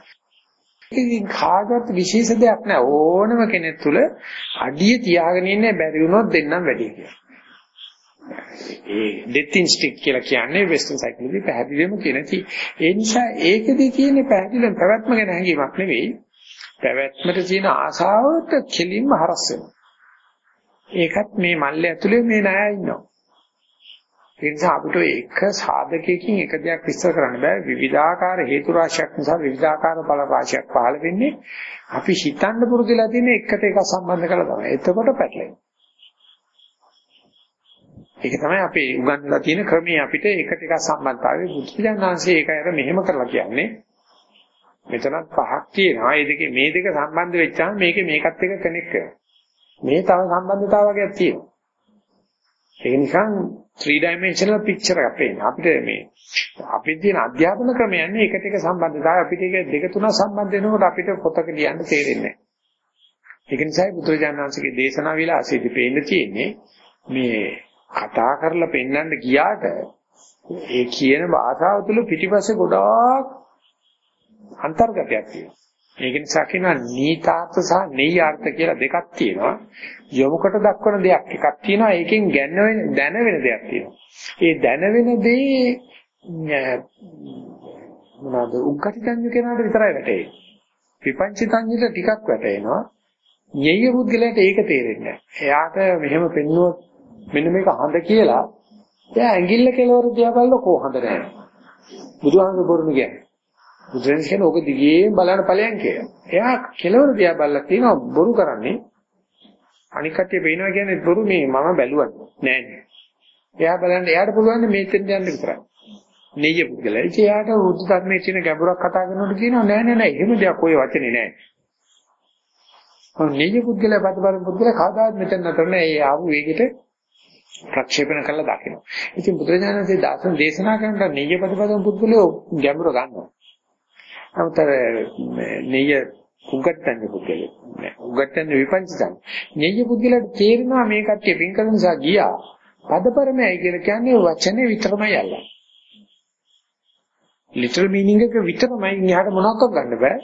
ඉතින් කාගවත් විශේෂ දෙයක් නැහැ ඕනම කෙනෙක් තුල අඩිය තියාගෙන ඉන්නේ බැරි වුණොත් දෙන්නම් වැඩි කියලා. ඒ ඩෙත් ඉන්ස්ටින්ක්ට් කියලා කියන්නේ වෙස්ටර්න් සයිකොලොජි පැහැදිලිවම කියනති. ඒ නිසා ඒකදී කියන්නේ පැහැදිලිවම පැවැත්ම ගැන හැඟීමක් නෙවෙයි. පැවැත්මට තියෙන ආසාවට කෙලින්ම හරස් වෙනවා. ඒකත් මේ මල්ලේ ඇතුලේ මේ ණය ඉන්නවා. ඒ නිසා අපිට එක සාධකයකින් එක දෙයක් විස්තර කරන්න බෑ විවිධාකාර හේතු රාශියක් නිසා විවිධාකාර ඵල රාශියක් පහළ වෙන්නේ අපි හිතන්න පුරුදුලා තියෙන එකට එක සම්බන්ධ කරලා තමයි. එතකොට පැටලෙන්නේ. ඒක තමයි අපි උගන්වලා තියෙන ක්‍රමයේ අපිට එකට එක සම්බන්ධතාවය බුදුජානනාංශයේ ඒක අර මෙහෙම කරලා කියන්නේ. මෙතනත් පහක් තියෙනවා. මේ දෙකේ මේ දෙක සම්බන්ධ වෙච්චාම මේකේ මේකත් එක්ක කනෙක්ට් කරනවා. මේ තව සම්බන්ධතාවයක් තියෙනවා. ඒක නිකන් 3 dimensional picture එකක් පේන. අපිට මේ අපිට තියෙන අධ්‍යාපන ක්‍රමයන්නේ එකට එක සම්බන්ධතාවය අපිට ඒක දෙක තුනක් සම්බන්ධ වෙනකොට අපිට පොතක ලියන්න තේරෙන්නේ නැහැ. ඒක නිසායි බුදුරජාණන් වහන්සේගේ දේශනා විලාසයේදී පේන්න තියෙන්නේ මේ කතා කරලා පෙන්වන්න ගියාට ඒ කියන භාෂාව තුළ පිටිපස්සේ ගොඩාක් අන්තර්ගතයක් තියෙනවා. ඒක නිසා කියනවා නීතාර්ථ සහ නෙය්‍යාර්ථ කියලා දෙකක් තියෙනවා. යොමුකට දක්වන දෙයක් එකක් තියෙනවා. ඒකෙන් ගැන දැන වෙන දෙයක් තියෙනවා. ඒ දැන වෙන දේ මොනවාද උක්කටිතඤ්ඤ කෙනාට විතරයි වැටෙන්නේ. විපංචිතඤ්ඤට ටිකක් වැටෙනවා. ඤෙය්‍ය පුද්ගලයාට ඒක තේරෙන්නේ නැහැ. එයාට මෙහෙම පෙන්නුවොත් මෙන්න මේක හඳ කියලා එයා ඇඟිල්ල කෙලවර දිහා බලලා කොහොඳ නැහැ. බුදුහාමුදුරු බොරුන කියන්නේ. බුදුරජාණන් කියන ඕක දිගින් බලන්න ඵලයන් කියලා. එයා කෙලවර දිහා බලලා කියනවා බොරු කරන්නේ. අනික් කටේ පේනවා කියන්නේ බොරු මේ මම බැලුවා නෑ නෑ. එයා බලන්න එයාට පුළුවන් මේ දෙන්න යන්න විතරයි. නෙය පුද්ගලයා. ඒ කියාට බුද්ධ ධර්මයේ තියෙන ගැඹුරක් කතා කරනකොට කියනවා නෑ නෑ නෑ එහෙම දෙයක් ඔය වචනේ නෑ. නෙය පුද්ගලයා පදබරම් පුද්ගලයා කවදාත් මෙතන නතර නෑ. ඒ ආපු වේගෙට ප්‍රක්ෂේපණ කරලා දකිනවා. ඉතින් බුදුරජාණන්සේ දාසන දේශනා කරන නෙය පදබරම් පුද්ගලයා ගැඹුර ගන්නවා. නමුත් නෙය උගට්ටන්නේ පුද්ගලෙක් නෑ. උගට්ටන්නේ විපංචයන්. නෙය පුද්ගලට තේරෙනවා මේ කට්ටිය පින් කරන නිසා ගියා. පදපරමයි කියලා කියන්නේ වචනේ විතරමයි අල්ලන්නේ. ලිටල් මීනින්ග් එක විතරමයි න්යායට මොනවක්වත් ගන්න බෑ.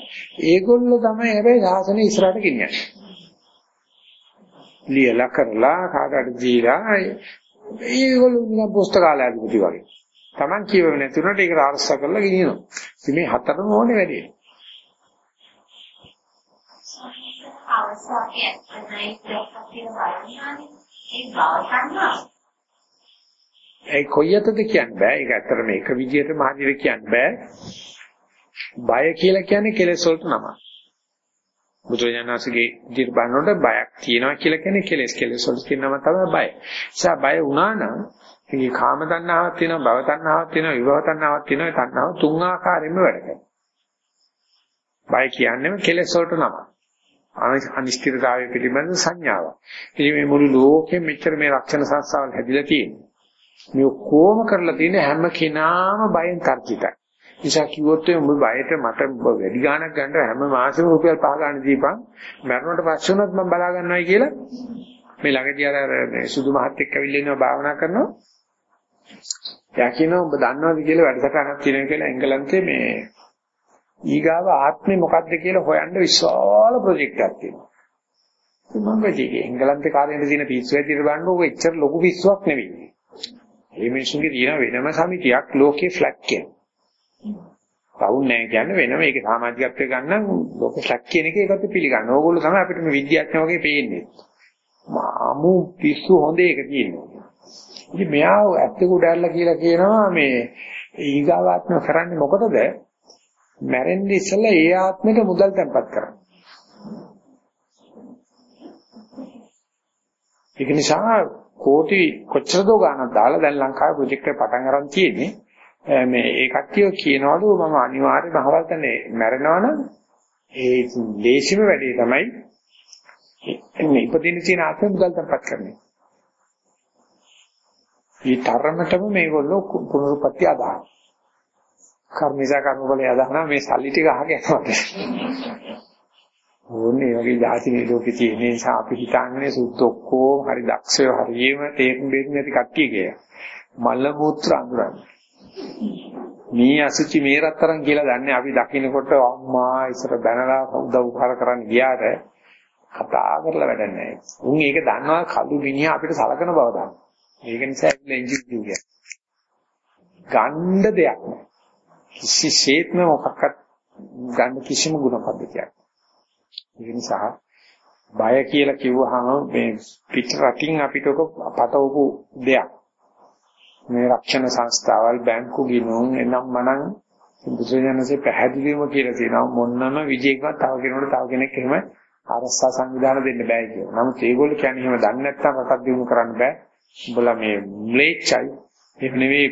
ඒගොල්ලෝ තමයි හැබැයි සාසනේ ඉස්සරහට ගෙනියන්නේ. ලියලා කරලා කාටට දීලා ඒගොල්ලෝ නිකන් පුස්තකාලයක් වගේ. Taman කියවෙන්නේ නැතුනට ඒක ආරස්ස කරලා ගෙනියනවා. ඉතින් මේ හතරම ඕනේ වැඩි. අවස්ථාවේ ඇත්තයි දෙකක් තියෙනවා ඒ බව ඒ කොයියටද කියන්න බෑ. ඒක ඇත්තටම එක විදියටම හරියට කියන්න බෑ. බය කියලා කියන්නේ කෙලෙස් වලට නම. බුදුරජාණන්සේගේ ඉදිරි බණවලට බයක් තියෙනවා කියලා කියන්නේ කෙලෙස් කෙලෙස් වලට කියන නම තමයි බය. ඒ නිසා බය වුණා නම් ඒකේ කාම තණ්හාවක් තියෙනවා, භව තණ්හාවක් තියෙනවා, විභව තණ්හාවක් තියෙනවා. ඒ තණ්හාව තුන් ආකාරයෙන්ම වැඩ කරනවා. බය කියන්නේම කෙලෙස් වලට නම. අනිශ්චිතතාවය පිළිබඳ සංඥාව. ඉතින් මේ මුළු ලෝකෙම මෙච්චර මේ රක්ෂණ සංස්ථාවල් හැදිලා තියෙනවා. මේ කොහොම කරලා තියෙන හැම කෙනාම බයෙන් තර්කිතයි. නිසා කිව්වොත් උඹ බයට මට වැඩි ගාණක් ගන්න හැම මාසෙම රුපියල් 5 ගන්න දීපන්. මරණයට පස්සේ උනත් මම බලා ගන්නවයි කියලා මේ ළඟදී අර මේ සුදු මහත් එක්ක ඇවිල්ලා ඉන්නවා භාවනා කරනවා. එයා කියනවා ඔබ දන්නවද කියලා වැඩසටහනක් තියෙනවා කියලා එංගලන්තේ මේ ඊගාව ආත්මේ මොකද්ද කියලා හොයන්න විශාල ප්‍රොජෙක්ට් එකක් තියෙනවා. මම කිව්වේ එංගලන්තේ කාර්යයේ තියෙන පිස්සු ඇදිර බලන්න ඕක එච්චර ලොකු පිස්සුවක් නෙවෙයි. මේ මිනිස්සුන්ගේ තියෙන වෙනම සමිතියක් ලෝකේ ෆ්ලැග් කියන. වවුන් නැහැ කියන්නේ වෙනම ඒක සමාජිකත්වයේ ගන්න ලෝක ශක් කියන එක ඒකත් පිළිගන්න. ඕගොල්ලෝ තමයි අපිට මේ විද්‍යාඥයෝ වගේ පේන්නේ. මාමු පිස්සු හොඳ එක තියෙනවා. ඉතින් මෙයා ඇත්ත කුඩැල්ල කියලා කියනවා මේ ඊගාවාත්ම කරන්නේ මොකටද? මැරෙන්න ඉස්සෙල්ලා ඒ ආත්මෙට මුදල් තැන්පත් කරන්න. ඒක නිසා කෝටි කොච්චර දෝ ගාණක් දාලා දැන් ලංකාවේ ප්‍රොජෙක්ට් එක පටන් අරන් තියෙන්නේ. මේ ඒ කට්ටිය කියනවලු මම අනිවාර්යයෙන්ම අහවල් තැනේ මැරෙනවනම් ඒ දේශිම වැඩේ තමයි මේ ඉපදින තියෙන ආත්ම මුදල් තැන්පත් කරන්නේ. මේ තරමටම මේගොල්ලෝ පුනරුත්පත්ති අදහන. කර්මිසා කර්මවල අදහන මේ සල්ලි ටික අහගෙන යනවා. ඕනේ වගේ જાති මේ ලෝකේ තියෙන නිසා අපි හිතන්නේ සුත් ඔක්කොම හරි දක්ෂය හරියම තේරුම් දෙන්නේ නැති කට්ටිය කියලා. මල මුත්‍ර අඳුරන්නේ. මේ අසුචි මේ රත්තරන් කියලා දන්නේ අපි දකින්නකොට අම්මා ඉස්සර බැනලා උදව් උපකාර කරන්න ගියාට කතා කරලා වැඩක් නැහැ. උන් ඒක දන්නවා කළු මිනිහා අපිට සලකන බව දන්නවා. ඒක නිසා එන්ජින් කියන්නේ. ගණ්ඩ දෙයක් නෑ. කිසිසේත්ම මොකක්වත් ගන්න කිසිම ගුණ පද්ධතියක්. ඒ නිසා බය කියලා කිව්වහම මේ පිට රටින් අපිට ඔක පතවපු දෙයක්. මේ රක්ෂණ සංස්ථාවල් බැංකු ගිණුම් එනම් මනං බුදුසසුනේ පැහැදිලිවම කියලා තියෙනවා මොන්නම විජේකවත් තව කෙනෙකුට තව කෙනෙක් එහෙම ආරස්සා සංවිධාන දෙන්න බෑ කියලා. නමුත් ඒගොල්ලෝ කියන්නේ එහෙම දන්නේ නැත්නම් රටක් දිනු කරන්න බෑ. උඹලා මේ ම්ලේච්චයි. ඒක නෙවෙයි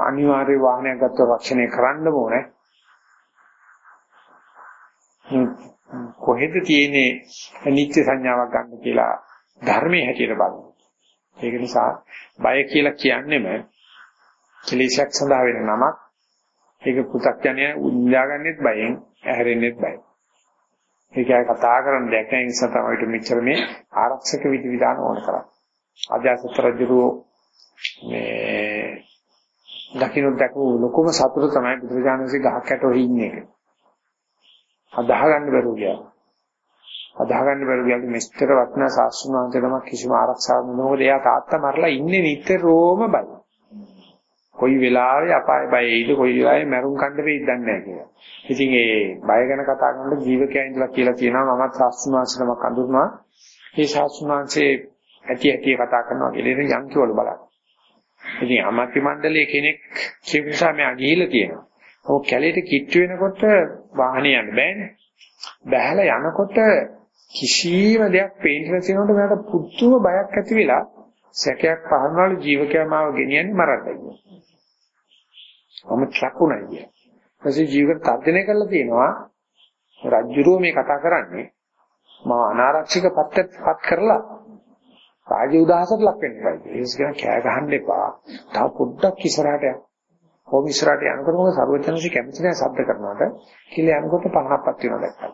අනිවාර්ය වාහනයක් ගත්තොත් රක්ෂණය කරන්න ඕනේ. කොහෙද තියෙන්නේ නිත්‍ය සංඥාවක් ගන්න කියලා ධර්මයේ හැටියට බලන්න. ඒක නිසා බය කියලා කියන්නේම කෙලෙසක් සඳහා වෙන නමක්. ඒක පු탁ඥය උන්දාගන්නෙත් බයෙන්, ඇහැරෙන්නෙත් බයෙන්. ඒකයි කතා කරන්න දෙයක් නැහැ නිසා තමයි මෙච්චර මේ ආරක්ෂක විධි විධාන ඕන කරන්නේ. අජාසත් රජුරෝ මේ දකින්න දැකපු ලොකුම සතුට තමයි බුදුරජාණන්සේ ගහක් යට ඔහි ඉන්නේ. අදාහ ගන්න බැරුව ගියා. අදාහ ගන්න බැරුව ගියාට මෙච්චර වටිනා සාස්ෘණ වහන්සේනම කිසිම ආරක්ෂාවක් නොවද එයා තාත්තා මරලා ඉන්නේ නිතරම බයි. කොයි වෙලාවෙ අපාය බයෙයිද කොයි වෙලාවෙ මරුන් කන්න වෙයිද දන්නේ නැහැ කියලා. ඉතින් ඒ බය ගැන කතා කරනකොට ජීවකයා ඉඳලා කියලා කියනවා මමත් සාස්ෘණ වහන්සේනමක් අඳුරනවා. ඒ සාස්ෘණ වහන්සේ ඇටි ඇටි කතා කරනවා කියලා ඉතින් යන්කිවල බලන්න. ඉතින් අමාත්‍ය මණ්ඩලයේ කෙනෙක් කියපු නිසා මම ගිහිල්ලා තියෙනවා. ඔය කැලේට කිට්ටු වෙනකොට වාහනේ යන්න බෑනේ. බැහැලා යනකොට කිසිම දෙයක් පේන්න නැතිනකොට මට පුදුම බයක් ඇති වෙලා සැකයක් පහනවලු ජීවකයා මාව ගෙනියන්නේ මරන්නයි. මම චකුණයි කිය. ඊපස්සේ ජීවිත තර්ජනය කරලා තියෙනවා රජ්ජුරුව මේ කතා කරන්නේ මම අනාරක්ෂිත පත්පත් කරලා රාජ්‍ය උදාහසට ලක් වෙන්න එපා. ඒක කියන කෑ ගහන්න එපා. තව පොඩ්ඩක් ඉස්සරහට යන්න. කොහොම ඉස්සරහට යනකොට මොකද සර්වඥාන්සේ කැමති නැහැ ශබ්ද කරනවට කියලා යනකොට පහනක්පත් වෙනවා දැක්කා.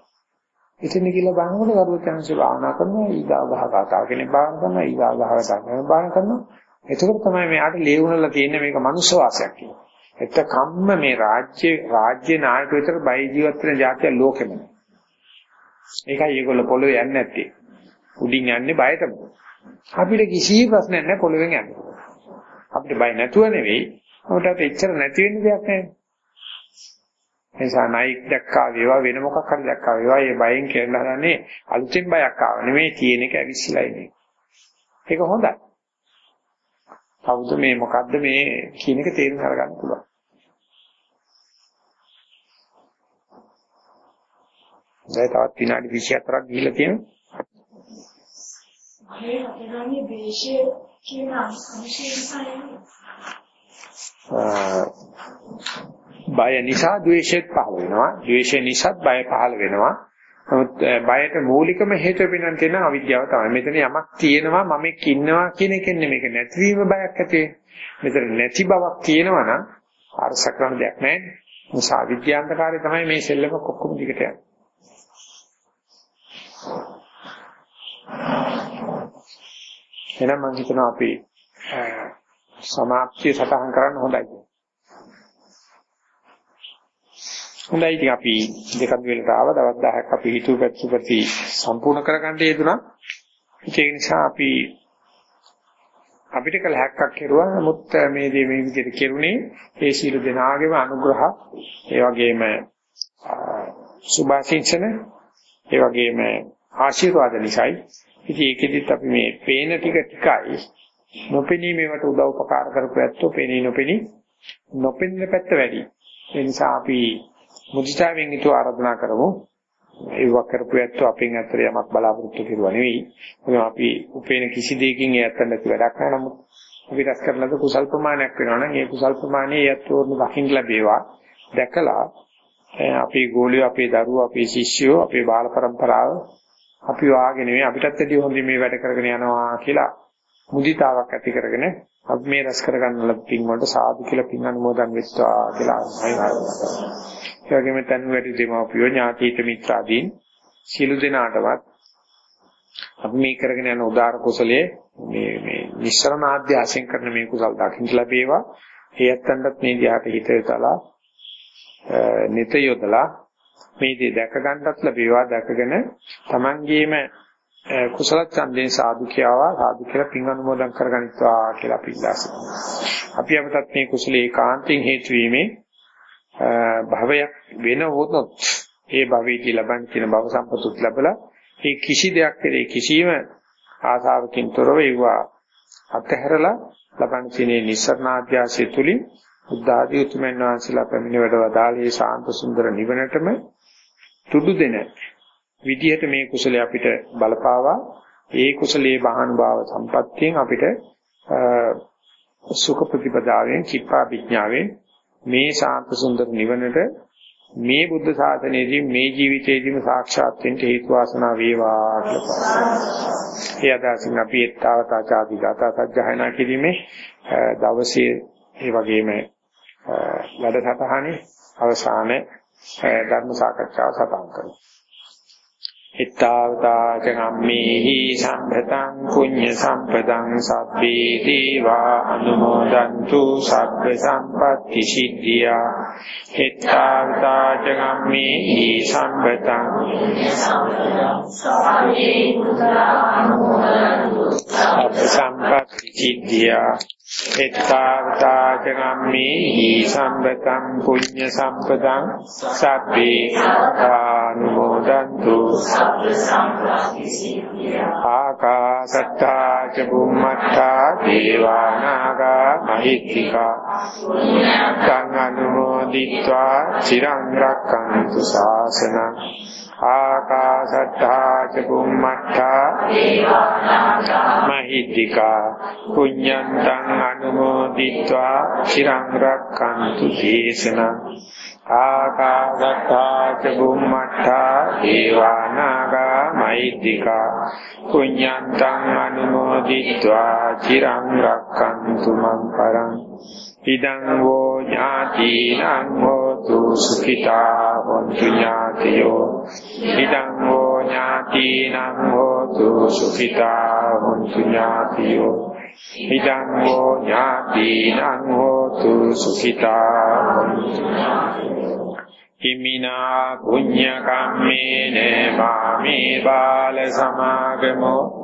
ඉතින් කියලා බලනකොට සර්වඥාන්සේ භාවනා කරනවා ඊගා ගහ කතාව කෙනෙක් භාවනා කරනවා ඊගා ගහ කතාව භාවනා කරනවා. එතකොට තමයි මෙයාට ලේවුණලා තියෙන්නේ මේක මනුස්ස වාසයක් කියලා. එතකම්ම මේ රාජ්‍ය රාජ්‍ය නායක විතර බයි ජීවත් වෙන જાතිය ලෝකෙම නෑ. ඒකයි ඒගොල්ලෝ පොළොවේ යන්නේ නැත්තේ. උඩින් යන්නේ බයටම. අපිට කිසි ප්‍රශ්නයක් නැහැ පොළොවෙන් යන්නේ. අපිට බය නැතුව නෙවෙයි අපිට එච්චර නැති වෙන්න දෙයක් නැහැ. එනිසා නයික් දැක්කා වේවා වෙන මොකක් හරි දැක්කා වේවා ඒ බයෙන් කියන හදන්නේ අලුතෙන් බයක් ආව නෙමෙයි තියෙන එක ඇවිස්සලා ඉන්නේ. ඒක හොඳයි. කවුද මේ මොකද්ද මේ කියන එක තේරුම් අරගන්න පුළුවන්. දැන් තවත් විනාඩි 24ක් ගිහිල්ලා තියෙනවා. මේ අපේ දේශය කියන අංශයෙන් බය නිසා ද්වේෂයත් පහළ වෙනවා. ද්වේෂය නිසා බය පහළ වෙනවා. නමුත් බයට මූලිකම හේතුව වෙනන් තියෙන අවිද්‍යාව තමයි. මෙතන යමක් තියෙනවා මම ඉන්නවා කියන එකෙන් නෙමෙයි නැතිවීම බයක් ඇති මෙතන නැති බවක් තියෙනවා නම් අරසකරන දෙයක් නැහැ. නිසා විද්‍යාන්තකාරය තමයි මේ සෙල්ලම කොක්කම දිගට යන්නේ. එහෙනම් මම හිතනවා අපි සමාප්තිය සටහන් කරන්න හොඳයි. හොඳයි ඉතින් අපි දෙකක් වෙලට ආව දවස් 10ක් අපි හිතුව පැතුපති සම්පූර්ණ කරගන්න යෙදුණා. ඒක නිසා අපි අපිට කළ හැක්කක් කෙරුවා නමුත් මේ දේ මේ විදිහට කෙරුණේ ඒ සීල දෙනාගේම අනුග්‍රහ ඒ වගේම සුභාශිංසන ඒ වගේම ආශිර්වාද නිසායි ඉතින් ඒකෙදිත් අපි මේ පේන ටික ටිකයි නොපෙනී මේවට උදව් උපකාර කරපු ඇත්තෝ පෙනී නොපෙනී නොපෙනෙන පැත්ත වැඩි ඒ නිසා අපි මුදිතාවෙන් ඊට ආරාධනා කරමු ඒවක් කරපු ඇත්තෝ අපෙන් ඇත්තට යමක් බලාපොරොත්තු කෙරුවා නෙවෙයි. මොකද අපි උපේන කිසි දෙයකින් ඒ ඇත්තට නැති වැඩක් නෑ. නමුත් අපි රැස් කරන ලද කුසල් ප්‍රමාණයක් වෙනවා නම් ඒ කුසල් ප්‍රමාණය ඒ ඇත්තෝට දකින්න ලැබේවා. දැකලා අපේ ගෝලියෝ, අපේ දරුවෝ, අපේ ශිෂ්‍යයෝ, අපේ බාල પરම්පරාව අපි වාගේ නෙවෙයි අපිටත් වැඩි හොඳින් මේ වැඩ කරගෙන යනවා කියලා මුදිතාවක් ඇති කරගෙන අපි මේ රැස් කරගන්න ලද පින් වලට සාදු කියලා පින් අනුමෝදන් වෙත්වා කියලා ආශිර්වාද ඒ වගේම තන් වැඩි දෙමාපියෝ ඥාතිත මිත්‍රාදීන් සියලු දෙනාටවත් අපි මේ කරගෙන යන උදාර කුසලයේ මේ මේ නිස්සරණ ආධ්‍යාසයෙන් කරන මේ කුසල් දකින්න ලැබේවා. ඒ ඇත්තන්ටත් මේ දිහාට හිත යොදලා නිත යොදලා මේ දේ දැක ගන්නත් ලැබේවා. දැකගෙන Tamangeema කුසල ඡන්දේ සාදු කියවා සාදු කියලා පින් අනුමෝදන් කරගනිත්වා කියලා අපි ඉල්ලා සිටිනවා. අපි අපටත් මේ කුසලේ ඒකාන්තයෙන් හේතු වීමේ භවයක් වෙන වුණොත් ඒ භවයේදී ලබන්න තියෙන භව සම්පතුත් ලැබලා ඒ කිසි දෙයක් කෙරේ කිසිම ආසාවකින් තොරව ඒවා අතහැරලා ලබන්න තියෙන නිස්සරණාධ්‍යාසය තුලින් බුද්ධ ආදී උතුමන් වහන්සේලා පැමිණ වැඩවදාලේ ශාන්ත සුන්දර නිවනටම තුඩු දෙන විදියට මේ කුසලයේ අපිට බලපාවා ඒ කුසලයේ බාහනුභාව සම්පත්තියෙන් අපිට සුඛ ප්‍රතිපදාවෙන් කිප්පා විඥාවෙන් මේ ශාන්ත සුන්දර නිවනට මේ බුද්ධ ශාසනයේදී මේ ජීවිතයේදීම සාක්ෂාත් වෙන්න හේතු වාසනා වේවා කියලා. ඒ අදහසින් අපි ඊතාවතාචාදී ගාථා සජ්ජායනා කිරීමේ දවසේ ඒ වගේම වැඩසටහනේ අවසාන ධර්ම සාකච්ඡාව සටහන් කරනවා. ittavata jangammehi sambhatang punya sampadang sabbi deva anumodantu sabba sampatti siddhiya ittavata jangammehi sambhatang sabba sampatti siddhiya එත්තාවතාචනම්මේ ඊසම්බතං පුඤ්ඤ සම්පදං සබ්බේ සත්තානුමෝදන්තු සබ්බ සම්ප්‍රාප්තිසිද්ධියා ආකාසත්තා ච බුම්මත්තා දේවානාගා මහිත්‍තිකා. සං අනුමෝදිත්වා চিරං රක්ඛන්තු ශාසනං ආකාසත්තා ච බුම්මත්තා දේවානාගා මහිත්‍තිකා. පුඤ්ඤන්තං අනුමෝදිत्वा চিරං රක්칸තු දේශනං. ආකාශත්තා ච බුම්මත්තා දේවානාගා මෛත්‍තිකා පුඤ්ඤන්තං අනුමෝදිत्वा চিරං රක්칸තු මං පරං. ඉදං වෝ ඥාතිනං හෝතු සුඛිතා හොන්තු ඥාතියෝ. ඉදං වෝ ඥාතිනං හෝතු සුඛිතා හොන්තු ඥාතියෝ. ඉදං වෝ ඥාතිනං හෝතු සුඛිතා හොන්තු හිමිනා පුඤ්ඤ කම්මේන මාමේ බාල සමාගමෝ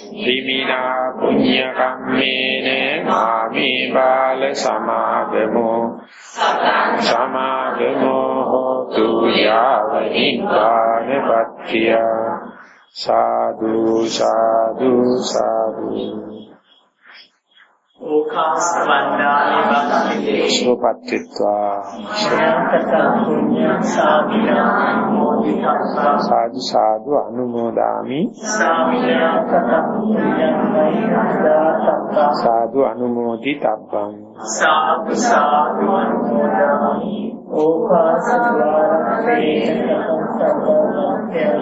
හිමිනා පුඤ්ඤ කම්මේන මාමේ බාල සමාගමෝ සමාගමෝ හෝතු යාව නිපානපත්තිය සාදු සාදු සාදු ඕකාස වන්දානි බක්ඛිතේ සෝපත්ත්වා ශයන්තං පුඤ්ඤං සාමිනා මොදිතස්සා සාදු සාදු අනුමෝදාමි. සාමිනාතං පුඤ්ඤං වෛරස්සා සාදු අනුමෝදි තබ්බං සාදු සාදු අනුමෝදාමි ඕකාස ද්වාරත්තේ සම්පත්තං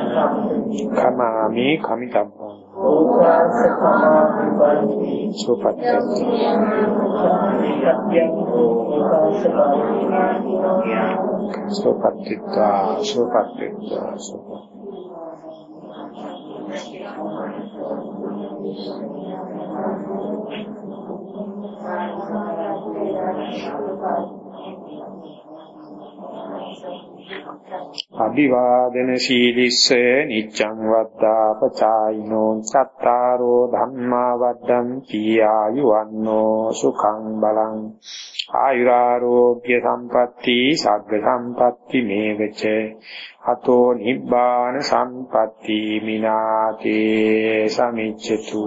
සම්පත්තං කමාමි කමිතබ්බං. ඕකාස සමාධිපන්ති සෝපත්ත්වා සත්‍යං ඕකාස සෝපත්ත්වා සෝපත්ත්වා සෝපත්ත්වා අභිවාදන සීලිස්ස නිච්ඡං වද්දා පචායිනෝ සත්තාරෝ ධම්මා වද්දම් පියායුවන්නෝ සුඛං බලං ආයුරාෝග්‍ය සම්පatti සග්ග සම්පatti මේවච අතෝ නිබ්බාන සම්පatti මිනාතේ සමිච්ඡතු